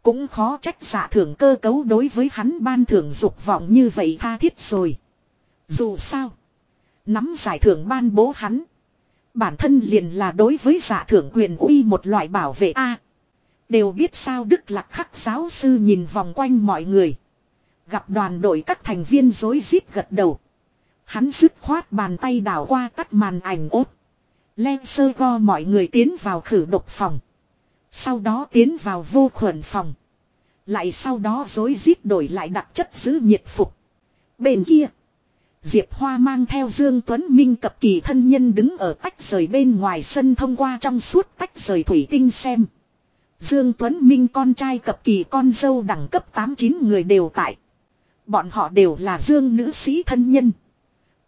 Cũng khó trách giả thưởng cơ cấu đối với hắn ban thưởng dục vọng như vậy tha thiết rồi. Dù sao. Nắm giải thưởng ban bố hắn. Bản thân liền là đối với giả thưởng quyền uy một loại bảo vệ A. Đều biết sao Đức Lạc Khắc giáo sư nhìn vòng quanh mọi người. Gặp đoàn đội các thành viên dối rít gật đầu. Hắn dứt khoát bàn tay đảo qua tắt màn ảnh ốt. Len sơ go mọi người tiến vào khử độc phòng. Sau đó tiến vào vô khuẩn phòng. Lại sau đó dối rít đổi lại đặc chất giữ nhiệt phục. Bên kia. Diệp Hoa mang theo Dương Tuấn Minh cập kỳ thân nhân đứng ở tách rời bên ngoài sân thông qua trong suốt tách rời thủy tinh xem. Dương Tuấn Minh con trai cập kỳ con dâu đẳng cấp 89 người đều tại. Bọn họ đều là Dương nữ sĩ thân nhân.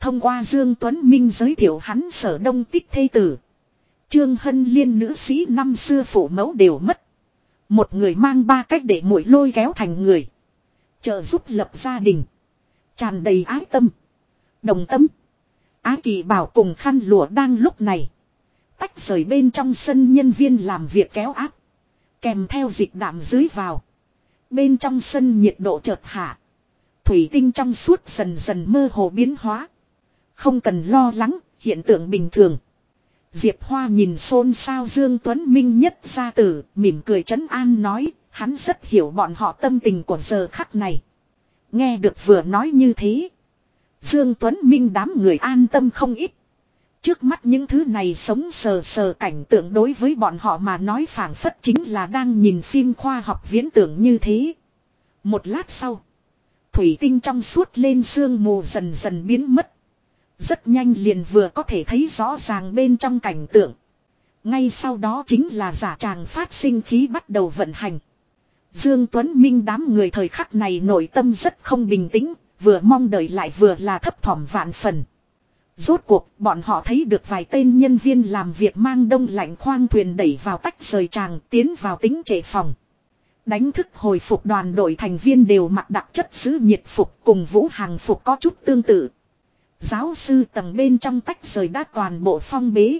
Thông qua Dương Tuấn Minh giới thiệu hắn sở đông tích thê tử. Trương Hân Liên nữ sĩ năm xưa phụ mẫu đều mất. Một người mang ba cách để mũi lôi kéo thành người. Trợ giúp lập gia đình. Tràn đầy ái tâm. Đồng tâm. Á kỳ bảo cùng khăn lụa đang lúc này. Tách rời bên trong sân nhân viên làm việc kéo áp. Kèm theo dịch đạm dưới vào. Bên trong sân nhiệt độ chợt hạ. Thủy tinh trong suốt dần dần mơ hồ biến hóa. Không cần lo lắng, hiện tượng bình thường. Diệp Hoa nhìn xôn xao Dương Tuấn Minh nhất gia tử, mỉm cười trấn an nói, hắn rất hiểu bọn họ tâm tình của giờ khắc này. Nghe được vừa nói như thế. Dương Tuấn Minh đám người an tâm không ít. Trước mắt những thứ này sống sờ sờ cảnh tượng đối với bọn họ mà nói phảng phất chính là đang nhìn phim khoa học viễn tưởng như thế. Một lát sau. Thủy tinh trong suốt lên sương mù dần dần biến mất. Rất nhanh liền vừa có thể thấy rõ ràng bên trong cảnh tượng. Ngay sau đó chính là giả tràng phát sinh khí bắt đầu vận hành. Dương Tuấn Minh đám người thời khắc này nội tâm rất không bình tĩnh, vừa mong đợi lại vừa là thấp thỏm vạn phần. Rốt cuộc, bọn họ thấy được vài tên nhân viên làm việc mang đông lạnh khoang thuyền đẩy vào tách rời tràng tiến vào tính trệ phòng. Đánh thức hồi phục đoàn đội thành viên đều mặc đặc chất sứ nhiệt phục cùng vũ hàng phục có chút tương tự. Giáo sư tầng bên trong tách rời đã toàn bộ phong bế.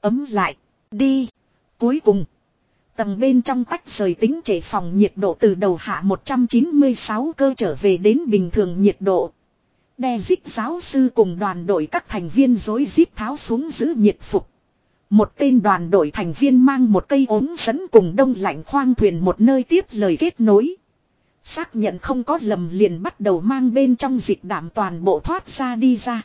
Ấm lại. Đi. Cuối cùng. Tầng bên trong tách rời tính trệ phòng nhiệt độ từ đầu hạ 196 cơ trở về đến bình thường nhiệt độ. Đe dích giáo sư cùng đoàn đội các thành viên dối dít tháo xuống giữ nhiệt phục. Một tên đoàn đội thành viên mang một cây ốm dẫn cùng đông lạnh khoang thuyền một nơi tiếp lời kết nối. Xác nhận không có lầm liền bắt đầu mang bên trong dịch đảm toàn bộ thoát ra đi ra.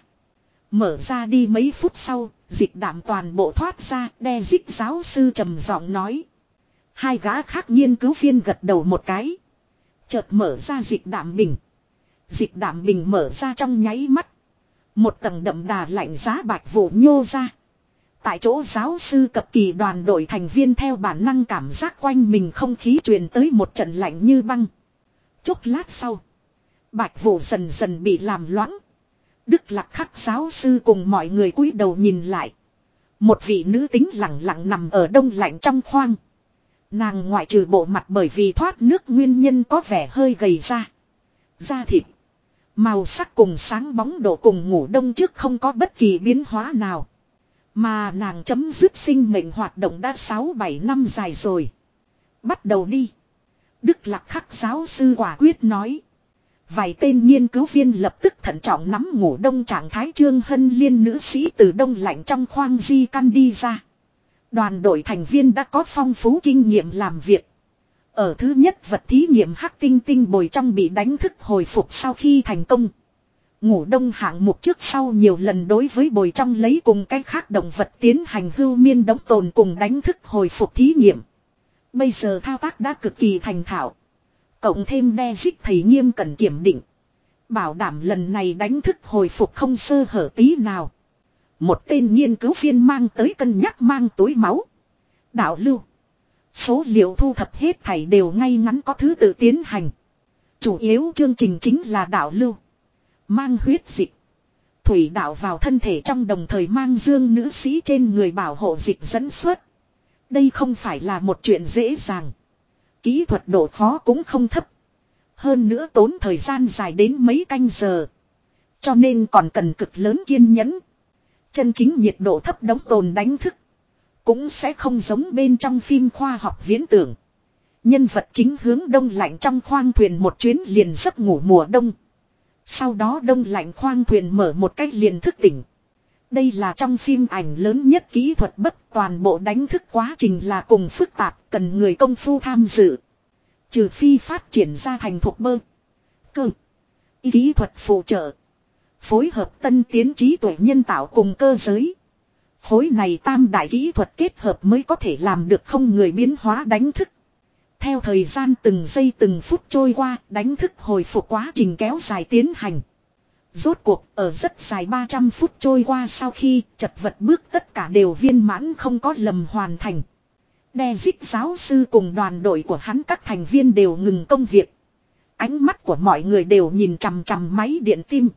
Mở ra đi mấy phút sau, dịch đảm toàn bộ thoát ra, đe dích giáo sư trầm giọng nói. Hai gã khác nghiên cứu viên gật đầu một cái. Chợt mở ra dịch đảm bình. Dịch đảm bình mở ra trong nháy mắt. Một tầng đậm đà lạnh giá bạch vụ nhô ra. Tại chỗ giáo sư cập kỳ đoàn đội thành viên theo bản năng cảm giác quanh mình không khí truyền tới một trận lạnh như băng. Chốc lát sau. Bạch vụ dần dần bị làm loãng. Đức lạc khắc giáo sư cùng mọi người cúi đầu nhìn lại. Một vị nữ tính lặng lặng nằm ở đông lạnh trong khoang. Nàng ngoại trừ bộ mặt bởi vì thoát nước nguyên nhân có vẻ hơi gầy ra. Da thịt. Màu sắc cùng sáng bóng độ cùng ngủ đông trước không có bất kỳ biến hóa nào. Mà nàng chấm dứt sinh mệnh hoạt động đã 6-7 năm dài rồi. Bắt đầu đi. Đức lạc khắc giáo sư quả quyết nói. Vài tên nghiên cứu viên lập tức thận trọng nắm ngủ đông trạng thái trương hân liên nữ sĩ từ đông lạnh trong khoang di căn đi ra. Đoàn đội thành viên đã có phong phú kinh nghiệm làm việc. Ở thứ nhất vật thí nghiệm hắc tinh tinh bồi trong bị đánh thức hồi phục sau khi thành công. Ngủ đông hạng mục trước sau nhiều lần đối với bồi trong lấy cùng cách khác động vật tiến hành hưu miên đóng tồn cùng đánh thức hồi phục thí nghiệm. Bây giờ thao tác đã cực kỳ thành thạo. Cộng thêm đe dích thầy nghiêm cần kiểm định. Bảo đảm lần này đánh thức hồi phục không sơ hở tí nào. Một tên nghiên cứu viên mang tới cân nhắc mang túi máu. Đạo lưu. Số liệu thu thập hết thảy đều ngay ngắn có thứ tự tiến hành. Chủ yếu chương trình chính là đạo lưu. Mang huyết dịch. Thủy đạo vào thân thể trong đồng thời mang dương nữ sĩ trên người bảo hộ dịch dẫn xuất. Đây không phải là một chuyện dễ dàng. Kỹ thuật độ khó cũng không thấp. Hơn nữa tốn thời gian dài đến mấy canh giờ. Cho nên còn cần cực lớn kiên nhẫn. Chân chính nhiệt độ thấp đóng tồn đánh thức. Cũng sẽ không giống bên trong phim khoa học viễn tưởng. Nhân vật chính hướng đông lạnh trong khoang thuyền một chuyến liền giấc ngủ mùa đông. Sau đó đông lạnh khoang thuyền mở một cách liền thức tỉnh. Đây là trong phim ảnh lớn nhất kỹ thuật bất toàn bộ đánh thức quá trình là cùng phức tạp, cần người công phu tham dự. Trừ phi phát triển ra thành thuộc bơ. Cơ. Kỹ thuật phụ trợ. Phối hợp tân tiến trí tuệ nhân tạo cùng cơ giới. Khối này tam đại kỹ thuật kết hợp mới có thể làm được không người biến hóa đánh thức. Theo thời gian từng giây từng phút trôi qua, đánh thức hồi phục quá trình kéo dài tiến hành. Rốt cuộc, ở rất dài 300 phút trôi qua sau khi chật vật bước tất cả đều viên mãn không có lầm hoàn thành. Đe dích giáo sư cùng đoàn đội của hắn các thành viên đều ngừng công việc. Ánh mắt của mọi người đều nhìn chằm chằm máy điện tim.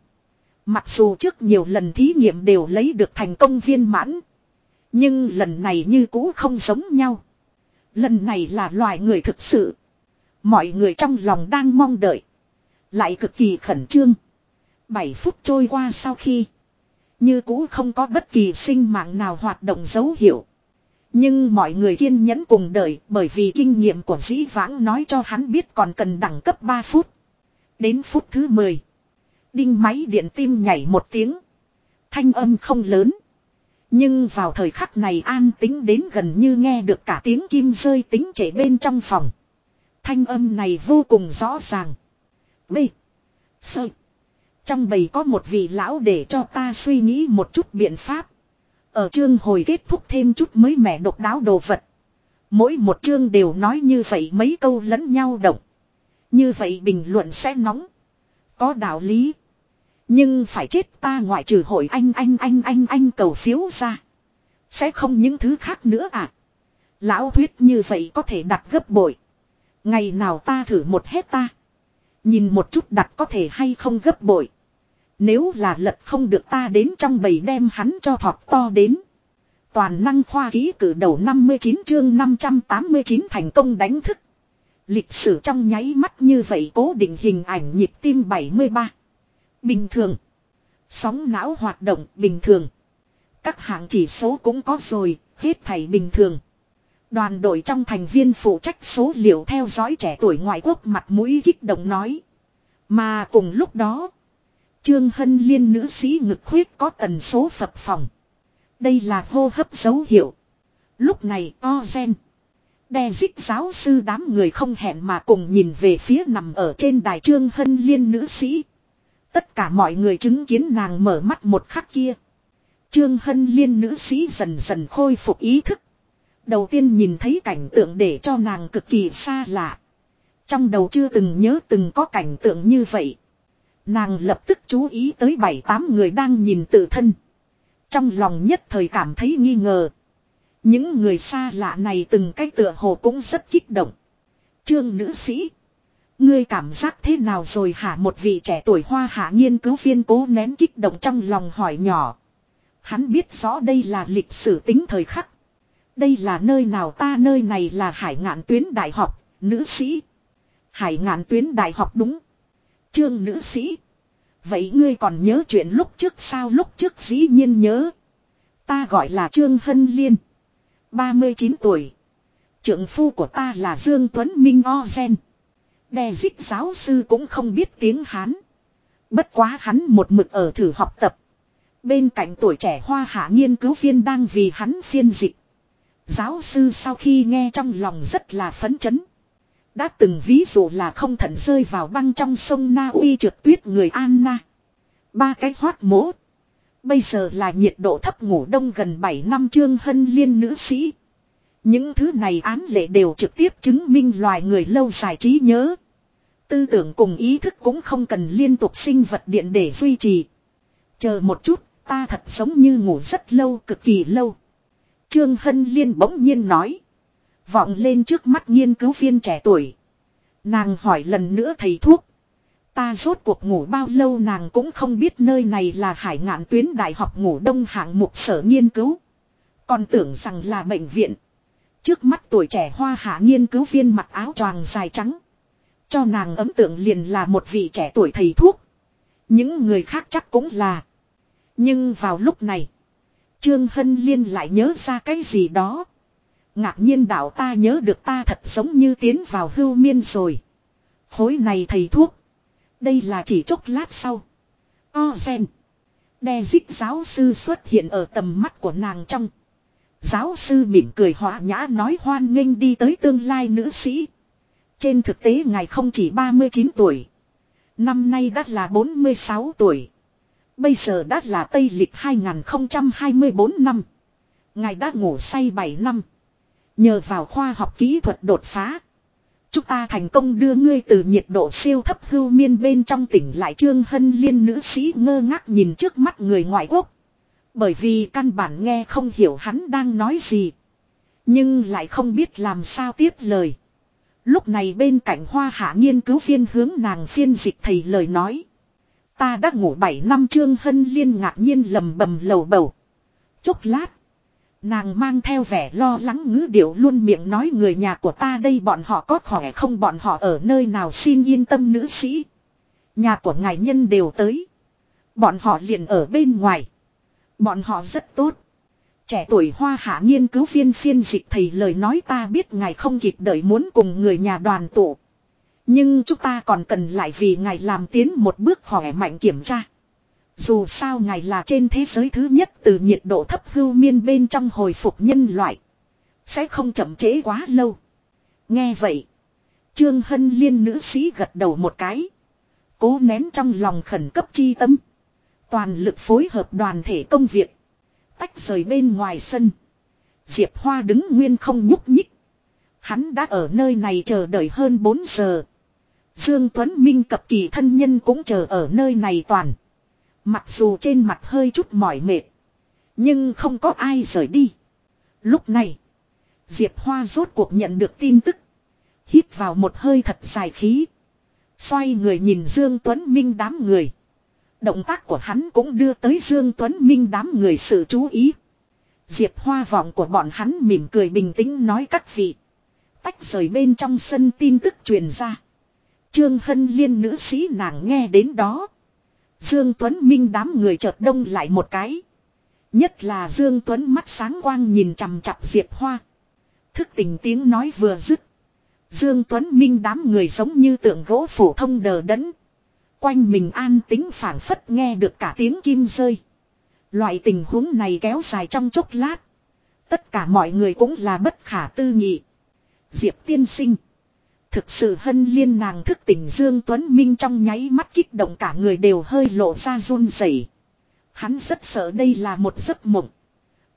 Mặc dù trước nhiều lần thí nghiệm đều lấy được thành công viên mãn. Nhưng lần này như cũ không giống nhau. Lần này là loài người thực sự. Mọi người trong lòng đang mong đợi. Lại cực kỳ khẩn trương. 7 phút trôi qua sau khi. Như cũ không có bất kỳ sinh mạng nào hoạt động dấu hiệu. Nhưng mọi người kiên nhẫn cùng đợi, bởi vì kinh nghiệm của dĩ vãng nói cho hắn biết còn cần đẳng cấp 3 phút. Đến phút thứ 10. Đinh máy điện tim nhảy một tiếng. Thanh âm không lớn. Nhưng vào thời khắc này an tính đến gần như nghe được cả tiếng kim rơi tính trễ bên trong phòng. Thanh âm này vô cùng rõ ràng. B. Sơ. Trong bầy có một vị lão để cho ta suy nghĩ một chút biện pháp. Ở chương hồi kết thúc thêm chút mới mẻ độc đáo đồ vật. Mỗi một chương đều nói như vậy mấy câu lẫn nhau động. Như vậy bình luận sẽ nóng. Có đạo lý. Nhưng phải chết ta ngoại trừ hội anh anh anh anh anh cầu phiếu ra. Sẽ không những thứ khác nữa à. Lão thuyết như vậy có thể đặt gấp bội. Ngày nào ta thử một hết ta. Nhìn một chút đặt có thể hay không gấp bội. Nếu là lật không được ta đến trong bầy đem hắn cho thọt to đến. Toàn năng khoa ký cử đầu 59 chương 589 thành công đánh thức. Lịch sử trong nháy mắt như vậy cố định hình ảnh nhịp tim 73. Bình thường. Sóng não hoạt động bình thường. Các hạng chỉ số cũng có rồi, hết thảy bình thường. Đoàn đội trong thành viên phụ trách số liệu theo dõi trẻ tuổi ngoại quốc mặt mũi kích động nói. Mà cùng lúc đó, Trương Hân Liên nữ sĩ ngực khuyết có tần số phập phòng. Đây là hô hấp dấu hiệu. Lúc này Ozen. Đe dích giáo sư đám người không hẹn mà cùng nhìn về phía nằm ở trên đài Trương Hân Liên nữ sĩ. Tất cả mọi người chứng kiến nàng mở mắt một khắc kia. Trương Hân Liên nữ sĩ dần dần khôi phục ý thức. Đầu tiên nhìn thấy cảnh tượng để cho nàng cực kỳ xa lạ. Trong đầu chưa từng nhớ từng có cảnh tượng như vậy. Nàng lập tức chú ý tới bảy tám người đang nhìn tự thân. Trong lòng nhất thời cảm thấy nghi ngờ. Những người xa lạ này từng cái tựa hồ cũng rất kích động. Trương nữ sĩ. Ngươi cảm giác thế nào rồi hả một vị trẻ tuổi hoa hạ nghiên cứu viên cố nén kích động trong lòng hỏi nhỏ. Hắn biết rõ đây là lịch sử tính thời khắc. Đây là nơi nào ta nơi này là hải ngạn tuyến đại học, nữ sĩ. Hải ngạn tuyến đại học đúng. Trương nữ sĩ. Vậy ngươi còn nhớ chuyện lúc trước sao lúc trước dĩ nhiên nhớ. Ta gọi là Trương Hân Liên. 39 tuổi. Trưởng phu của ta là Dương Tuấn Minh O Gen. Đè dích giáo sư cũng không biết tiếng Hán. Bất quá hắn một mực ở thử học tập. Bên cạnh tuổi trẻ hoa hạ nghiên cứu viên đang vì hắn phiên dịch. Giáo sư sau khi nghe trong lòng rất là phấn chấn. Đã từng ví dụ là không thận rơi vào băng trong sông Na Uy trượt tuyết người Anna. Ba cái hoát mố. Bây giờ là nhiệt độ thấp ngủ đông gần 7 năm trương hân liên nữ sĩ. Những thứ này án lệ đều trực tiếp chứng minh loài người lâu dài trí nhớ. Tư tưởng cùng ý thức cũng không cần liên tục sinh vật điện để duy trì. Chờ một chút, ta thật giống như ngủ rất lâu, cực kỳ lâu. Trương Hân Liên bỗng nhiên nói. Vọng lên trước mắt nghiên cứu viên trẻ tuổi. Nàng hỏi lần nữa thầy thuốc. Ta rốt cuộc ngủ bao lâu nàng cũng không biết nơi này là hải ngạn tuyến đại học ngủ đông hạng mục sở nghiên cứu. Còn tưởng rằng là bệnh viện. Trước mắt tuổi trẻ hoa hạ nghiên cứu viên mặc áo choàng dài trắng. Cho nàng ấn tượng liền là một vị trẻ tuổi thầy thuốc. Những người khác chắc cũng là. Nhưng vào lúc này. Trương Hân Liên lại nhớ ra cái gì đó. Ngạc nhiên đạo ta nhớ được ta thật giống như tiến vào hưu miên rồi. Khối này thầy thuốc. Đây là chỉ chốc lát sau. O sen. Đe dích giáo sư xuất hiện ở tầm mắt của nàng trong. Giáo sư mỉm cười hóa nhã nói hoan nghênh đi tới tương lai nữ sĩ. Trên thực tế ngài không chỉ 39 tuổi. Năm nay đã là 46 tuổi. Bây giờ đã là Tây lịch 2024 năm. Ngài đã ngủ say 7 năm. Nhờ vào khoa học kỹ thuật đột phá. Chúng ta thành công đưa ngươi từ nhiệt độ siêu thấp hưu miên bên trong tỉnh lại Trương Hân Liên nữ sĩ ngơ ngác nhìn trước mắt người ngoại quốc. Bởi vì căn bản nghe không hiểu hắn đang nói gì. Nhưng lại không biết làm sao tiếp lời. Lúc này bên cạnh hoa hạ nghiên cứu viên hướng nàng phiên dịch thầy lời nói. Ta đã ngủ 7 năm Trương Hân Liên ngạc nhiên lầm bầm lầu bầu. Chốc lát. Nàng mang theo vẻ lo lắng ngữ điệu luôn miệng nói người nhà của ta đây bọn họ có khỏe không, bọn họ ở nơi nào xin yên tâm nữ sĩ. Nhà của ngài nhân đều tới. Bọn họ liền ở bên ngoài. Bọn họ rất tốt. Trẻ tuổi hoa hạ nghiên cứu viên phiên dịch thầy lời nói ta biết ngài không kịp đợi muốn cùng người nhà đoàn tụ. Nhưng chúng ta còn cần lại vì ngài làm tiến một bước khỏe mạnh kiểm tra. Dù sao ngài là trên thế giới thứ nhất từ nhiệt độ thấp hưu miên bên trong hồi phục nhân loại. Sẽ không chậm trễ quá lâu. Nghe vậy. Trương Hân Liên nữ sĩ gật đầu một cái. Cố nén trong lòng khẩn cấp chi tâm. Toàn lực phối hợp đoàn thể công việc. Tách rời bên ngoài sân. Diệp Hoa đứng nguyên không nhúc nhích. Hắn đã ở nơi này chờ đợi hơn 4 giờ. Dương Tuấn Minh cập kỳ thân nhân cũng chờ ở nơi này toàn. Mặc dù trên mặt hơi chút mỏi mệt. Nhưng không có ai rời đi. Lúc này. Diệp Hoa rốt cuộc nhận được tin tức. Hít vào một hơi thật dài khí. Xoay người nhìn Dương Tuấn Minh đám người. Động tác của hắn cũng đưa tới Dương Tuấn Minh đám người sự chú ý. Diệp Hoa vọng của bọn hắn mỉm cười bình tĩnh nói các vị. Tách rời bên trong sân tin tức truyền ra. Trương Hân Liên nữ sĩ nàng nghe đến đó. Dương Tuấn Minh đám người chợt đông lại một cái. Nhất là Dương Tuấn mắt sáng quang nhìn chằm chặp Diệp Hoa. Thức tình tiếng nói vừa dứt. Dương Tuấn Minh đám người giống như tượng gỗ phổ thông đờ đẫn. Quanh mình an tính phảng phất nghe được cả tiếng kim rơi. Loại tình huống này kéo dài trong chốc lát. Tất cả mọi người cũng là bất khả tư nghị. Diệp tiên sinh. Thực sự hân liên nàng thức tỉnh Dương Tuấn Minh trong nháy mắt kích động cả người đều hơi lộ ra run rẩy. Hắn rất sợ đây là một giấc mộng.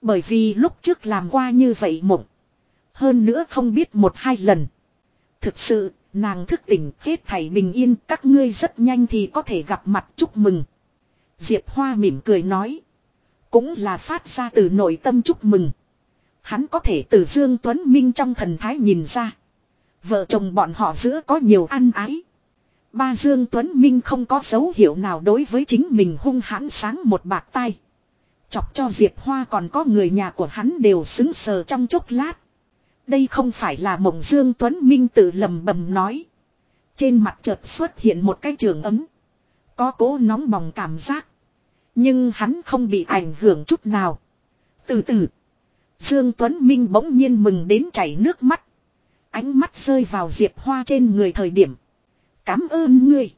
Bởi vì lúc trước làm qua như vậy mộng. Hơn nữa không biết một hai lần. Thực sự, nàng thức tỉnh, hết thảy bình yên, các ngươi rất nhanh thì có thể gặp mặt, chúc mừng. Diệp Hoa mỉm cười nói. Cũng là phát ra từ nội tâm chúc mừng. Hắn có thể từ Dương Tuấn Minh trong thần thái nhìn ra. Vợ chồng bọn họ giữa có nhiều ăn ái. Ba Dương Tuấn Minh không có dấu hiệu nào đối với chính mình hung hãn sáng một bạc tay. Chọc cho Diệp Hoa còn có người nhà của hắn đều xứng sờ trong chốc lát. Đây không phải là mộng Dương Tuấn Minh tự lầm bầm nói. Trên mặt chợt xuất hiện một cái trường ấm. Có cố nóng bỏng cảm giác. Nhưng hắn không bị ảnh hưởng chút nào. Từ từ. Dương Tuấn Minh bỗng nhiên mừng đến chảy nước mắt. Ánh mắt rơi vào Diệp Hoa trên người thời điểm. Cám ơn ngươi.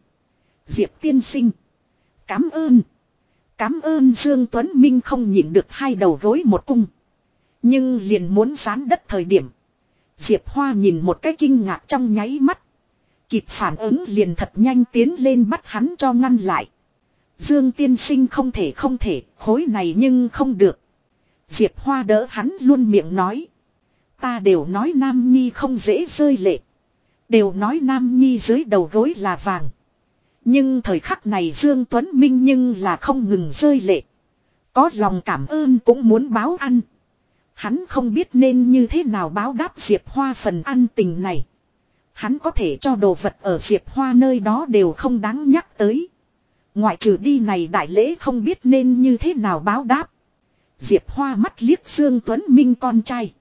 Diệp tiên sinh. Cám ơn. Cám ơn Dương Tuấn Minh không nhịn được hai đầu gối một cung. Nhưng liền muốn sán đất thời điểm. Diệp Hoa nhìn một cái kinh ngạc trong nháy mắt. Kịp phản ứng liền thật nhanh tiến lên bắt hắn cho ngăn lại. Dương tiên sinh không thể không thể, khối này nhưng không được. Diệp Hoa đỡ hắn luôn miệng nói. Ta đều nói Nam Nhi không dễ rơi lệ. Đều nói Nam Nhi dưới đầu gối là vàng. Nhưng thời khắc này Dương Tuấn Minh nhưng là không ngừng rơi lệ. Có lòng cảm ơn cũng muốn báo ăn. Hắn không biết nên như thế nào báo đáp Diệp Hoa phần ăn tình này. Hắn có thể cho đồ vật ở Diệp Hoa nơi đó đều không đáng nhắc tới. Ngoại trừ đi này đại lễ không biết nên như thế nào báo đáp. Diệp Hoa mắt liếc Dương Tuấn Minh con trai.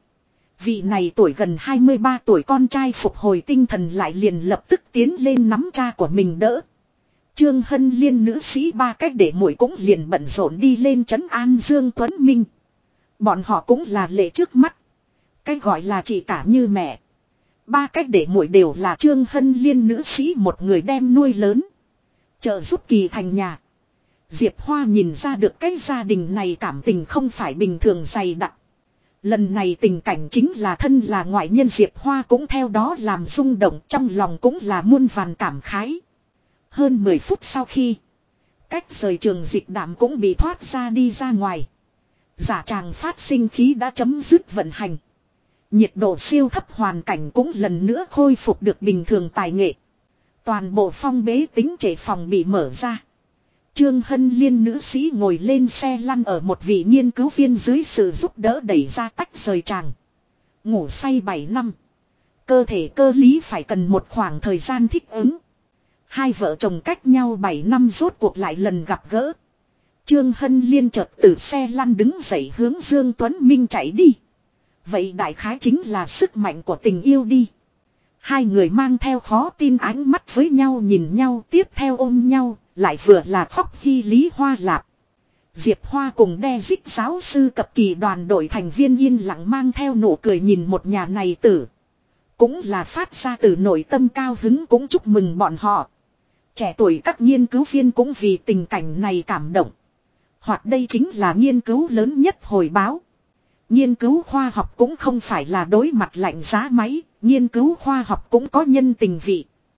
Vị này tuổi gần 23 tuổi con trai phục hồi tinh thần lại liền lập tức tiến lên nắm cha của mình đỡ. Trương Hân Liên nữ sĩ ba cách để mũi cũng liền bận rộn đi lên trấn an Dương Tuấn Minh. Bọn họ cũng là lệ trước mắt. Cái gọi là chị cả như mẹ. Ba cách để muội đều là Trương Hân Liên nữ sĩ một người đem nuôi lớn. Trợ giúp kỳ thành nhà. Diệp Hoa nhìn ra được cái gia đình này cảm tình không phải bình thường dày đặc. Lần này tình cảnh chính là thân là ngoại nhân Diệp Hoa cũng theo đó làm rung động trong lòng cũng là muôn vàn cảm khái. Hơn 10 phút sau khi, cách rời trường dịch đảm cũng bị thoát ra đi ra ngoài. Giả tràng phát sinh khí đã chấm dứt vận hành. Nhiệt độ siêu thấp hoàn cảnh cũng lần nữa khôi phục được bình thường tài nghệ. Toàn bộ phong bế tính trệ phòng bị mở ra. Trương Hân Liên nữ sĩ ngồi lên xe lăn ở một vị nghiên cứu viên dưới sự giúp đỡ đẩy ra tách rời tràng. Ngủ say 7 năm. Cơ thể cơ lý phải cần một khoảng thời gian thích ứng. Hai vợ chồng cách nhau 7 năm rốt cuộc lại lần gặp gỡ. Trương Hân Liên chợt từ xe lăn đứng dậy hướng Dương Tuấn Minh chạy đi. Vậy đại khái chính là sức mạnh của tình yêu đi. Hai người mang theo khó tin ánh mắt với nhau nhìn nhau tiếp theo ôm nhau, lại vừa là khóc khi Lý Hoa Lạp. Diệp Hoa cùng đe dích giáo sư cập kỳ đoàn đội thành viên yên lặng mang theo nụ cười nhìn một nhà này tử. Cũng là phát ra từ nội tâm cao hứng cũng chúc mừng bọn họ. Trẻ tuổi các nghiên cứu viên cũng vì tình cảnh này cảm động. Hoặc đây chính là nghiên cứu lớn nhất hồi báo. Nghiên cứu khoa học cũng không phải là đối mặt lạnh giá máy, nghiên cứu khoa học cũng có nhân tình vị.